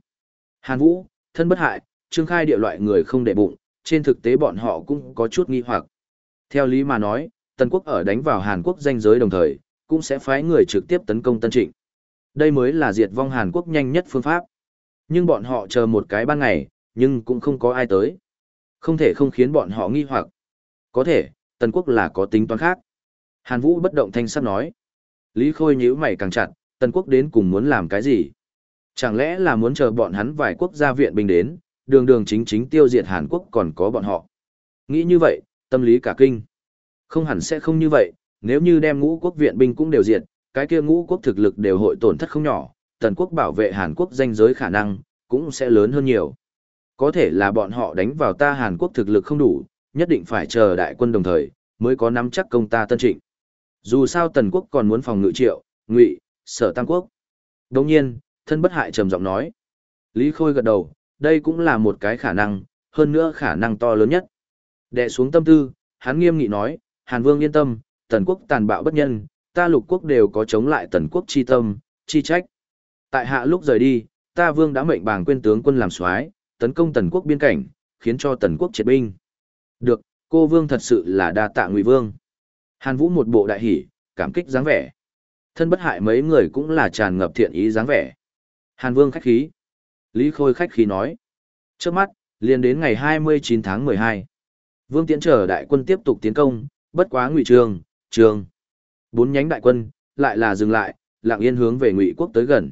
Hàn Vũ, thân bất hại, trương khai địa loại người không để bụng, trên thực tế bọn họ cũng có chút nghi hoặc. Theo lý mà nói, Tần quốc ở đánh vào Hàn Quốc danh giới đồng thời, cũng sẽ phái người trực tiếp tấn công Tân Trịnh. Đây mới là diệt vong Hàn Quốc nhanh nhất phương pháp. Nhưng bọn họ chờ một cái ban ngày, nhưng cũng không có ai tới. Không thể không khiến bọn họ nghi hoặc. Có thể, Tần quốc là có tính toán khác. Hàn Vũ bất động thanh sắc nói. Lý Khôi nhíu mày càng chặt, Tần quốc đến cùng muốn làm cái gì? Chẳng lẽ là muốn chờ bọn hắn vài quốc gia viện binh đến, đường đường chính chính tiêu diệt Hàn Quốc còn có bọn họ. Nghĩ như vậy, tâm lý cả kinh. Không hẳn sẽ không như vậy, nếu như đem ngũ quốc viện binh cũng đều diệt, cái kia ngũ quốc thực lực đều hội tổn thất không nhỏ, tần quốc bảo vệ Hàn Quốc danh giới khả năng, cũng sẽ lớn hơn nhiều. Có thể là bọn họ đánh vào ta Hàn Quốc thực lực không đủ, nhất định phải chờ đại quân đồng thời, mới có nắm chắc công ta tân trịnh. Dù sao tần quốc còn muốn phòng ngự triệu, ngụy, sở tam quốc. Đồng nhiên, thân bất hại trầm giọng nói. Lý Khôi gật đầu, đây cũng là một cái khả năng, hơn nữa khả năng to lớn nhất. Đệ xuống tâm tư, hắn nghiêm nghị nói, Hàn Vương yên tâm, tần quốc tàn bạo bất nhân, ta lục quốc đều có chống lại tần quốc chi tâm, chi trách. Tại hạ lúc rời đi, ta vương đã mệnh bàng quên tướng quân làm soái tấn công tần quốc biên cảnh, khiến cho tần quốc triệt binh. Được, cô vương thật sự là đa tạ ngụy vương. Hàn Vũ một bộ đại hỉ, cảm kích dáng vẻ. Thân bất hại mấy người cũng là tràn ngập thiện ý dáng vẻ. Hàn Vương khách khí. Lý Khôi khách khí nói. Trước mắt, liền đến ngày 29 tháng 12. Vương Tiễn chờ đại quân tiếp tục tiến công, bất quá ngụy trường, trường. Bốn nhánh đại quân, lại là dừng lại, lặng yên hướng về ngụy quốc tới gần.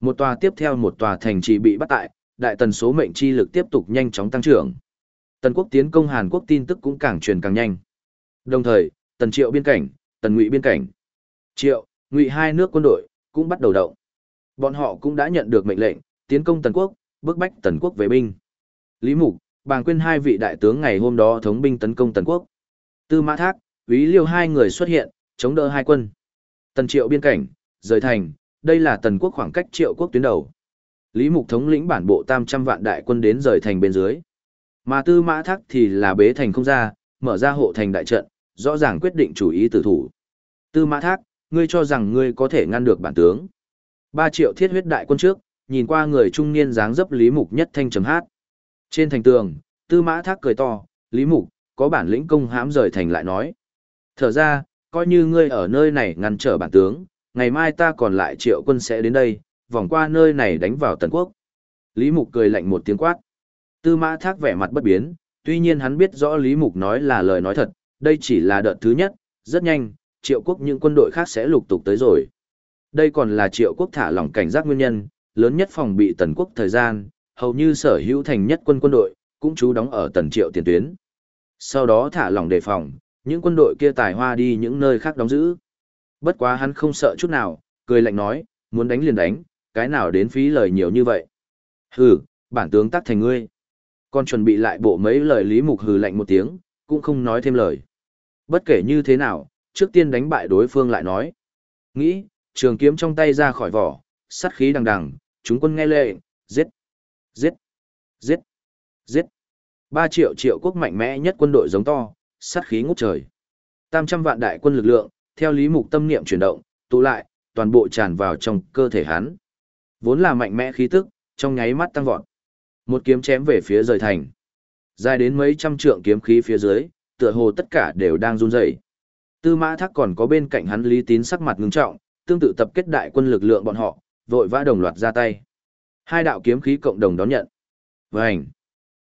Một tòa tiếp theo một tòa thành trì bị bắt tại, đại tần số mệnh chi lực tiếp tục nhanh chóng tăng trưởng. Tần quốc tiến công Hàn Quốc tin tức cũng càng truyền càng nhanh. Đồng thời, tần triệu biên cảnh, tần ngụy biên cảnh. Triệu, ngụy hai nước quân đội, cũng bắt đầu động. Bọn họ cũng đã nhận được mệnh lệnh, tiến công tần quốc, bức bách tần quốc về binh. Lý Mục, bàng quên hai vị đại tướng ngày hôm đó thống binh tấn công tần quốc. Tư Mã Thác, Úy Liêu hai người xuất hiện, chống đỡ hai quân. Tần triệu biên cảnh, rời thành, đây là tần quốc khoảng cách triệu quốc tuyến đầu. Lý Mục thống lĩnh bản bộ tam trăm vạn đại quân đến rời thành bên dưới. Mà Tư Mã Thác thì là bế thành không ra, mở ra hộ thành đại trận, rõ ràng quyết định chủ ý tử thủ. Tư Mã Thác, ngươi cho rằng ngươi có thể ngăn được bản tướng. Ba triệu thiết huyết đại quân trước, nhìn qua người trung niên dáng dấp Lý Mục nhất thanh chấm hát. Trên thành tường, Tư Mã Thác cười to, Lý Mục, có bản lĩnh công hãm rời thành lại nói. Thở ra, coi như ngươi ở nơi này ngăn trở bản tướng, ngày mai ta còn lại triệu quân sẽ đến đây, vòng qua nơi này đánh vào Tần Quốc. Lý Mục cười lạnh một tiếng quát. Tư Mã Thác vẻ mặt bất biến, tuy nhiên hắn biết rõ Lý Mục nói là lời nói thật, đây chỉ là đợt thứ nhất, rất nhanh, triệu quốc những quân đội khác sẽ lục tục tới rồi. Đây còn là triệu quốc thả lỏng cảnh giác nguyên nhân, lớn nhất phòng bị tần quốc thời gian, hầu như sở hữu thành nhất quân quân đội, cũng trú đóng ở tần triệu tiền tuyến. Sau đó thả lỏng đề phòng, những quân đội kia tài hoa đi những nơi khác đóng giữ. Bất quá hắn không sợ chút nào, cười lạnh nói, muốn đánh liền đánh, cái nào đến phí lời nhiều như vậy. Hừ, Bản tướng tắc thành ngươi. Còn chuẩn bị lại bộ mấy lời Lý Mục hừ lạnh một tiếng, cũng không nói thêm lời. Bất kể như thế nào, trước tiên đánh bại đối phương lại nói. Nghĩ, trường kiếm trong tay ra khỏi vỏ, sát khí đằng đằng, chúng quân nghe lệnh, giết, giết, giết, giết. Ba triệu triệu quốc mạnh mẽ nhất quân đội giống to, sát khí ngút trời. Tam trăm vạn đại quân lực lượng, theo lý mục tâm niệm chuyển động, tụ lại, toàn bộ tràn vào trong cơ thể hắn. Vốn là mạnh mẽ khí tức, trong nháy mắt tăng vọt. Một kiếm chém về phía rời thành. Dài đến mấy trăm trượng kiếm khí phía dưới, tựa hồ tất cả đều đang run rẩy. Tư Mã Thác còn có bên cạnh hắn Lý Tín sắc mặt ngưng trọng, tương tự tập kết đại quân lực lượng bọn họ, vội vã đồng loạt ra tay. Hai đạo kiếm khí cộng đồng đón nhận. Vành.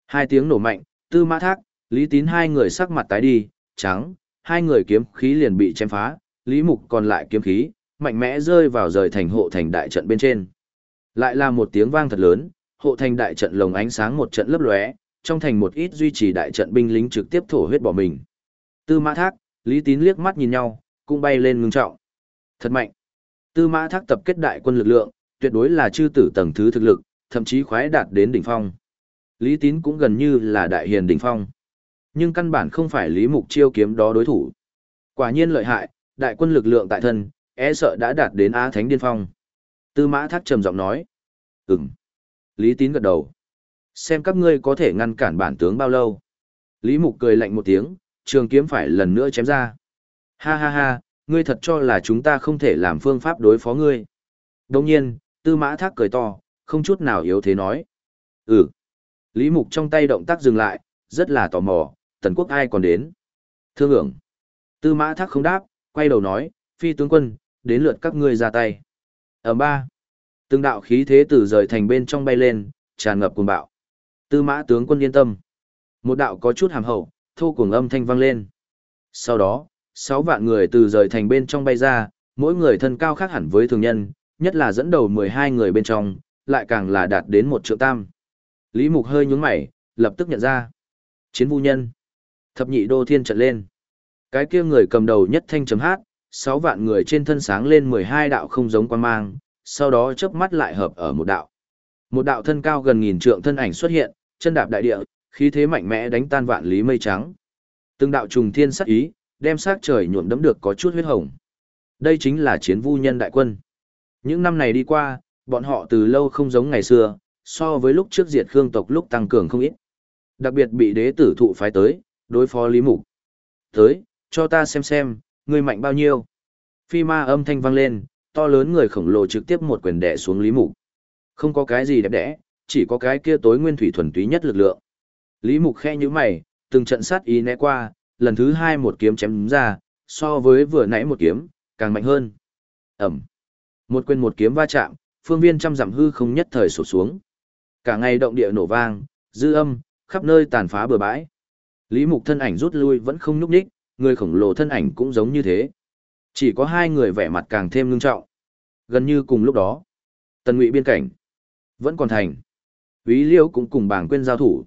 Hai tiếng nổ mạnh, Tư Mã Thác, Lý Tín hai người sắc mặt tái đi, trắng, hai người kiếm khí liền bị chém phá, Lý Mục còn lại kiếm khí, mạnh mẽ rơi vào rời thành hộ thành đại trận bên trên. Lại là một tiếng vang thật lớn, hộ thành đại trận lồng ánh sáng một trận lấp lóe, trong thành một ít duy trì đại trận binh lính trực tiếp thổ huyết bỏ mình. Tư Mã Thác, Lý Tín liếc mắt nhìn nhau, cũng bay lên ngưng trọng. Thật mạnh. Tư Mã Thác tập kết đại quân lực lượng, tuyệt đối là chư tử tầng thứ thực lực, thậm chí khoái đạt đến đỉnh phong. Lý Tín cũng gần như là đại hiền đỉnh phong. Nhưng căn bản không phải Lý Mục chiêu kiếm đó đối thủ. Quả nhiên lợi hại, đại quân lực lượng tại thân, e sợ đã đạt đến Á Thánh Điên Phong. Tư Mã Thác trầm giọng nói. Ừm. Lý Tín gật đầu. Xem các ngươi có thể ngăn cản bản tướng bao lâu. Lý Mục cười lạnh một tiếng, trường kiếm phải lần nữa chém ra. Ha ha ha, ngươi thật cho là chúng ta không thể làm phương pháp đối phó ngươi. Đồng nhiên, tư mã thác cười to, không chút nào yếu thế nói. Ừ. Lý Mục trong tay động tác dừng lại, rất là tò mò, tần quốc ai còn đến. Thương ưởng. Tư mã thác không đáp, quay đầu nói, phi tướng quân, đến lượt các ngươi ra tay. Ở ba. Từng đạo khí thế từ rời thành bên trong bay lên, tràn ngập cuồng bạo. Tư mã tướng quân yên tâm. Một đạo có chút hàm hậu, thu cuồng âm thanh vang lên. Sau đó, sáu vạn người từ rời thành bên trong bay ra, mỗi người thân cao khác hẳn với thường nhân, nhất là dẫn đầu mười hai người bên trong, lại càng là đạt đến một triệu tam. Lý Mục hơi nhướng mày, lập tức nhận ra. Chiến vu nhân. Thập nhị đô thiên trận lên. Cái kia người cầm đầu nhất thanh chấm hát, sáu vạn người trên thân sáng lên mười hai đạo không giống quan mang, sau đó chớp mắt lại hợp ở một đạo. Một đạo thân cao gần nghìn trượng thân ảnh xuất hiện, chân đạp đại địa, khí thế mạnh mẽ đánh tan vạn lý mây trắng. Từng đạo trùng thiên sắc ý, đem sắc trời nhuộm đẫm được có chút huyết hồng. Đây chính là chiến vu nhân đại quân. Những năm này đi qua, bọn họ từ lâu không giống ngày xưa, so với lúc trước diệt khương tộc lúc tăng cường không ít. Đặc biệt bị đế tử thụ phái tới, đối phó Lý Mục. Tới, cho ta xem xem, ngươi mạnh bao nhiêu. Phi ma âm thanh vang lên, to lớn người khổng lồ trực tiếp một quyền đẻ xuống Lý Mục. Không có cái gì đẹp đẽ, chỉ có cái kia tối nguyên thủy thuần túy nhất lực lượng. Lý Mục khe như mày, từng trận sát ý né qua, lần thứ hai một kiếm chém ra, so với vừa nãy một kiếm, càng mạnh hơn. Ẩm. Một quyền một kiếm va chạm, phương viên trăm dặm hư không nhất thời sụp xuống. Cả ngày động địa nổ vang, dư âm, khắp nơi tàn phá bừa bãi. Lý Mục thân ảnh rút lui vẫn không nhúc nhích, người khổng lồ thân ảnh cũng giống như thế. Chỉ có hai người vẻ mặt càng thêm ngưng trọng. Gần như cùng lúc đó, tần ngụy biên cảnh vẫn còn thành. Úy Liêu cũng cùng bảng quên giao thủ.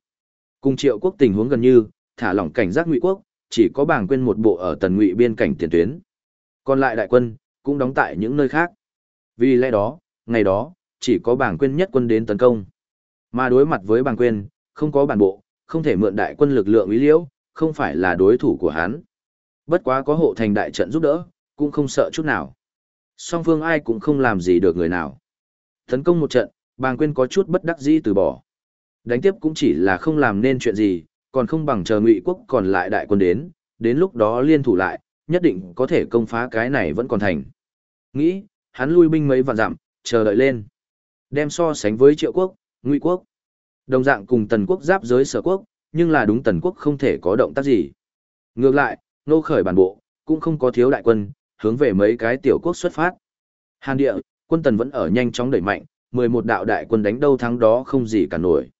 Cùng triệu quốc tình huống gần như, thả lỏng cảnh giác ngụy quốc, chỉ có bảng quên một bộ ở tần ngụy biên cảnh tiền tuyến. Còn lại đại quân, cũng đóng tại những nơi khác. Vì lẽ đó, ngày đó, chỉ có bảng quên nhất quân đến tấn công. Mà đối mặt với bàng quên, không có bản bộ, không thể mượn đại quân lực lượng ý Liêu, không phải là đối thủ của hắn. Bất quá có hộ thành đại trận giúp đỡ, cũng không sợ chút nào. Song phương ai cũng không làm gì được người nào. Tấn công một trận, bàng quên có chút bất đắc dĩ từ bỏ. Đánh tiếp cũng chỉ là không làm nên chuyện gì, còn không bằng chờ ngụy quốc còn lại đại quân đến, đến lúc đó liên thủ lại, nhất định có thể công phá cái này vẫn còn thành. Nghĩ, hắn lui binh mấy vạn dặm, chờ đợi lên. Đem so sánh với triệu quốc, ngụy quốc. Đồng dạng cùng tần quốc giáp giới sở quốc, nhưng là đúng tần quốc không thể có động tác gì. Ngược lại, nô khởi bản bộ, cũng không có thiếu đại quân, hướng về mấy cái tiểu quốc xuất phát. Hàn địa, quân tần vẫn ở nhanh chóng đẩy mạnh, 11 đạo đại quân đánh đâu thắng đó không gì cả nổi.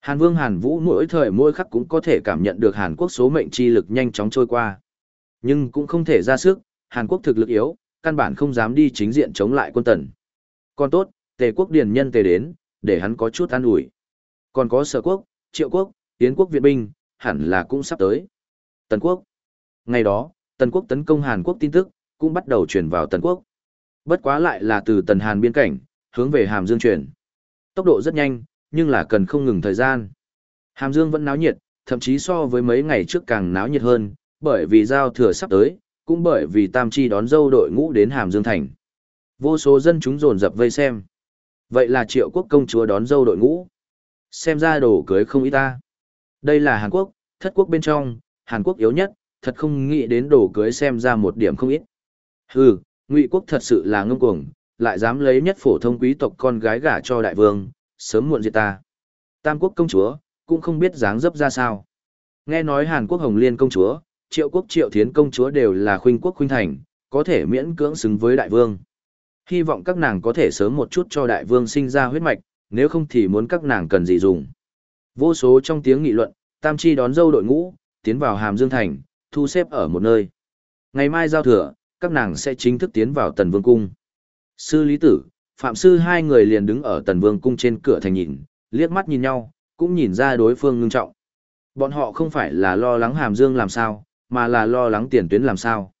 Hàn Vương Hàn Vũ mỗi thời mỗi khắc cũng có thể cảm nhận được Hàn Quốc số mệnh chi lực nhanh chóng trôi qua. Nhưng cũng không thể ra sức, Hàn Quốc thực lực yếu, căn bản không dám đi chính diện chống lại quân tần. Còn tốt, Tề quốc điền nhân tề đến, để hắn có chút an ủi. Còn có Sở quốc, Triệu quốc, Tiến quốc viện binh, hẳn là cũng sắp tới. Tần quốc. Ngày đó, Tần quốc tấn công Hàn Quốc tin tức, cũng bắt đầu truyền vào Tần quốc. Bất quá lại là từ Tần Hàn biên cảnh, hướng về Hàm Dương truyền. Tốc độ rất nhanh, nhưng là cần không ngừng thời gian. Hàm Dương vẫn náo nhiệt, thậm chí so với mấy ngày trước càng náo nhiệt hơn, bởi vì giao thừa sắp tới, cũng bởi vì Tam Chi đón dâu đội ngũ đến Hàm Dương Thành. Vô số dân chúng dồn dập vây xem. Vậy là triệu quốc công chúa đón dâu đội ngũ. Xem ra đồ cưới không ít ta. Đây là Hàn Quốc, thất quốc bên trong, Hàn Quốc yếu nhất, thật không nghĩ đến đồ cưới xem ra một điểm không ít. Hừ, Ngụy quốc thật sự là ngông cuồng, lại dám lấy nhất phổ thông quý tộc con gái gả cho đại vương, sớm muộn diệt ta. Tam quốc công chúa, cũng không biết dáng dấp ra sao. Nghe nói Hàn Quốc Hồng Liên công chúa, Triệu Quốc Triệu Thiến công chúa đều là khuynh quốc khuynh thành, có thể miễn cưỡng xứng với đại vương. Hy vọng các nàng có thể sớm một chút cho đại vương sinh ra huyết mạch, nếu không thì muốn các nàng cần gì dùng. Vô số trong tiếng nghị luận, Tam Chi đón dâu đội ngũ, tiến vào Hàm Dương Thành, thu xếp ở một nơi. Ngày mai giao thừa, các nàng sẽ chính thức tiến vào Tần Vương Cung. Sư Lý Tử, Phạm Sư hai người liền đứng ở Tần Vương Cung trên cửa thành nhìn, liếc mắt nhìn nhau, cũng nhìn ra đối phương ngưng trọng. Bọn họ không phải là lo lắng Hàm Dương làm sao, mà là lo lắng tiền tuyến làm sao.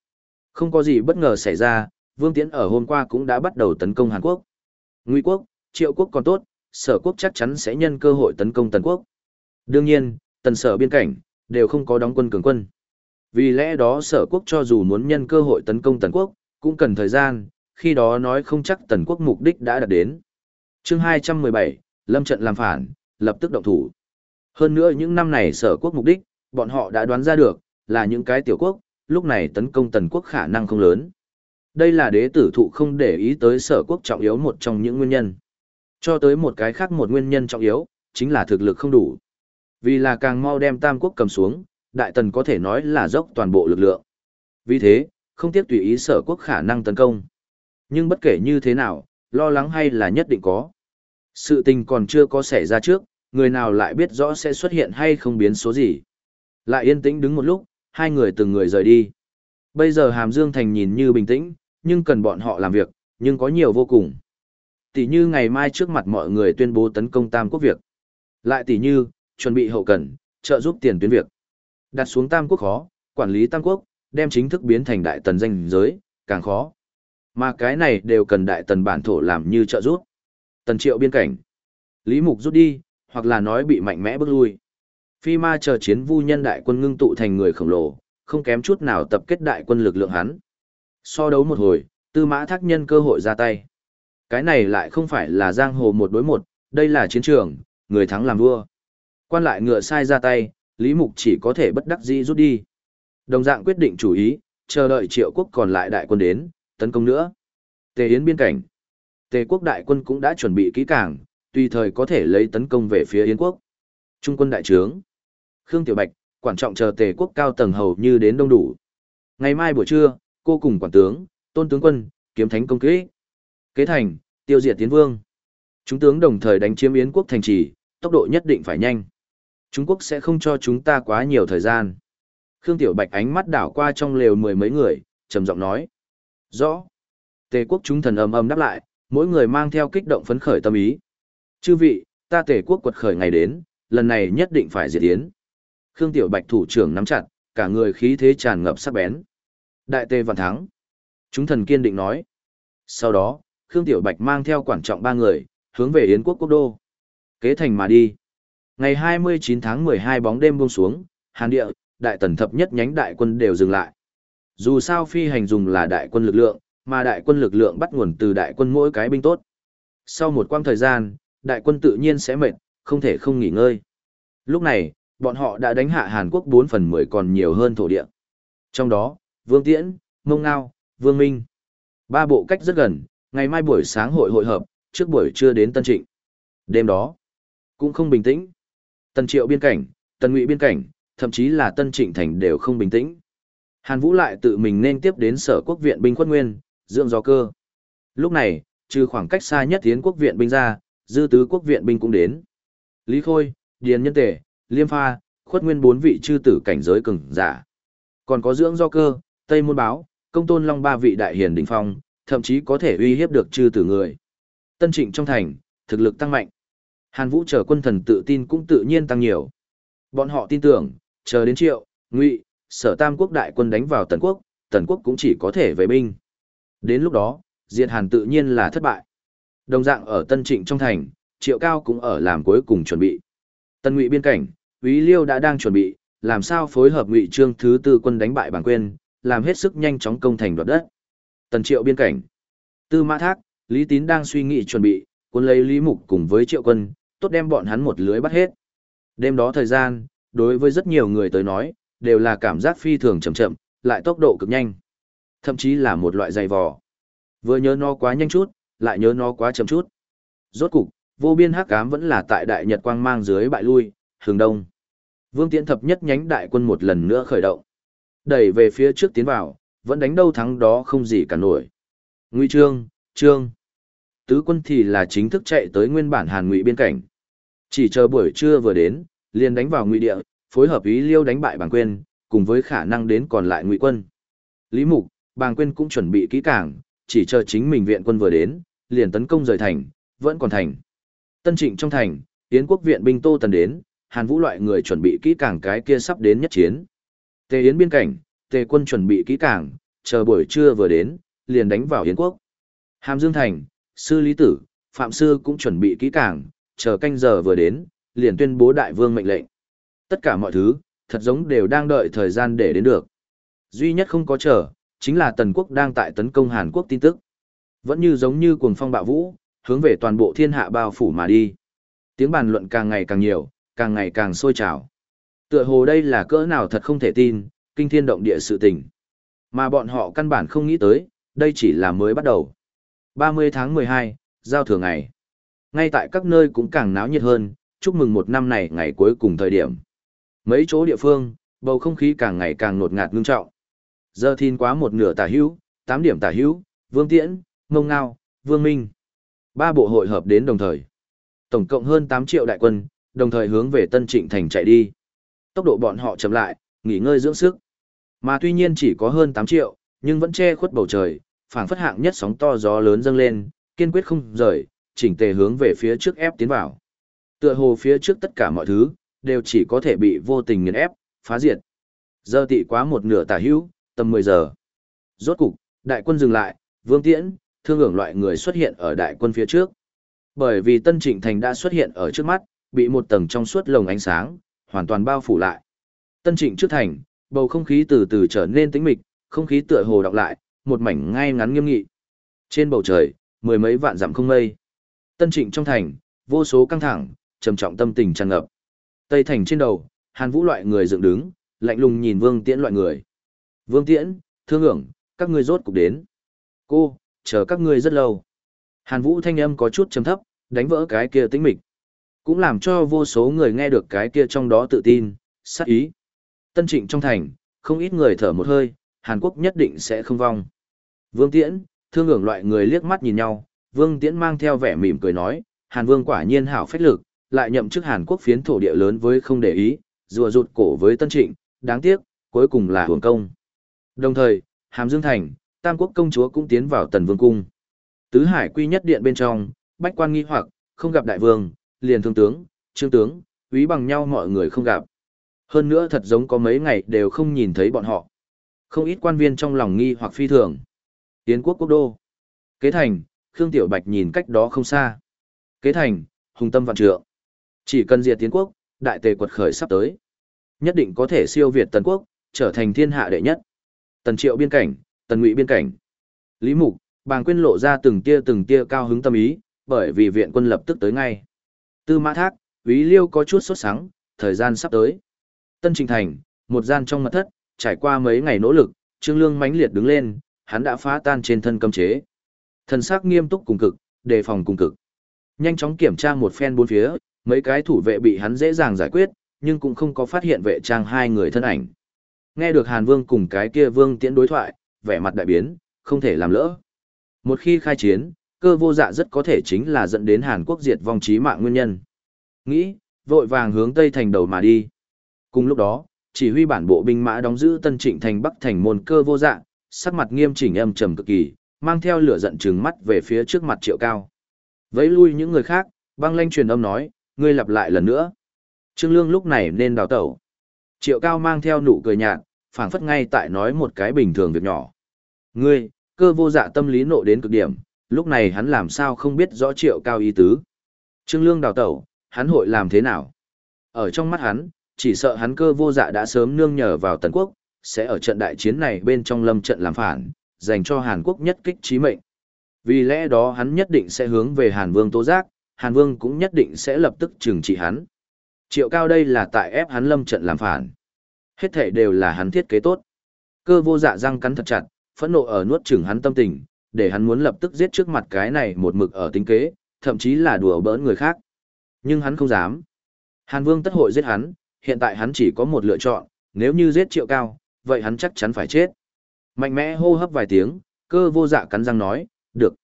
Không có gì bất ngờ xảy ra, Vương Tiễn ở hôm qua cũng đã bắt đầu tấn công Hàn Quốc. Ngụy quốc, Triệu quốc còn tốt, Sở quốc chắc chắn sẽ nhân cơ hội tấn công Tần quốc. Đương nhiên, Tần Sở biên cảnh đều không có đóng quân cường quân. Vì lẽ đó Sở quốc cho dù muốn nhân cơ hội tấn công Tần quốc, cũng cần thời gian, khi đó nói không chắc Tần quốc mục đích đã đạt đến. Chương 217, Lâm trận làm phản, lập tức động thủ. Hơn nữa những năm này Sở quốc mục đích, bọn họ đã đoán ra được, là những cái tiểu quốc, lúc này tấn công Tần quốc khả năng không lớn. Đây là đế tử thụ không để ý tới sở quốc trọng yếu một trong những nguyên nhân. Cho tới một cái khác một nguyên nhân trọng yếu, chính là thực lực không đủ. Vì là càng mau đem tam quốc cầm xuống, đại tần có thể nói là dốc toàn bộ lực lượng. Vì thế, không tiếc tùy ý sở quốc khả năng tấn công. Nhưng bất kể như thế nào, lo lắng hay là nhất định có. Sự tình còn chưa có xảy ra trước, người nào lại biết rõ sẽ xuất hiện hay không biến số gì. Lại yên tĩnh đứng một lúc, hai người từng người rời đi. Bây giờ Hàm Dương Thành nhìn như bình tĩnh, nhưng cần bọn họ làm việc, nhưng có nhiều vô cùng. Tỷ như ngày mai trước mặt mọi người tuyên bố tấn công Tam Quốc việc. Lại tỷ như, chuẩn bị hậu cần, trợ giúp tiền tuyến việc. Đặt xuống Tam Quốc khó, quản lý Tam Quốc, đem chính thức biến thành đại tần danh giới, càng khó. Mà cái này đều cần đại tần bản thổ làm như trợ giúp. Tần triệu biên cảnh. Lý Mục rút đi, hoặc là nói bị mạnh mẽ bước lui. Phi ma chờ chiến vu nhân đại quân ngưng tụ thành người khổng lồ, không kém chút nào tập kết đại quân lực lượng hắn. So đấu một hồi, tư mã thác nhân cơ hội ra tay. Cái này lại không phải là giang hồ một đối một, đây là chiến trường, người thắng làm vua. Quan lại ngựa sai ra tay, Lý Mục chỉ có thể bất đắc dĩ rút đi. Đồng dạng quyết định chủ ý, chờ đợi triệu quốc còn lại đại quân đến, tấn công nữa. Tề Yến biên cảnh. Tề quốc đại quân cũng đã chuẩn bị kỹ càng, tùy thời có thể lấy tấn công về phía Yến quốc. Trung quân đại trướng. Khương Tiểu Bạch, quản trọng chờ tề quốc cao tầng hầu như đến đông đủ. Ngày mai buổi trưa, cô cùng quản tướng, tôn tướng quân, kiếm thánh công kỹ. Kế thành, tiêu diệt tiến vương. Chúng tướng đồng thời đánh chiếm Yến quốc thành trì, tốc độ nhất định phải nhanh. Trung Quốc sẽ không cho chúng ta quá nhiều thời gian. Khương Tiểu Bạch ánh mắt đảo qua trong lều mười mấy người, trầm giọng nói. Rõ. Tề quốc chúng thần ầm ầm đáp lại, mỗi người mang theo kích động phấn khởi tâm ý. Chư vị, ta tề quốc quật khởi ngày đến, lần này nhất định phải diệt Yến. Khương Tiểu Bạch thủ trưởng nắm chặt, cả người khí thế tràn ngập sắc bén. Đại tề vạn thắng. Chúng thần kiên định nói. Sau đó, Khương Tiểu Bạch mang theo quản trọng ba người, hướng về Yến quốc quốc đô. Kế thành mà đi. Ngày 29 tháng 12 bóng đêm buông xuống, Hàn địa, đại tần thập nhất nhánh đại quân đều dừng lại. Dù sao phi hành dùng là đại quân lực lượng, mà đại quân lực lượng bắt nguồn từ đại quân mỗi cái binh tốt. Sau một quãng thời gian, đại quân tự nhiên sẽ mệt, không thể không nghỉ ngơi. Lúc này, bọn họ đã đánh hạ Hàn Quốc 4 phần 10 còn nhiều hơn thổ địa. Trong đó, Vương Tiễn, Mông Ngao, Vương Minh. Ba bộ cách rất gần, ngày mai buổi sáng hội hội hợp, trước buổi trưa đến Tân Trịnh. Đêm đó, cũng không bình tĩnh. Tân Triệu biên cảnh, Tân Ngụy biên cảnh, thậm chí là Tân Trịnh thành đều không bình tĩnh. Hàn Vũ lại tự mình nên tiếp đến sở quốc viện binh khuất nguyên, dưỡng gió cơ. Lúc này, trừ khoảng cách xa nhất tiến quốc viện binh ra, dư tứ quốc viện binh cũng đến. Lý Khôi, Điền Nhân Tể, Liêm Pha, khuất nguyên bốn vị chư tử cảnh giới cường giả. Còn có dưỡng do cơ, Tây Môn Báo, công tôn long ba vị đại hiền đỉnh phong, thậm chí có thể uy hiếp được chư tử người. Tân trịnh trong thành, thực lực tăng mạnh. Hàn Vũ chờ quân thần tự tin cũng tự nhiên tăng nhiều. Bọn họ tin tưởng, chờ đến triệu, ngụy, sở tam quốc đại quân đánh vào tần quốc, tần quốc cũng chỉ có thể về binh. Đến lúc đó, diệt hàn tự nhiên là thất bại. Đồng dạng ở tân trịnh trong thành, Triệu Cao cũng ở làm cuối cùng chuẩn bị. Tân Ngụy biên cảnh, Úy Liêu đã đang chuẩn bị, làm sao phối hợp Ngụy Trương thứ tư quân đánh bại bản Quyên, làm hết sức nhanh chóng công thành đoạt đất. Tần Triệu biên cảnh. Tư Mã Thác, Lý Tín đang suy nghĩ chuẩn bị, cuốn lấy Lý Mục cùng với Triệu Quân, tốt đem bọn hắn một lưới bắt hết. Đêm đó thời gian, đối với rất nhiều người tới nói, đều là cảm giác phi thường chậm chậm, lại tốc độ cực nhanh. Thậm chí là một loại dày vò. Vừa nhớ nó quá nhanh chút, lại nhớ nó quá chậm chút. Rốt cục, vô biên hắc ám vẫn là tại đại nhật quang mang dưới bại lui, hướng đông. Vương Tiễn thập nhất nhánh đại quân một lần nữa khởi động. Đẩy về phía trước tiến vào, vẫn đánh đâu thắng đó không gì cả nổi. Ngụy Trương, Trương. Tứ quân thì là chính thức chạy tới nguyên bản Hàn Ngụy biên cảnh. Chỉ chờ buổi trưa vừa đến, liền đánh vào Ngụy địa, phối hợp ý Liêu đánh bại Bàng Quyên, cùng với khả năng đến còn lại Ngụy quân. Lý Mục, Bàng Quyên cũng chuẩn bị kỹ càng, chỉ chờ chính mình viện quân vừa đến, liền tấn công rời thành, vẫn còn thành. Tân Trịnh trong thành, Yến quốc viện binh Tô Tần đến, Hàn Vũ loại người chuẩn bị kỹ càng cái kia sắp đến nhất chiến. Tề Yến biên cảnh, Tề quân chuẩn bị kỹ càng, chờ buổi trưa vừa đến, liền đánh vào Yến quốc. Hàm Dương thành, sư lý tử, phạm sư cũng chuẩn bị kỹ càng, chờ canh giờ vừa đến, liền tuyên bố đại vương mệnh lệnh. Tất cả mọi thứ, thật giống đều đang đợi thời gian để đến được. Duy nhất không có chờ, chính là Tần quốc đang tại tấn công Hàn Quốc tin tức. Vẫn như giống như cuồng phong bạo vũ, hướng về toàn bộ thiên hạ bao phủ mà đi. Tiếng bàn luận càng ngày càng nhiều, càng ngày càng sôi trào. Tựa hồ đây là cỡ nào thật không thể tin, kinh thiên động địa sự tình. Mà bọn họ căn bản không nghĩ tới, đây chỉ là mới bắt đầu. 30 tháng 12, giao thừa ngày. Ngay tại các nơi cũng càng náo nhiệt hơn, chúc mừng một năm này ngày cuối cùng thời điểm. Mấy chỗ địa phương, bầu không khí càng ngày càng nột ngạt ngưng trọng. Giờ thìn quá một nửa tả hữu, 8 điểm tả hữu, Vương Tiễn, Mông Ngao, Vương Minh. Ba bộ hội hợp đến đồng thời. Tổng cộng hơn 8 triệu đại quân, đồng thời hướng về Tân Trịnh Thành chạy đi. Tốc độ bọn họ chậm lại, nghỉ ngơi dưỡng sức. Mà tuy nhiên chỉ có hơn 8 triệu, nhưng vẫn che khuất bầu trời, phảng phất hạng nhất sóng to gió lớn dâng lên, kiên quyết không rời, chỉnh tề hướng về phía trước ép tiến vào. Tựa hồ phía trước tất cả mọi thứ, đều chỉ có thể bị vô tình nghiền ép, phá diệt. Giờ tị quá một nửa tả hữu, tầm 10 giờ. Rốt cục, đại quân dừng lại, vương tiễn, thương hưởng loại người xuất hiện ở đại quân phía trước. Bởi vì Tân Trịnh Thành đã xuất hiện ở trước mắt, bị một tầng trong suốt lồng ánh sáng, hoàn toàn bao phủ lại. Tân Trịnh trước thành, bầu không khí từ từ trở nên tĩnh mịch, không khí tựa hồ đọc lại, một mảnh ngay ngắn nghiêm nghị. Trên bầu trời, mười mấy vạn dặm không mây. Tân Trịnh trong thành, vô số căng thẳng, trầm trọng tâm tình tràn ngập. Tây thành trên đầu, Hàn Vũ loại người dựng đứng, lạnh lùng nhìn Vương Tiễn loại người. Vương Tiễn, thương hưởng, các ngươi rốt cục đến. Cô, chờ các ngươi rất lâu. Hàn Vũ thanh âm có chút trầm thấp, đánh vỡ cái kia tĩnh mịch. Cũng làm cho vô số người nghe được cái kia trong đó tự tin, sát ý. Tân trịnh trong thành, không ít người thở một hơi, Hàn Quốc nhất định sẽ không vong. Vương Tiễn, thương ngưỡng loại người liếc mắt nhìn nhau, Vương Tiễn mang theo vẻ mỉm cười nói, Hàn Vương quả nhiên hảo phách lực, lại nhậm chức Hàn Quốc phiến thổ địa lớn với không để ý, rùa rụt cổ với Tân Trịnh, đáng tiếc, cuối cùng là hưởng công. Đồng thời, Hàm Dương Thành, Tam Quốc công chúa cũng tiến vào Tần Vương cung. Tứ Hải quy nhất điện bên trong, bách quan nghi hoặc, không gặp đại vương, liền thương tướng, trương tướng, quý bằng nhau mọi người không gặp. Hơn nữa thật giống có mấy ngày đều không nhìn thấy bọn họ. Không ít quan viên trong lòng nghi hoặc phi thường. Tiến quốc quốc đô. Kế thành, Khương Tiểu Bạch nhìn cách đó không xa. Kế thành, hùng tâm vạn trượng. Chỉ cần diệt tiến quốc, đại tề quật khởi sắp tới. Nhất định có thể siêu việt tần quốc, trở thành thiên hạ đệ nhất. Tần triệu biên cảnh, tần ngụy biên cảnh. Lý Mục, bàng quyên lộ ra từng tia từng tia cao hứng tâm ý, bởi vì viện quân lập tức tới ngay. Tư mã thác, Úy Liêu có chút sốt sắng, thời gian sắp tới. Tân Trình Thành, một gian trong mật thất, trải qua mấy ngày nỗ lực, Trương Lương mãnh liệt đứng lên, hắn đã phá tan trên thân cấm chế. Thần sắc nghiêm túc cùng cực, đề phòng cùng cực. Nhanh chóng kiểm tra một phen bốn phía, mấy cái thủ vệ bị hắn dễ dàng giải quyết, nhưng cũng không có phát hiện vệ trang hai người thân ảnh. Nghe được Hàn Vương cùng cái kia Vương Tiễn đối thoại, vẻ mặt đại biến, không thể làm lỡ. Một khi khai chiến, cơ vô dạ rất có thể chính là dẫn đến Hàn Quốc diệt vong chí mạng nguyên nhân. Nghĩ, vội vàng hướng Tây thành đầu mà đi. Cùng lúc đó, chỉ huy bản bộ binh mã đóng giữ Tân Trịnh thành Bắc thành môn cơ vô dạ, sắc mặt nghiêm chỉnh âm trầm cực kỳ, mang theo lửa giận trừng mắt về phía trước mặt Triệu Cao. Vẫy lui những người khác, băng lanh truyền âm nói, ngươi lặp lại lần nữa. Trương Lương lúc này nên đào tẩu. Triệu Cao mang theo nụ cười nhạt, phảng phất ngay tại nói một cái bình thường việc nhỏ. Ngươi, cơ vô dạ tâm lý nộ đến cực điểm, lúc này hắn làm sao không biết rõ Triệu Cao ý tứ. Trương Lương đào tẩu, hắn hội làm thế nào? Ở trong mắt hắn, chỉ sợ hắn cơ vô dạ đã sớm nương nhờ vào Tần Quốc, sẽ ở trận đại chiến này bên trong lâm trận làm phản, dành cho Hàn Quốc nhất kích trí mệnh. Vì lẽ đó hắn nhất định sẽ hướng về Hàn Vương tố giác, Hàn Vương cũng nhất định sẽ lập tức trừng trị hắn. Triệu cao đây là tại ép hắn lâm trận làm phản. Hết thể đều là hắn thiết kế tốt. Cơ vô dạ răng cắn thật chặt, phẫn nộ ở nuốt chửng hắn tâm tình, để hắn muốn lập tức giết trước mặt cái này một mực ở tính kế, thậm chí là đùa bỡn người khác. Nhưng hắn không dám. Hàn Vương tất hội giết hắn, hiện tại hắn chỉ có một lựa chọn, nếu như giết triệu cao, vậy hắn chắc chắn phải chết. Mạnh mẽ hô hấp vài tiếng, cơ vô dạ cắn răng nói, được.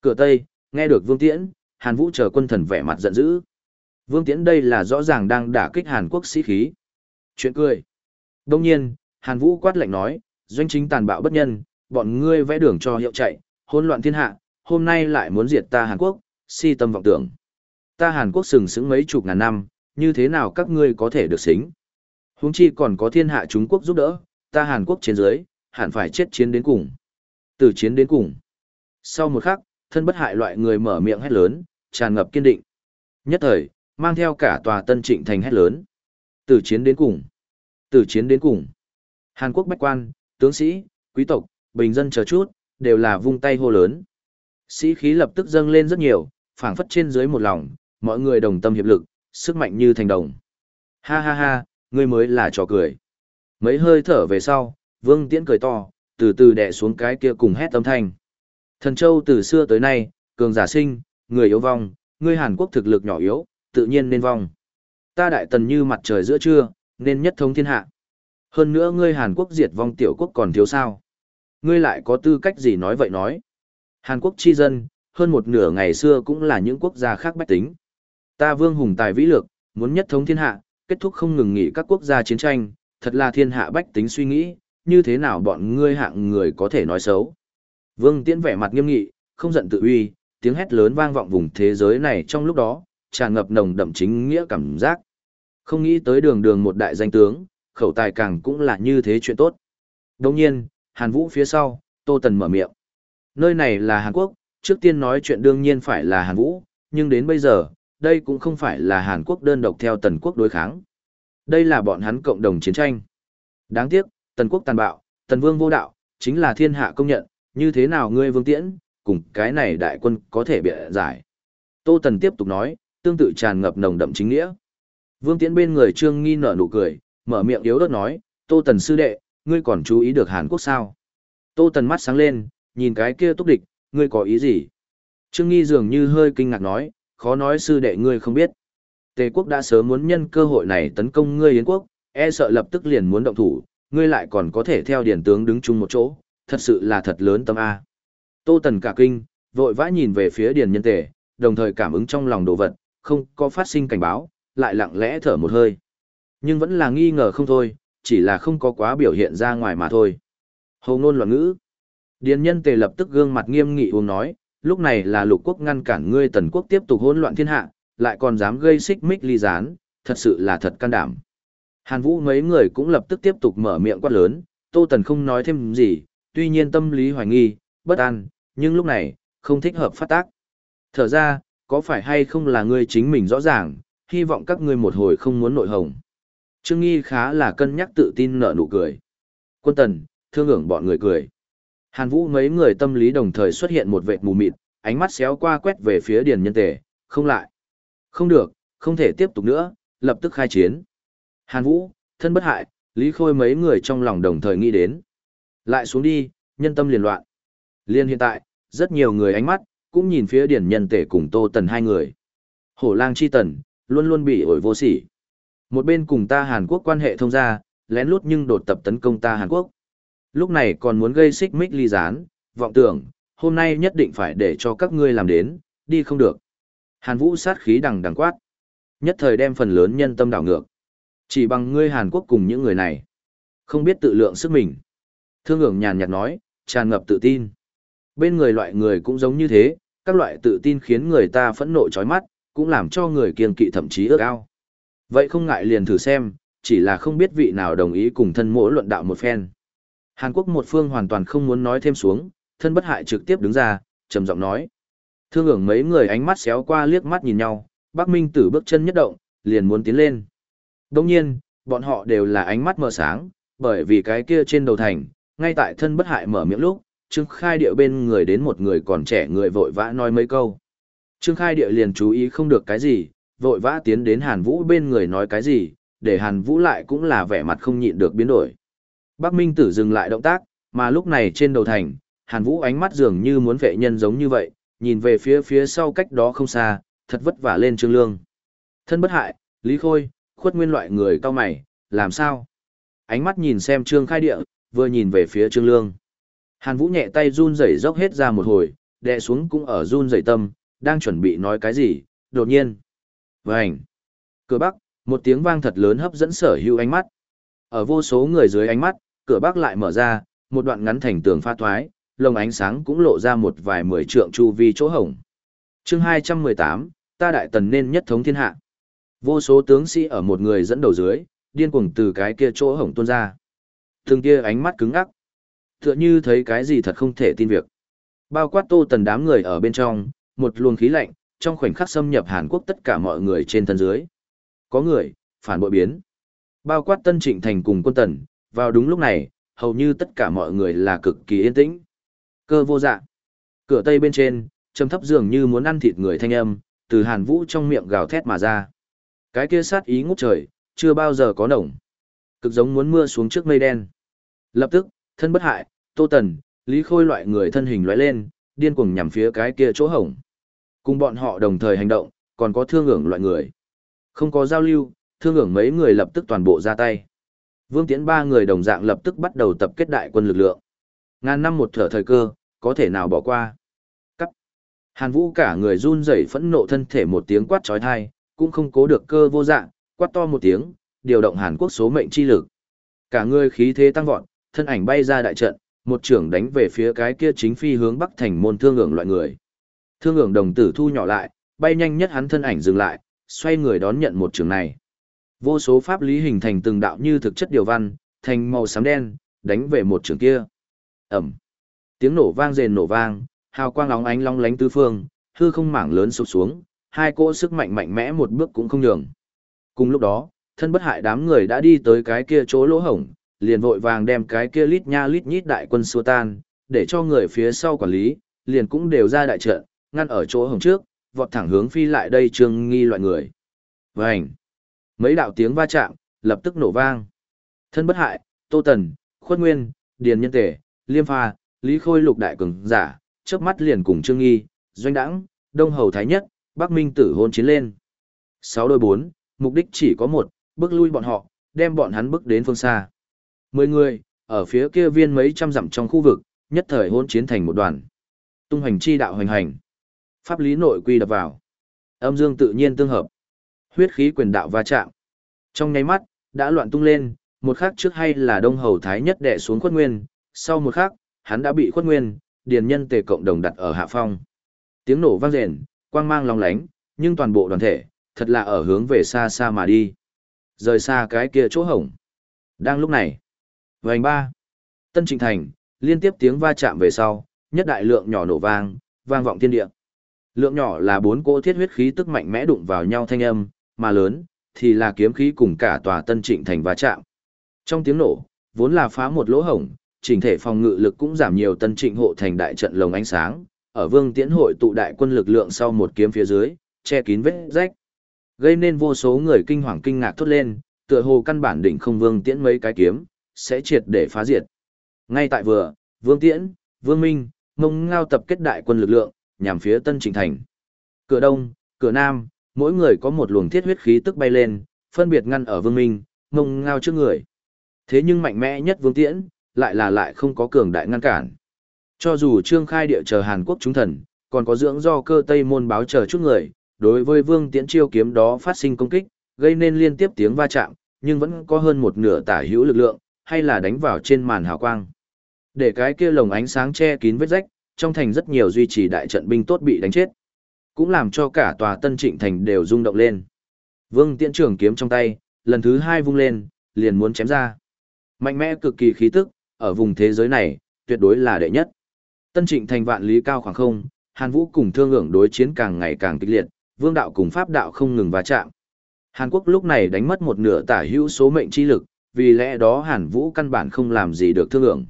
Cửa Tây, nghe được Vương Tiễn, Hàn Vũ chờ quân thần vẻ mặt giận dữ. Vương Tiễn đây là rõ ràng đang đả kích Hàn Quốc sĩ khí. Chuyện cười. Đông nhiên, Hàn Vũ quát lạnh nói, doanh chính tàn bạo bất nhân, bọn ngươi vẽ đường cho hiệu chạy, hỗn loạn thiên hạ, hôm nay lại muốn diệt ta Hàn Quốc, si tâm vọng tưởng. Ta Hàn Quốc sừng sững mấy chục ngàn năm, như thế nào các ngươi có thể được xính? Huống chi còn có thiên hạ Trung Quốc giúp đỡ, ta Hàn Quốc trên dưới, hẳn phải chết chiến đến cùng. Từ chiến đến cùng. Sau một khắc, thân bất hại loại người mở miệng hét lớn, tràn ngập kiên định. Nhất thời, mang theo cả tòa tân trịnh thành hét lớn. Từ chiến đến cùng. Từ chiến đến cùng. Hàn Quốc bách quan, tướng sĩ, quý tộc, bình dân chờ chút, đều là vung tay hô lớn. Sĩ khí lập tức dâng lên rất nhiều, phảng phất trên dưới một lòng, mọi người đồng tâm hiệp lực, sức mạnh như thành đồng. Ha ha ha, ngươi mới là trò cười. Mấy hơi thở về sau, Vương Tiễn cười to, từ từ đè xuống cái kia cùng hét âm thanh. Thần Châu từ xưa tới nay, cường giả sinh, người yếu vong, ngươi Hàn Quốc thực lực nhỏ yếu, tự nhiên nên vong. Ta đại tần như mặt trời giữa trưa, nên nhất thống thiên hạ. Hơn nữa ngươi Hàn Quốc diệt vong tiểu quốc còn thiếu sao. Ngươi lại có tư cách gì nói vậy nói. Hàn Quốc chi dân, hơn một nửa ngày xưa cũng là những quốc gia khác bách tính. Ta vương hùng tài vĩ lược, muốn nhất thống thiên hạ, kết thúc không ngừng nghỉ các quốc gia chiến tranh, thật là thiên hạ bách tính suy nghĩ, như thế nào bọn ngươi hạng người có thể nói xấu. Vương Tiễn vẻ mặt nghiêm nghị, không giận tự uy, tiếng hét lớn vang vọng vùng thế giới này trong lúc đó, tràn ngập nồng đậm chính nghĩa cảm giác. Không nghĩ tới đường đường một đại danh tướng, khẩu tài càng cũng là như thế chuyện tốt. Đồng nhiên, Hàn Vũ phía sau, Tô Tần mở miệng. Nơi này là Hàn Quốc, trước tiên nói chuyện đương nhiên phải là Hàn Vũ, nhưng đến bây giờ, đây cũng không phải là Hàn Quốc đơn độc theo Tần Quốc đối kháng. Đây là bọn hắn cộng đồng chiến tranh. Đáng tiếc, Tần Quốc tàn bạo, Tần Vương vô đạo, chính là thiên hạ công nhận, như thế nào ngươi Vương Tiễn, cùng cái này đại quân có thể bịa giải. Tô Tần tiếp tục nói, tương tự tràn ngập nồng đậm chính nghĩa. Vương Tiễn bên người Trương Nghi nở nụ cười, mở miệng yếu ớt nói, Tô Tần sư đệ, ngươi còn chú ý được Hàn Quốc sao? Tô Tần mắt sáng lên, nhìn cái kia túc địch, ngươi có ý gì? Trương Nghi dường như hơi kinh ngạc nói, khó nói sư đệ ngươi không biết. Tề quốc đã sớm muốn nhân cơ hội này tấn công ngươi Yến quốc, e sợ lập tức liền muốn động thủ, ngươi lại còn có thể theo điển tướng đứng chung một chỗ, thật sự là thật lớn tâm A. Tô Tần cả kinh, vội vã nhìn về phía điền nhân tề, đồng thời cảm ứng trong lòng đồ vật, không có phát sinh cảnh báo, lại lặng lẽ thở một hơi. Nhưng vẫn là nghi ngờ không thôi, chỉ là không có quá biểu hiện ra ngoài mà thôi. Hồ ngôn loạn ngữ. Điền nhân tề lập tức gương mặt nghiêm nghị uống nói, lúc này là lục quốc ngăn cản ngươi tần quốc tiếp tục hỗn loạn thiên hạ, lại còn dám gây xích mích ly gián, thật sự là thật can đảm. Hàn Vũ mấy người cũng lập tức tiếp tục mở miệng quát lớn, Tô Tần không nói thêm gì, tuy nhiên tâm lý hoài nghi, bất an, nhưng lúc này, không thích hợp phát tác. Thở ra, có phải hay không là ngươi chính mình rõ ràng, hy vọng các ngươi một hồi không muốn nội hồng. Trương Nghi khá là cân nhắc tự tin nở nụ cười. Quân Tần, thương ưởng bọn người cười. Hàn Vũ mấy người tâm lý đồng thời xuất hiện một vệt mù mịt, ánh mắt xéo qua quét về phía Điền Nhân Tề, không lại. Không được, không thể tiếp tục nữa, lập tức khai chiến. Hàn Vũ, thân bất hại, Lý Khôi mấy người trong lòng đồng thời nghĩ đến. Lại xuống đi, nhân tâm liền loạn. Liên hiện tại, rất nhiều người ánh mắt, cũng nhìn phía Điền Nhân Tề cùng Tô Tần hai người. Hổ lang chi tần, luôn luôn bị ổi vô sỉ. Một bên cùng ta Hàn Quốc quan hệ thông gia, lén lút nhưng đột tập tấn công ta Hàn Quốc. Lúc này còn muốn gây xích mích ly gián, vọng tưởng, hôm nay nhất định phải để cho các ngươi làm đến, đi không được. Hàn Vũ sát khí đằng đằng quát. Nhất thời đem phần lớn nhân tâm đảo ngược. Chỉ bằng ngươi Hàn Quốc cùng những người này. Không biết tự lượng sức mình. Thương ưởng nhàn nhạt nói, tràn ngập tự tin. Bên người loại người cũng giống như thế, các loại tự tin khiến người ta phẫn nộ chói mắt, cũng làm cho người kiên kỵ thậm chí ước ao. Vậy không ngại liền thử xem, chỉ là không biết vị nào đồng ý cùng thân mỗ luận đạo một phen. Hàn Quốc một phương hoàn toàn không muốn nói thêm xuống, thân bất hại trực tiếp đứng ra, trầm giọng nói. Thương ưởng mấy người ánh mắt xéo qua liếc mắt nhìn nhau, Bắc Minh Tử bước chân nhất động, liền muốn tiến lên. Đồng nhiên, bọn họ đều là ánh mắt mở sáng, bởi vì cái kia trên đầu thành, ngay tại thân bất hại mở miệng lúc, Trương Khai Địa bên người đến một người còn trẻ người vội vã nói mấy câu. Trương Khai Địa liền chú ý không được cái gì, vội vã tiến đến Hàn Vũ bên người nói cái gì, để Hàn Vũ lại cũng là vẻ mặt không nhịn được biến đổi. Bắc Minh Tử dừng lại động tác, mà lúc này trên đầu thành, Hàn Vũ ánh mắt dường như muốn vệ nhân giống như vậy, nhìn về phía phía sau cách đó không xa, thật vất vả lên Trương Lương. Thân bất hại, Lý Khôi, khuất nguyên loại người cao mày, làm sao? Ánh mắt nhìn xem Trương Khai Địa, vừa nhìn về phía Trương Lương. Hàn Vũ nhẹ tay run rẩy dốc hết ra một hồi, đè xuống cũng ở run rẩy tâm, đang chuẩn bị nói cái gì, đột nhiên. Vành! Cửa bắc, một tiếng vang thật lớn hấp dẫn sở hữu ánh mắt. Ở vô số người dưới ánh mắt, cửa bắc lại mở ra, một đoạn ngắn thành tường pha thoái, lồng ánh sáng cũng lộ ra một vài mười trượng chu vi chỗ hổng. chương 218, ta đại tần nên nhất thống thiên hạ. Vô số tướng sĩ ở một người dẫn đầu dưới, điên cuồng từ cái kia chỗ hổng tuôn ra. Thường kia ánh mắt cứng ngắc. Tựa như thấy cái gì thật không thể tin việc. Bao quát tô tần đám người ở bên trong, một luồng khí lạnh, trong khoảnh khắc xâm nhập Hàn Quốc tất cả mọi người trên thân dưới. Có người, phản bội biến. Bao quát tân trịnh thành cùng quân tần, vào đúng lúc này, hầu như tất cả mọi người là cực kỳ yên tĩnh. Cơ vô dạ. Cửa tây bên trên, trầm thấp dường như muốn ăn thịt người thanh âm, từ Hàn Vũ trong miệng gào thét mà ra. Cái kia sát ý ngút trời, chưa bao giờ có nồng. Cực giống muốn mưa xuống trước mây đen. Lập tức, thân bất hại, Tô Tần, Lý Khôi loại người thân hình lóe lên, điên cuồng nhằm phía cái kia chỗ hổng. Cùng bọn họ đồng thời hành động, còn có thương ưởng loại người. Không có giao lưu, thương ưởng mấy người lập tức toàn bộ ra tay. Vương Tiễn ba người đồng dạng lập tức bắt đầu tập kết đại quân lực lượng. Ngàn năm một thở thời cơ, có thể nào bỏ qua. Cắt. Hàn Vũ cả người run rẩy phẫn nộ thân thể một tiếng quát chói tai, cũng không cố được cơ vô dạng, quát to một tiếng, điều động Hàn Quốc số mệnh chi lực. Cả người khí thế tăng vọt, thân ảnh bay ra đại trận, một trưởng đánh về phía cái kia chính phi hướng bắc thành môn thương ưởng loại người. Thương ưởng đồng tử thu nhỏ lại, bay nhanh nhất hắn thân ảnh dừng lại, xoay người đón nhận một trường này. Vô số pháp lý hình thành từng đạo như thực chất điều văn, thành màu xám đen, đánh về một trường kia. Ẩm. Tiếng nổ vang rền nổ vang, hào quang lóng ánh long lánh tứ phương, hư không mảng lớn sụp xuống, hai cỗ sức mạnh mạnh mẽ một bước cũng không nhường. Cùng lúc đó, thân bất hại đám người đã đi tới cái kia chỗ lỗ hổng, liền vội vàng đem cái kia lít nha lít nhít đại quân xua tan, để cho người phía sau quản lý, liền cũng đều ra đại trận, ngăn ở chỗ hồng trước, vọt thẳng hướng phi lại đây trương nghi loại người. Vành! Mấy đạo tiếng va chạm, lập tức nổ vang. Thân bất hại, Tô Tần, Khuất Nguyên, Điền Nhân Tể, Liêm Pha, Lý Khôi lục đại cường giả, chớp mắt liền cùng Trương Nghi, Doanh Đãng, Đông Hầu Thái Nhất, Bắc Minh Tử hôn chiến lên. Sáu đôi bốn, mục đích chỉ có một, bước lui bọn họ, đem bọn hắn bước đến phương xa. Mười người, ở phía kia viên mấy trăm dặm trong khu vực, nhất thời hôn chiến thành một đoàn. Tung hành chi đạo hành hành. Pháp lý nội quy đập vào. Âm dương tự nhiên tương hợp. Huyết khí quyền đạo va chạm. Trong nháy mắt, đã loạn tung lên, một khắc trước hay là Đông Hầu Thái Nhất đè xuống khuất nguyên, sau một khắc, hắn đã bị khuất nguyên, điền nhân tề cộng đồng đặt ở hạ phong. Tiếng nổ vang rền, quang mang long lánh, nhưng toàn bộ đoàn thể, thật là ở hướng về xa xa mà đi. Rời xa cái kia chỗ hổng. Đang lúc này, vành ba, Tân Trịnh Thành, liên tiếp tiếng va chạm về sau, nhất đại lượng nhỏ nổ vang, vang vọng thiên địa. Lượng nhỏ là bốn cỗ thiết huyết khí tức mạnh mẽ đụng vào nhau thanh âm, mà lớn, thì là kiếm khí cùng cả tòa Tân Trịnh Thành va chạm. Trong tiếng nổ, vốn là phá một lỗ hổng, chỉnh thể phòng ngự lực cũng giảm nhiều Tân Trịnh hộ thành đại trận lồng ánh sáng, ở Vương Tiễn hội tụ đại quân lực lượng sau một kiếm phía dưới, che kín vết rách. Gây nên vô số người kinh hoàng kinh ngạc thốt lên, tựa hồ căn bản định không Vương Tiễn mấy cái kiếm, sẽ triệt để phá diệt. Ngay tại vừa, Vương Tiễn, Vương Minh, Mông Ngao tập kết đại quân lực lượng, nhằm phía Tân Trịnh Thành. Cửa Đông, cửa Nam, mỗi người có một luồng thiết huyết khí tức bay lên, phân biệt ngăn ở Vương Minh, ngông Ngao trước người. Thế nhưng mạnh mẽ nhất Vương Tiễn, lại là lại không có cường đại ngăn cản. Cho dù Trương Khai địa chờ Hàn Quốc chúng thần, còn có dưỡng do cơ Tây môn báo chờ chút người, đối với Vương Tiễn chiêu kiếm đó phát sinh công kích, gây nên liên tiếp tiếng va chạm, nhưng vẫn có hơn một nửa tả hữu lực lượng, hay là đánh vào trên màn hào quang. Để cái kia lồng ánh sáng che kín vết rách, trong thành rất nhiều duy trì đại trận binh tốt bị đánh chết. Cũng làm cho cả tòa Tân Trịnh thành đều rung động lên. Vương Tiễn trường kiếm trong tay, lần thứ hai vung lên, liền muốn chém ra. Mạnh mẽ cực kỳ khí tức, ở vùng thế giới này, tuyệt đối là đệ nhất. Tân Trịnh thành vạn lý cao khoảng không, Hàn Vũ cùng Thương lượng đối chiến càng ngày càng kịch liệt, vương đạo cùng pháp đạo không ngừng va chạm. Hàn Quốc lúc này đánh mất một nửa tả hữu số mệnh chi lực, vì lẽ đó Hàn Vũ căn bản không làm gì được thương lượng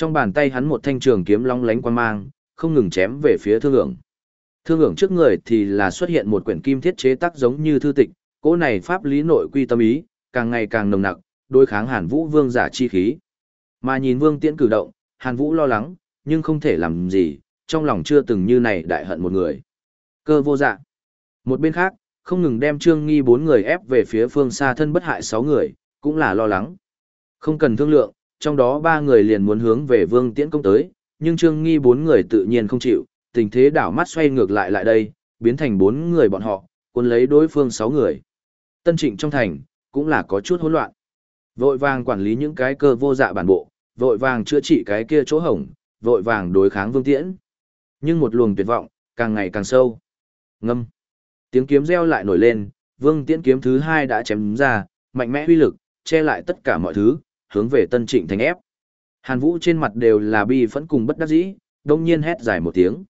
trong bàn tay hắn một thanh trường kiếm long lánh quan mang, không ngừng chém về phía thương ưởng. Thương ưởng trước người thì là xuất hiện một quyển kim thiết chế tác giống như thư tịch, cỗ này pháp lý nội quy tâm ý, càng ngày càng nồng nặc, đối kháng Hàn Vũ vương giả chi khí. Mà nhìn Vương Tiễn cử động, Hàn Vũ lo lắng, nhưng không thể làm gì, trong lòng chưa từng như này đại hận một người. Cơ vô dạ. Một bên khác, không ngừng đem Trương Nghi bốn người ép về phía phương xa thân bất hại sáu người, cũng là lo lắng. Không cần thương lượng, trong đó ba người liền muốn hướng về Vương Tiễn công tới, nhưng Trương Nghi bốn người tự nhiên không chịu, tình thế đảo mắt xoay ngược lại lại đây, biến thành bốn người bọn họ, cuốn lấy đối phương sáu người. Tân Trịnh trong thành, cũng là có chút hỗn loạn. Vội vàng quản lý những cái cơ vô dạ bản bộ, vội vàng chữa trị cái kia chỗ hổng, vội vàng đối kháng Vương Tiễn. Nhưng một luồng tuyệt vọng, càng ngày càng sâu. Ngâm. Tiếng kiếm reo lại nổi lên, Vương Tiễn kiếm thứ hai đã chém ra, mạnh mẽ uy lực, che lại tất cả mọi thứ, hướng về Tân Trịnh thành ép. Hàn Vũ trên mặt đều là bi phẫn cùng bất đắc dĩ, đông nhiên hét dài một tiếng.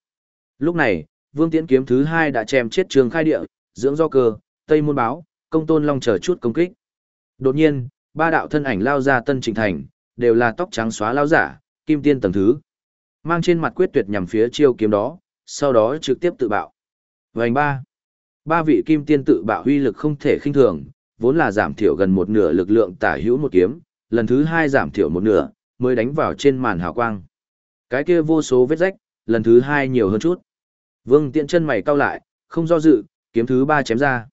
Lúc này, Vương Tiễn kiếm thứ hai đã chém chết Trường Khai Địa, dưỡng do cơ, Tây Môn Báo, Công Tôn Long chờ chút công kích. Đột nhiên, ba đạo thân ảnh lao ra Tân Trịnh thành, đều là tóc trắng xóa lao giả, kim tiên tầng thứ. Mang trên mặt quyết tuyệt nhằm phía chiêu kiếm đó, sau đó trực tiếp tự bạo. Vành ba. Ba vị kim tiên tự bạo huy lực không thể khinh thường, vốn là giảm thiểu gần một nửa lực lượng tả hữu một kiếm, lần thứ hai giảm thiểu một nửa, mới đánh vào trên màn hào quang. Cái kia vô số vết rách, lần thứ hai nhiều hơn chút. Vương tiện chân mày cau lại, không do dự, kiếm thứ ba chém ra.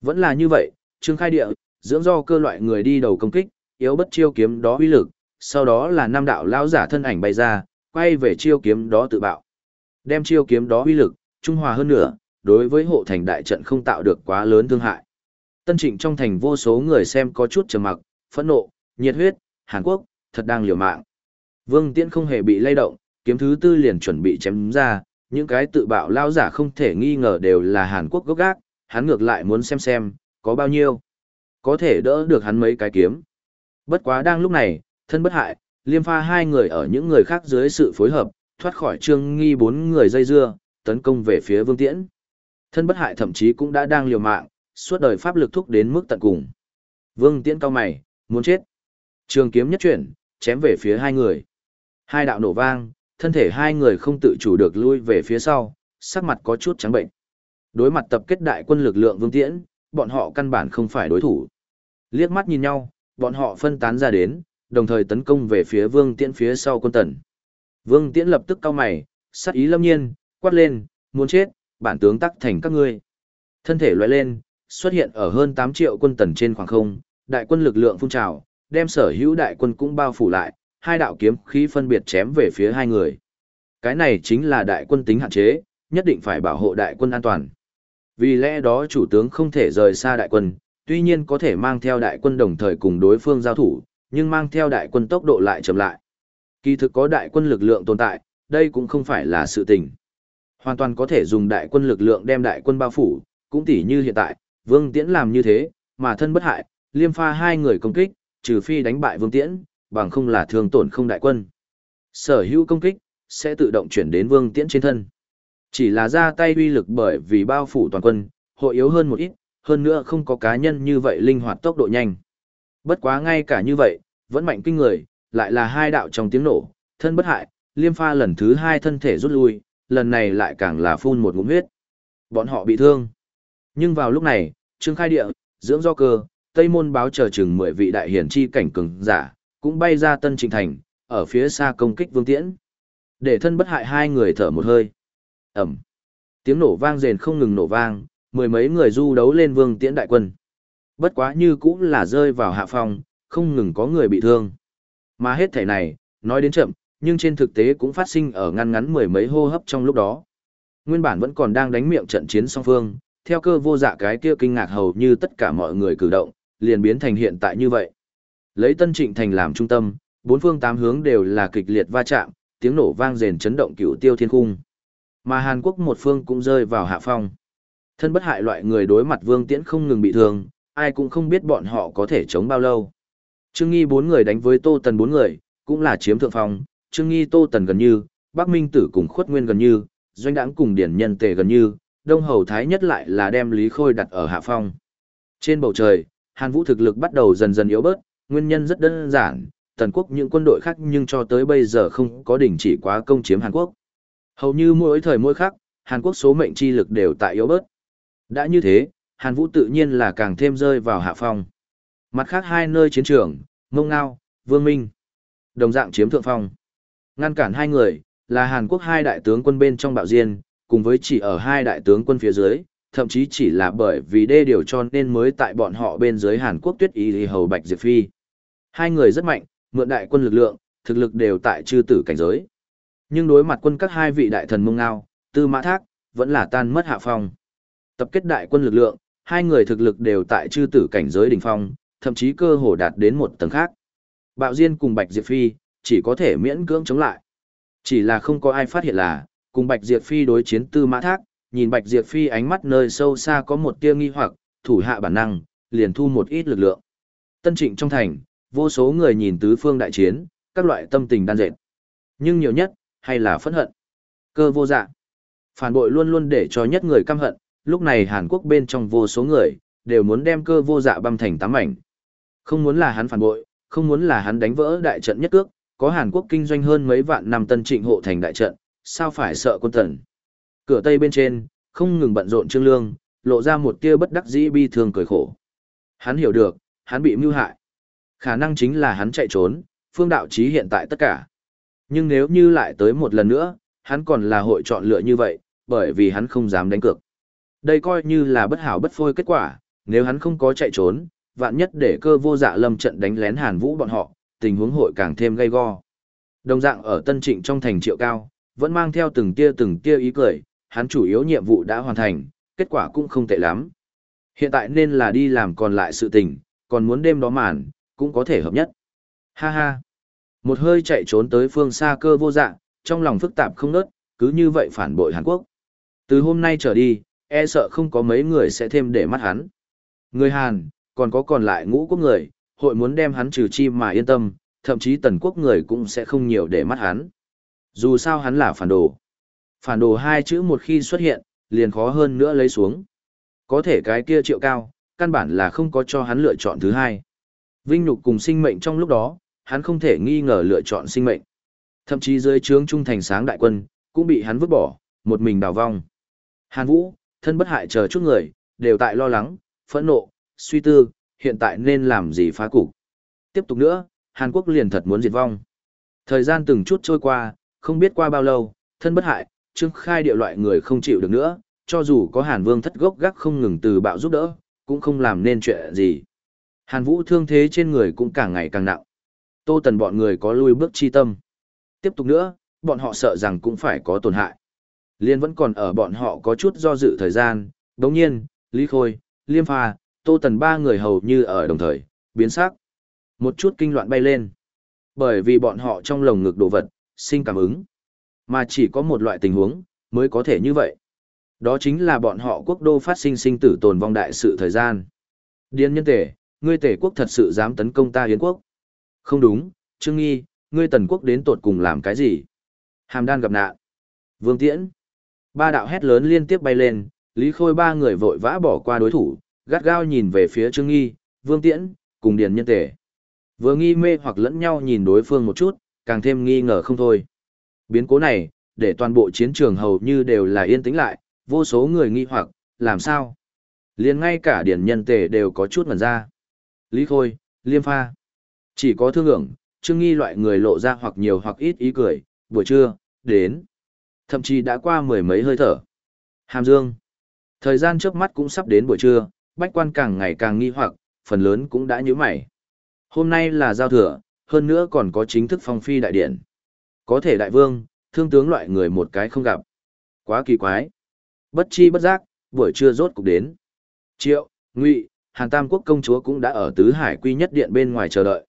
Vẫn là như vậy, trương khai địa, dưỡng do cơ loại người đi đầu công kích, yếu bất chiêu kiếm đó uy lực, sau đó là nam đạo lão giả thân ảnh bay ra, quay về chiêu kiếm đó tự bạo. Đem chiêu kiếm đó uy lực, trung hòa hơn nữa, đối với hộ thành đại trận không tạo được quá lớn thương hại. Tân Trịnh trong thành vô số người xem có chút trầm mặc, phẫn nộ, nhiệt huyết, Hàn Quốc, thật đang liều mạng. Vương Tiễn không hề bị lay động, kiếm thứ tư liền chuẩn bị chém ra, những cái tự bạo lao giả không thể nghi ngờ đều là Hàn Quốc gốc gác, hắn ngược lại muốn xem xem, có bao nhiêu. Có thể đỡ được hắn mấy cái kiếm. Bất quá đang lúc này, thân bất hại, liêm pha hai người ở những người khác dưới sự phối hợp, thoát khỏi trương nghi bốn người dây dưa, tấn công về phía Vương Tiễn. Thân bất hại thậm chí cũng đã đang liều mạng, suốt đời pháp lực thúc đến mức tận cùng. Vương Tiễn cao mày, muốn chết. Trường kiếm nhất chuyển, chém về phía hai người. Hai đạo nổ vang, thân thể hai người không tự chủ được lui về phía sau, sắc mặt có chút trắng bệnh. Đối mặt tập kết đại quân lực lượng Vương Tiễn, bọn họ căn bản không phải đối thủ. Liếc mắt nhìn nhau, bọn họ phân tán ra đến, đồng thời tấn công về phía Vương Tiễn phía sau quân tần. Vương Tiễn lập tức cao mày, sắc ý lâm nhiên, quát lên, muốn chết, bản tướng tắc thành các ngươi. Thân thể loại lên, xuất hiện ở hơn 8 triệu quân tần trên khoảng không, đại quân lực lượng phun trào, đem sở hữu đại quân cũng bao phủ lại, hai đạo kiếm khí phân biệt chém về phía hai người. Cái này chính là đại quân tính hạn chế, nhất định phải bảo hộ đại quân an toàn. Vì lẽ đó chủ tướng không thể rời xa đại quân, tuy nhiên có thể mang theo đại quân đồng thời cùng đối phương giao thủ, nhưng mang theo đại quân tốc độ lại chậm lại. Kỳ thực có đại quân lực lượng tồn tại, đây cũng không phải là sự tình. Hoàn toàn có thể dùng đại quân lực lượng đem đại quân bao phủ, cũng tỉ như hiện tại, Vương Tiễn làm như thế, mà thân bất hại, liêm pha hai người công kích, trừ phi đánh bại Vương Tiễn, bằng không là thương tổn không đại quân. Sở hữu công kích, sẽ tự động chuyển đến Vương Tiễn trên thân. Chỉ là ra tay uy lực bởi vì bao phủ toàn quân, hội yếu hơn một ít, hơn nữa không có cá nhân như vậy linh hoạt tốc độ nhanh. Bất quá ngay cả như vậy, vẫn mạnh kinh người, lại là hai đạo trong tiếng nổ, thân bất hại, liêm pha lần thứ hai thân thể rút lui, lần này lại càng là phun một ngụm huyết. Bọn họ bị thương. Nhưng vào lúc này, Trương Khai Địa, Dưỡng Do Cơ, Tây Môn báo chờ chừng 10 vị đại hiển chi cảnh cường giả, cũng bay ra Tân Trịnh Thành, ở phía xa công kích Vương Tiễn. Để thân bất hại hai người thở một hơi. Ẩm. Tiếng nổ vang rền không ngừng nổ vang, mười mấy người du đấu lên Vương Tiễn đại quân. Bất quá như cũng là rơi vào hạ phong, không ngừng có người bị thương. Mà hết thể này, nói đến chậm, nhưng trên thực tế cũng phát sinh ở ngăn ngắn mười mấy hô hấp trong lúc đó. Nguyên bản vẫn còn đang đánh miệng trận chiến song phương, theo cơ vô dạ cái kia kinh ngạc hầu như tất cả mọi người cử động, liền biến thành hiện tại như vậy. Lấy Tân Trịnh thành làm trung tâm, bốn phương tám hướng đều là kịch liệt va chạm, tiếng nổ vang rền chấn động cửu tiêu thiên cung. Mà Hàn Quốc một phương cũng rơi vào hạ phong. Thân bất hại loại người đối mặt Vương Tiễn không ngừng bị thương, ai cũng không biết bọn họ có thể chống bao lâu. Trương Nghi bốn người đánh với Tô Tần bốn người, cũng là chiếm thượng phong, Trương Nghi Tô Tần gần như, Bắc Minh Tử cùng Khuất Nguyên gần như, Doanh Đãng cùng Điển Nhân Tề gần như, Đông Hầu Thái nhất lại là đem Lý Khôi đặt ở hạ phong. Trên bầu trời, Hàn Vũ thực lực bắt đầu dần dần yếu bớt, nguyên nhân rất đơn giản, tần quốc những quân đội khác nhưng cho tới bây giờ không có đình chỉ quá công chiếm Hàn Quốc. Hầu như mỗi thời mỗi khắc, Hàn Quốc số mệnh chi lực đều tại yếu bớt. Đã như thế, Hàn Vũ tự nhiên là càng thêm rơi vào hạ phong. Mặt khác hai nơi chiến trường, Mông Ngao, Vương Minh, đồng dạng chiếm thượng phong. Ngăn cản hai người, là Hàn Quốc hai đại tướng quân bên trong bạo diên, cùng với chỉ ở hai đại tướng quân phía dưới, thậm chí chỉ là bởi vì đê điều cho nên mới tại bọn họ bên dưới Hàn Quốc tuyết ý thì hầu Bạch Diệp Phi. Hai người rất mạnh, mượn đại quân lực lượng, thực lực đều tại chư tử cảnh giới. Nhưng đối mặt quân các hai vị đại thần mông ngao, tư mã thác, vẫn là tan mất hạ phong. Tập kết đại quân lực lượng, hai người thực lực đều tại chư tử cảnh giới đỉnh phong, thậm chí cơ hồ đạt đến một tầng khác. Bạo Diên cùng Bạch Diệp Phi, chỉ có thể miễn cưỡng chống lại. Chỉ là không có ai phát hiện là, cùng Bạch Diệp Phi đối chiến tư mã thác, nhìn Bạch Diệp Phi ánh mắt nơi sâu xa có một tia nghi hoặc, thủ hạ bản năng, liền thu một ít lực lượng. Tân trịnh trong thành, vô số người nhìn tứ phương đại chiến, các loại tâm tình đan dệt. Nhưng nhiều nhất, hay là phẫn hận. Cơ vô dạ. Phản bội luôn luôn để cho nhất người căm hận, lúc này Hàn Quốc bên trong vô số người, đều muốn đem cơ vô dạ băm thành tám mảnh. Không muốn là hắn phản bội, không muốn là hắn đánh vỡ đại trận nhất cước, có Hàn Quốc kinh doanh hơn mấy vạn năm tân trịnh hộ thành đại trận, sao phải sợ quân tần. Cửa tây bên trên, không ngừng bận rộn trương lương, lộ ra một tia bất đắc dĩ bi thương cười khổ. Hắn hiểu được, hắn bị mưu hại. Khả năng chính là hắn chạy trốn, phương đạo trí hiện tại tất cả. Nhưng nếu như lại tới một lần nữa, hắn còn là hội chọn lựa như vậy, bởi vì hắn không dám đánh cược. Đây coi như là bất hảo bất phôi kết quả, nếu hắn không có chạy trốn, vạn nhất để cơ vô dạ lâm trận đánh lén hàn vũ bọn họ, tình huống hội càng thêm gay go. Đồng dạng ở Tân Trịnh trong thành triệu cao, vẫn mang theo từng tia từng tia ý cười, hắn chủ yếu nhiệm vụ đã hoàn thành, kết quả cũng không tệ lắm. Hiện tại nên là đi làm còn lại sự tình, còn muốn đêm đó màn, cũng có thể hợp nhất. Ha ha. Một hơi chạy trốn tới phương xa cơ vô dạng, trong lòng phức tạp không nớt, cứ như vậy phản bội Hàn Quốc. Từ hôm nay trở đi, e sợ không có mấy người sẽ thêm để mắt hắn. Người Hàn, còn có còn lại ngũ quốc người, hội muốn đem hắn trừ chi mà yên tâm, thậm chí tần quốc người cũng sẽ không nhiều để mắt hắn. Dù sao hắn là phản đồ. Phản đồ hai chữ một khi xuất hiện, liền khó hơn nữa lấy xuống. Có thể cái kia triệu cao, căn bản là không có cho hắn lựa chọn thứ hai. Vinh nhục cùng sinh mệnh trong lúc đó, hắn không thể nghi ngờ lựa chọn sinh mệnh. Thậm chí dưới trướng trung thành sáng đại quân, cũng bị hắn vứt bỏ, một mình đào vong. Hàn Vũ, thân bất hại chờ chút người, đều tại lo lắng, phẫn nộ, suy tư, hiện tại nên làm gì phá cục. Tiếp tục nữa, Hàn Quốc liền thật muốn diệt vong. Thời gian từng chút trôi qua, không biết qua bao lâu, thân bất hại, trương khai địa loại người không chịu được nữa, cho dù có Hàn Vương thất gốc gác không ngừng từ bạo giúp đỡ, cũng không làm nên chuyện gì. Hàn Vũ thương thế trên người cũng càng ngày càng nặng. Tô Tần bọn người có lui bước chi tâm. Tiếp tục nữa, bọn họ sợ rằng cũng phải có tổn hại. Liên vẫn còn ở bọn họ có chút do dự thời gian, đồng nhiên, Lý Khôi, Liêm Pha, Tô Tần ba người hầu như ở đồng thời, biến sắc. Một chút kinh loạn bay lên. Bởi vì bọn họ trong lồng ngực đồ vật, sinh cảm ứng. Mà chỉ có một loại tình huống, mới có thể như vậy. Đó chính là bọn họ quốc đô phát sinh sinh tử tồn vong đại sự thời gian. Điên nhân tể, ngươi tể quốc thật sự dám tấn công ta hiến quốc. Không đúng, Trương Nghi, ngươi tần quốc đến tột cùng làm cái gì? Hàm đan gặp nạn. Vương Tiễn. Ba đạo hét lớn liên tiếp bay lên, Lý Khôi ba người vội vã bỏ qua đối thủ, gắt gao nhìn về phía Trương Nghi, Vương Tiễn, cùng Điền Nhân Tể. Vừa nghi mê hoặc lẫn nhau nhìn đối phương một chút, càng thêm nghi ngờ không thôi. Biến cố này, để toàn bộ chiến trường hầu như đều là yên tĩnh lại, vô số người nghi hoặc, làm sao? liền ngay cả điển Nhân tề đều có chút ngẩn ra. Lý Khôi, Liêm Pha. Chỉ có thương ưởng, Trương Nghi loại người lộ ra hoặc nhiều hoặc ít ý cười, buổi trưa, đến. Thậm chí đã qua mười mấy hơi thở. Hàm Dương. Thời gian trước mắt cũng sắp đến buổi trưa, bách quan càng ngày càng nghi hoặc, phần lớn cũng đã nhíu mày. Hôm nay là giao thừa, hơn nữa còn có chính thức phong phi đại điện. Có thể đại vương, thương tướng loại người một cái không gặp. Quá kỳ quái. Bất chi bất giác, buổi trưa rốt cục đến. Triệu, Ngụy, Hàn Tam quốc công chúa cũng đã ở tứ hải quy nhất điện bên ngoài chờ đợi.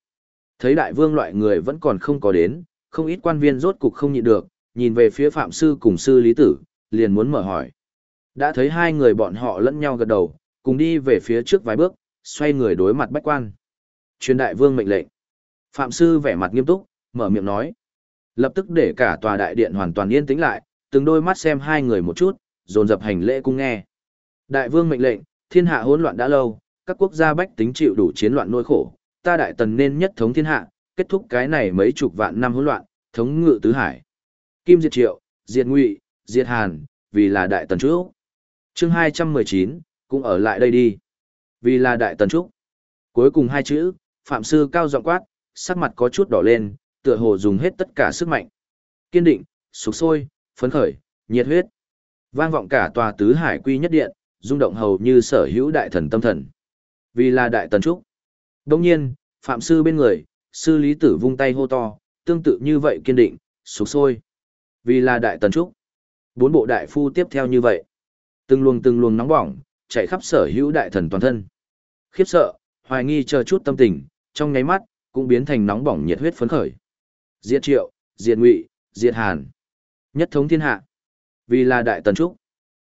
Thấy đại vương loại người vẫn còn không có đến, không ít quan viên rốt cục không nhịn được, nhìn về phía phạm sư cùng sư lý tử, liền muốn mở hỏi. Đã thấy hai người bọn họ lẫn nhau gật đầu, cùng đi về phía trước vài bước, xoay người đối mặt bách quan. Truyền đại vương mệnh lệnh. Phạm sư vẻ mặt nghiêm túc, mở miệng nói. Lập tức để cả tòa đại điện hoàn toàn yên tĩnh lại, từng đôi mắt xem hai người một chút, dồn dập hành lễ cung nghe. Đại vương mệnh lệnh, thiên hạ hỗn loạn đã lâu, các quốc gia bách tính chịu đủ chiến loạn nỗi khổ, ta đại tần nên nhất thống thiên hạ, kết thúc cái này mấy chục vạn năm hỗn loạn, thống ngự tứ hải. Kim diệt triệu, diệt ngụy, diệt hàn, vì là đại tần trúc. Chương 219, cũng ở lại đây đi. Vì là đại tần trúc. Cuối cùng hai chữ, phạm sư cao giọng quát, sắc mặt có chút đỏ lên, tựa hồ dùng hết tất cả sức mạnh. Kiên định, sục sôi, phấn khởi, nhiệt huyết. Vang vọng cả tòa tứ hải quy nhất điện, rung động hầu như sở hữu đại thần tâm thần. Vì là đại tần trúc. Đồng nhiên, phạm sư bên người, sư lý tử vung tay hô to, tương tự như vậy kiên định, sục sôi. Vì là đại tần trúc. Bốn bộ đại phu tiếp theo như vậy. Từng luồng từng luồng nóng bỏng, chạy khắp sở hữu đại thần toàn thân. Khiếp sợ, hoài nghi chờ chút tâm tình, trong nháy mắt, cũng biến thành nóng bỏng nhiệt huyết phấn khởi. Diệt triệu, diệt ngụy, diệt hàn. Nhất thống thiên hạ. Vì là đại tần trúc.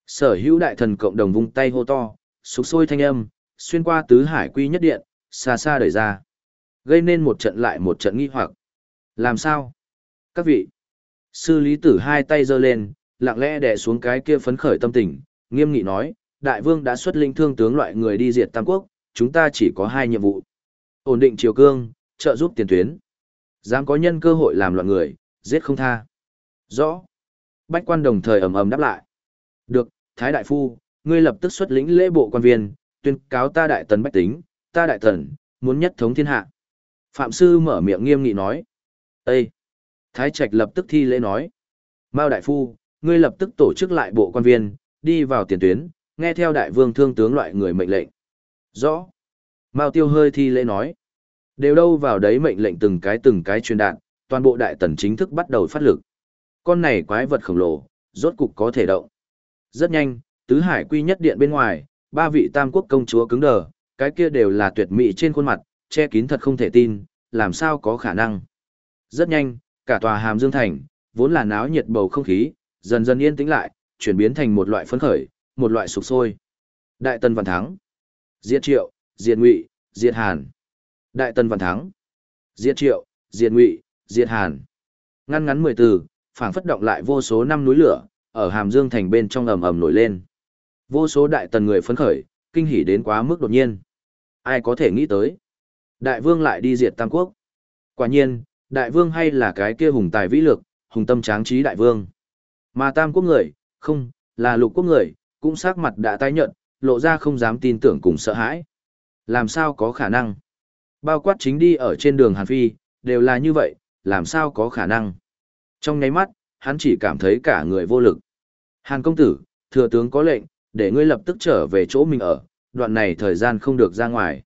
Sở hữu đại thần cộng đồng vung tay hô to, sục sôi thanh âm, xuyên qua tứ hải quy nhất điện, xa xa đẩy ra. Gây nên một trận lại một trận nghi hoặc. Làm sao? Các vị. Sư lý tử hai tay giơ lên, lặng lẽ đè xuống cái kia phấn khởi tâm tình, nghiêm nghị nói, đại vương đã xuất linh thương tướng loại người đi diệt tam quốc, chúng ta chỉ có hai nhiệm vụ. Ổn định triều cương, trợ giúp tiền tuyến. Dám có nhân cơ hội làm loạn người, giết không tha. Rõ. Bách quan đồng thời ầm ầm đáp lại. Được, Thái Đại Phu, ngươi lập tức xuất lĩnh lễ bộ quan viên, tuyên cáo ta đại tần bách tính, ta đại tần, muốn nhất thống thiên hạ. Phạm Sư mở miệng nghiêm nghị nói. Ê! Thái Trạch lập tức thi lễ nói. Mao Đại Phu, ngươi lập tức tổ chức lại bộ quan viên, đi vào tiền tuyến, nghe theo đại vương thương tướng loại người mệnh lệnh. Rõ. Mao Tiêu hơi thi lễ nói. Đều đâu vào đấy mệnh lệnh từng cái từng cái truyền đạt, toàn bộ đại tần chính thức bắt đầu phát lực. Con này quái vật khổng lồ, rốt cục có thể động. Rất nhanh, tứ hải quy nhất điện bên ngoài, ba vị tam quốc công chúa cứng đờ, cái kia đều là tuyệt mỹ trên khuôn mặt, che kín thật không thể tin, làm sao có khả năng. Rất nhanh, cả tòa hàm dương thành, vốn là náo nhiệt bầu không khí, dần dần yên tĩnh lại, chuyển biến thành một loại phấn khởi, một loại sục sôi. Đại tần văn thắng. Diệt triệu, diệt ngụy, diệt hàn. Đại tần văn thắng. Diệt triệu, diệt ngụy, diệt hàn. Ngăn ngắn mười từ, phảng phất động lại vô số năm núi lửa, ở hàm dương thành bên trong ầm ầm nổi lên. Vô số đại tần người phấn khởi, kinh hỉ đến quá mức đột nhiên. Ai có thể nghĩ tới? Đại vương lại đi diệt Tam Quốc. Quả nhiên, đại vương hay là cái kia hùng tài vĩ lực, hùng tâm tráng trí đại vương. Mà Tam Quốc người, không, là lục quốc người, cũng sắc mặt đã tái nhợt, lộ ra không dám tin tưởng cùng sợ hãi. Làm sao có khả năng? Bao quát chính đi ở trên đường Hàn Phi, đều là như vậy, làm sao có khả năng? Trong nháy mắt, hắn chỉ cảm thấy cả người vô lực. Hàn công tử, thừa tướng có lệnh, để ngươi lập tức trở về chỗ mình ở, đoạn này thời gian không được ra ngoài.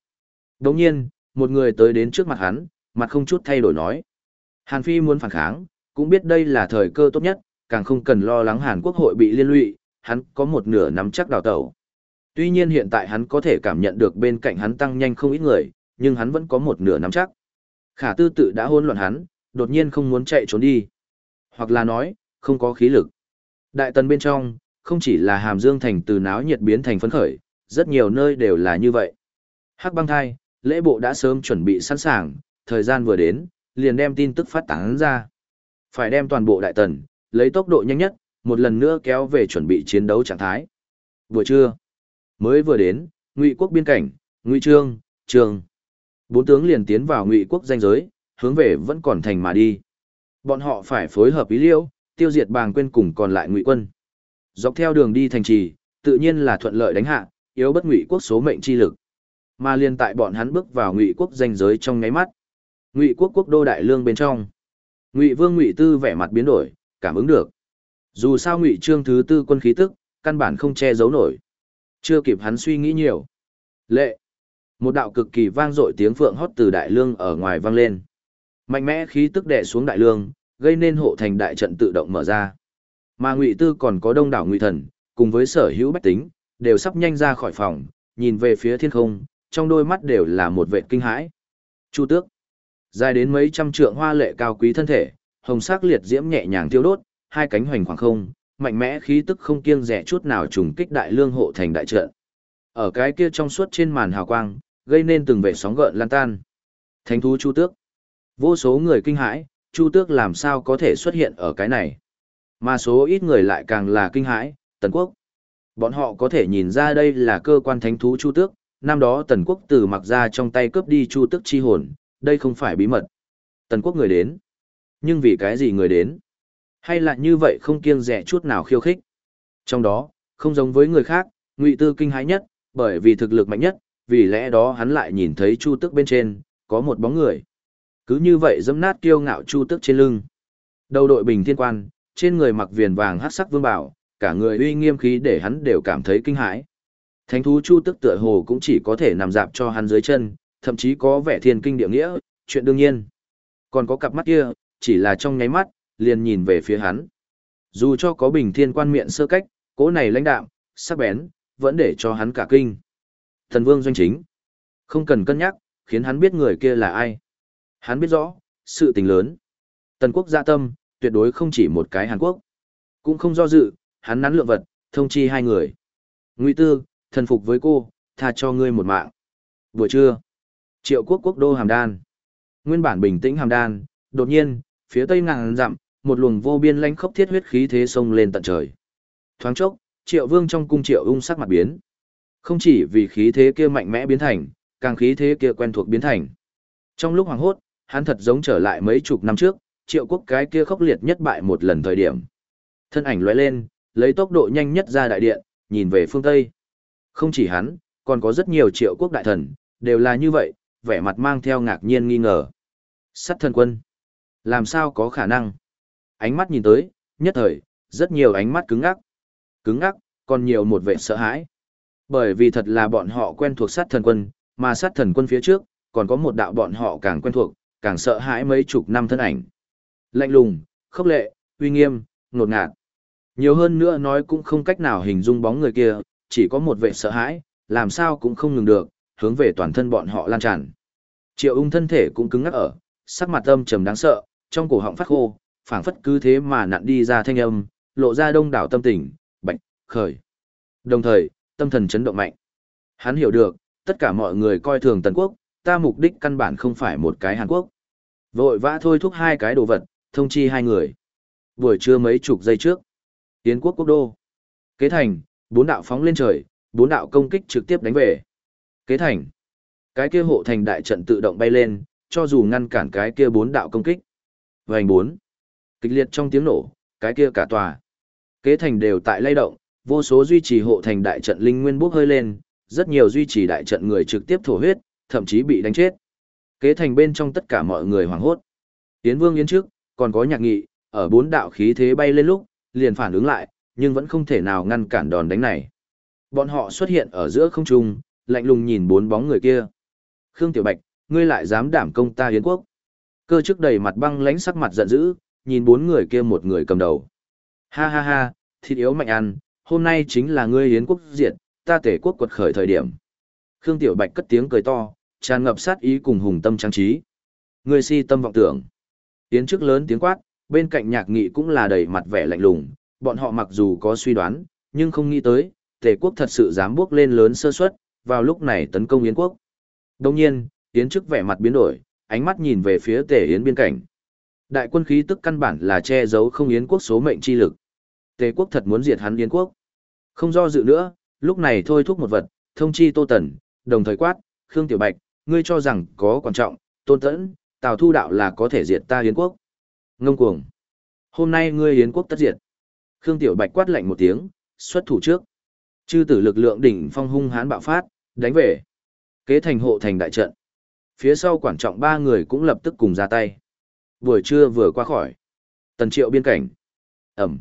Đồng nhiên, một người tới đến trước mặt hắn, mặt không chút thay đổi nói. Hàn Phi muốn phản kháng, cũng biết đây là thời cơ tốt nhất, càng không cần lo lắng Hàn Quốc hội bị liên lụy, hắn có một nửa nắm chắc đào tẩu. Tuy nhiên hiện tại hắn có thể cảm nhận được bên cạnh hắn tăng nhanh không ít người, nhưng hắn vẫn có một nửa nắm chắc. Khả tư tự đã hôn loạn hắn, đột nhiên không muốn chạy trốn đi. Hoặc là nói, không có khí lực. Đại tần bên trong, không chỉ là hàm dương thành từ náo nhiệt biến thành phấn khởi, rất nhiều nơi đều là như vậy. Hắc băng thai, lễ bộ đã sớm chuẩn bị sẵn sàng, thời gian vừa đến, liền đem tin tức phát tán ra. Phải đem toàn bộ đại tần, lấy tốc độ nhanh nhất, một lần nữa kéo về chuẩn bị chiến đấu trạng thái. Vừa trưa, mới vừa đến, ngụy quốc biên cảnh, ngụy trương, trường. Bốn tướng liền tiến vào ngụy quốc danh giới, hướng về vẫn còn thành mà đi. Bọn họ phải phối hợp ý liêu, tiêu diệt bàng quên cùng còn lại ngụy quân. Dọc theo đường đi thành trì, tự nhiên là thuận lợi đánh hạ, yếu bất ngụy quốc số mệnh chi lực. Mà liên tại bọn hắn bước vào ngụy quốc danh giới trong nháy mắt. Ngụy quốc quốc đô đại lương bên trong. Ngụy vương ngụy tư vẻ mặt biến đổi, cảm ứng được. Dù sao ngụy trương thứ tư quân khí tức, căn bản không che giấu nổi. Chưa kịp hắn suy nghĩ nhiều. Lệ. Một đạo cực kỳ vang dội tiếng phượng hót từ đại lương ở ngoài vang lên. Mạnh mẽ khí tức đè xuống đại lương, gây nên hộ thành đại trận tự động mở ra. Mà Ngụy Tư còn có đông đảo Ngụy Thần, cùng với sở hữu bách tính, đều sắp nhanh ra khỏi phòng, nhìn về phía thiên không, trong đôi mắt đều là một vệ kinh hãi. Chu Tước, dài đến mấy trăm trượng hoa lệ cao quý thân thể, hồng sắc liệt diễm nhẹ nhàng thiêu đốt, hai cánh hoành khoảng không, mạnh mẽ khí tức không kiêng dè chút nào trùng kích đại lương hộ thành đại trận. Ở cái kia trong suốt trên màn hào quang, gây nên từng vệ sóng gợn lan tan. Thánh thú Chu Tước. Vô số người kinh hãi, Chu Tước làm sao có thể xuất hiện ở cái này. Mà số ít người lại càng là kinh hãi, Tần Quốc, Bọn họ có thể nhìn ra đây là cơ quan thánh thú Chu Tước, năm đó Tần Quốc từ mặc ra trong tay cướp đi Chu Tước chi hồn, đây không phải bí mật. Tần Quốc người đến. Nhưng vì cái gì người đến? Hay là như vậy không kiêng rẻ chút nào khiêu khích? Trong đó, không giống với người khác, Ngụy Tư kinh hãi nhất, bởi vì thực lực mạnh nhất, vì lẽ đó hắn lại nhìn thấy Chu Tước bên trên, có một bóng người. Cứ như vậy dẫm nát kiêu ngạo Chu Tước trên lưng. Đầu đội bình thiên quan, trên người mặc viền vàng hắc sắc vương bảo, cả người uy nghiêm khí để hắn đều cảm thấy kinh hãi. Thánh thú Chu Tước tựa hồ cũng chỉ có thể nằm dạp cho hắn dưới chân, thậm chí có vẻ thiên kinh địa nghĩa, chuyện đương nhiên. Còn có cặp mắt kia, chỉ là trong nháy mắt, liền nhìn về phía hắn. Dù cho có bình thiên quan miệng sơ cách, cố này lãnh đạm, sắc bén, vẫn để cho hắn cả kinh. Thần vương doanh chính. Không cần cân nhắc, khiến hắn biết người kia là ai. Hắn biết rõ, sự tình lớn. Tần quốc gia tâm, tuyệt đối không chỉ một cái Hàn Quốc. Cũng không do dự, hắn nắn lượng vật, thông chi hai người. Ngụy Tư, thần phục với cô, tha cho ngươi một mạng. Buổi trưa, triệu quốc quốc đô Hàm Đan. Nguyên bản bình tĩnh Hàm Đan, đột nhiên, phía tây ngàn dặm, một luồng vô biên lãnh khốc thiết huyết khí thế sông lên tận trời. Thoáng chốc, triệu vương trong cung triệu ung sắc mặt biến. Không chỉ vì khí thế kia mạnh mẽ biến thành, càng khí thế kia quen thuộc biến thành. Trong lúc hoàng hốt, hắn thật giống trở lại mấy chục năm trước, triệu quốc cái kia khốc liệt nhất bại một lần thời điểm. Thân ảnh lóe lên, lấy tốc độ nhanh nhất ra đại điện, nhìn về phương Tây. Không chỉ hắn, còn có rất nhiều triệu quốc đại thần, đều là như vậy, vẻ mặt mang theo ngạc nhiên nghi ngờ. Sắt thần quân. Làm sao có khả năng? Ánh mắt nhìn tới, nhất thời, rất nhiều ánh mắt cứng ngắc. Cứng ngắc, còn nhiều một vẻ sợ hãi. Bởi vì thật là bọn họ quen thuộc sát thần quân, mà sát thần quân phía trước, còn có một đạo bọn họ càng quen thuộc, càng sợ hãi mấy chục năm thân ảnh. Lạnh lùng, khốc lệ, uy nghiêm, nột ngạt. Nhiều hơn nữa nói cũng không cách nào hình dung bóng người kia, chỉ có một vẻ sợ hãi, làm sao cũng không ngừng được, hướng về toàn thân bọn họ lan tràn. Triệu ung thân thể cũng cứng ngắc ở, sắc mặt âm trầm đáng sợ, trong cổ họng phát khô, phảng phất cứ thế mà nặn đi ra thanh âm, lộ ra đông đảo tâm tình, bệnh, khởi. Đồng thời, tâm thần chấn động mạnh. Hắn hiểu được, tất cả mọi người coi thường Tần Quốc, ta mục đích căn bản không phải một cái Hàn Quốc. Vội vã thôi thúc hai cái đồ vật, thông chi hai người. Buổi trưa mấy chục giây trước, Tiến quốc quốc đô. Kế thành, bốn đạo phóng lên trời, bốn đạo công kích trực tiếp đánh về. Kế thành. Cái kia hộ thành đại trận tự động bay lên, cho dù ngăn cản cái kia bốn đạo công kích. Vành bốn. Kịch liệt trong tiếng nổ, cái kia cả tòa. Kế thành đều tại lay động, vô số duy trì hộ thành đại trận linh nguyên bốc hơi lên, rất nhiều duy trì đại trận người trực tiếp thổ huyết, thậm chí bị đánh chết. Kế thành bên trong tất cả mọi người hoảng hốt. Yến Vương Yến trước, còn có nhạc nghị, ở bốn đạo khí thế bay lên lúc, liền phản ứng lại, nhưng vẫn không thể nào ngăn cản đòn đánh này. Bọn họ xuất hiện ở giữa không trung, lạnh lùng nhìn bốn bóng người kia. Khương Tiểu Bạch, ngươi lại dám đảm công ta Yến quốc. Cơ chức đầy mặt băng lãnh sắc mặt giận dữ, nhìn bốn người kia một người cầm đầu. Ha ha ha, thịt yếu mạnh ăn, hôm nay chính là ngươi Yến quốc diệt, ta tể quốc quật khởi thời điểm. Khương Tiểu Bạch cất tiếng cười to, tràn ngập sát ý cùng hùng tâm trang trí. Ngươi si tâm vọng tưởng. Yến trước lớn tiếng quát, bên cạnh nhạc nghị cũng là đầy mặt vẻ lạnh lùng, bọn họ mặc dù có suy đoán, nhưng không nghĩ tới, tề quốc thật sự dám bước lên lớn sơ suất, vào lúc này tấn công Yến quốc. Đồng nhiên, Yến trước vẻ mặt biến đổi, ánh mắt nhìn về phía tề Yến biên cảnh. Đại quân khí tức căn bản là che giấu không Yến quốc số mệnh chi lực. Tề quốc thật muốn diệt hắn Yến quốc. Không do dự nữa, lúc này thôi thúc một vật, thông chi Tô Tần, đồng thời quát, Khương Tiểu Bạch, ngươi cho rằng có quan trọng, Tôn Tẫn, Tào Thu Đạo là có thể diệt ta Yến quốc. Ngông cuồng. Hôm nay ngươi Yến quốc tất diệt. Khương Tiểu Bạch quát lạnh một tiếng, xuất thủ trước. Chư tử lực lượng đỉnh phong hung hãn bạo phát, đánh về. Kế thành hộ thành đại trận. Phía sau quản trọng ba người cũng lập tức cùng ra tay. Buổi trưa vừa qua khỏi. Tần triệu biên cảnh. Ẩm.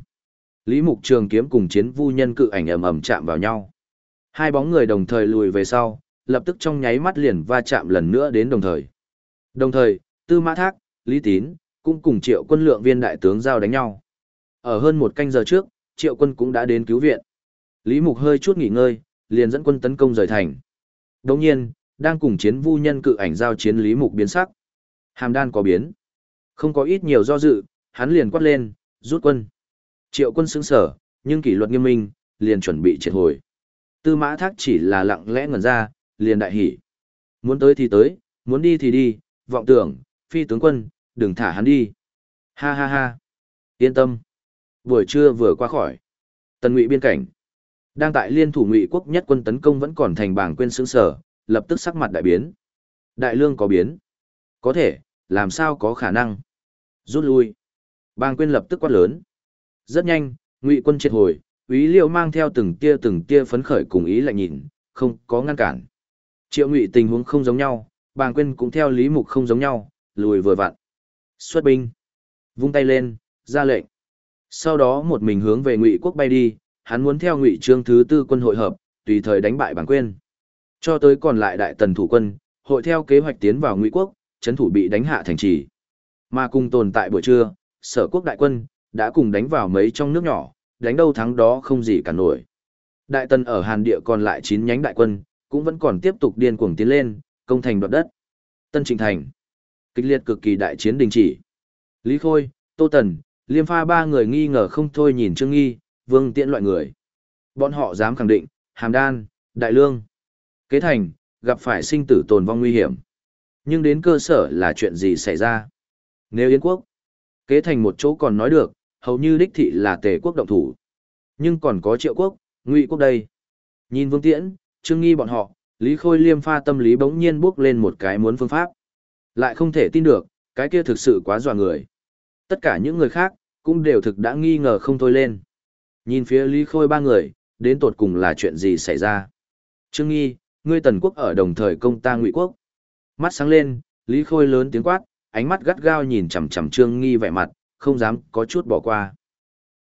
Lý Mục Trường kiếm cùng chiến vu nhân cự ảnh ầm ầm chạm vào nhau. Hai bóng người đồng thời lùi về sau, lập tức trong nháy mắt liền va chạm lần nữa đến đồng thời. Đồng thời, Tư Mã Thác, Lý Tín, cũng cùng triệu quân lượng viên đại tướng giao đánh nhau. Ở hơn một canh giờ trước, triệu quân cũng đã đến cứu viện. Lý Mục hơi chút nghỉ ngơi, liền dẫn quân tấn công rời thành. Đồng nhiên, đang cùng chiến vu nhân cự ảnh giao chiến Lý Mục biến sắc. Hàm đan có biến. Không có ít nhiều do dự, hắn liền quát lên, rút quân. Triệu quân sững sở, nhưng kỷ luật nghiêm minh, liền chuẩn bị triệt hồi. Tư mã thác chỉ là lặng lẽ ngẩn ra, liền đại hỉ. Muốn tới thì tới, muốn đi thì đi, vọng tưởng, phi tướng quân, đừng thả hắn đi. Ha ha ha. Yên tâm. Buổi trưa vừa qua khỏi. Tần ngụy biên cảnh. Đang tại liên thủ ngụy quốc nhất quân tấn công vẫn còn thành bảng quên sững sở, lập tức sắc mặt đại biến. Đại lương có biến. Có thể, làm sao có khả năng. Rút lui. Bàng quên lập tức quát lớn. Rất nhanh, ngụy quân triệt hồi, ý liệu mang theo từng tia từng tia phấn khởi cùng ý lại nhìn, không có ngăn cản. Triệu Ngụy tình huống không giống nhau, Bàng quên cũng theo lý mục không giống nhau, lùi vừa vặn. Xuất binh, vung tay lên, ra lệnh. Sau đó một mình hướng về Ngụy quốc bay đi, hắn muốn theo Ngụy Trương thứ tư quân hội hợp, tùy thời đánh bại Bàng quên. Cho tới còn lại đại tần thủ quân, hội theo kế hoạch tiến vào Ngụy quốc, chấn thủ bị đánh hạ thành trì. Mà cùng tồn tại buổi trưa, Sở quốc đại quân đã cùng đánh vào mấy trong nước nhỏ, đánh đâu thắng đó không gì cả nổi. Đại tần ở Hàn địa còn lại 9 nhánh đại quân, cũng vẫn còn tiếp tục điên cuồng tiến lên, công thành đoạt đất. Tân Trịnh Thành. Kịch liệt cực kỳ đại chiến đình chỉ. Lý Khôi, Tô Tần, Liêm Pha ba người nghi ngờ không thôi nhìn Trương Nghi, Vương Tiễn loại người. Bọn họ dám khẳng định, Hàm Đan, Đại Lương, Kế Thành, gặp phải sinh tử tồn vong nguy hiểm. Nhưng đến cơ sở là chuyện gì xảy ra? Nếu Yến Quốc, Kế Thành một chỗ còn nói được, hầu như đích thị là tề quốc động thủ. Nhưng còn có triệu quốc, ngụy quốc đây. Nhìn Vương Tiễn, Trương Nghi bọn họ, Lý Khôi liêm pha tâm lý bỗng nhiên bước lên một cái muốn phương pháp. Lại không thể tin được, cái kia thực sự quá dọa người. Tất cả những người khác, cũng đều thực đã nghi ngờ không thôi lên. Nhìn phía Lý Khôi ba người, đến tột cùng là chuyện gì xảy ra. Trương Nghi, ngươi tần quốc ở đồng thời công ta ngụy quốc. Mắt sáng lên, Lý Khôi lớn tiếng quát, ánh mắt gắt gao nhìn chằm chằm Trương Nghi vẻ mặt, không dám có chút bỏ qua.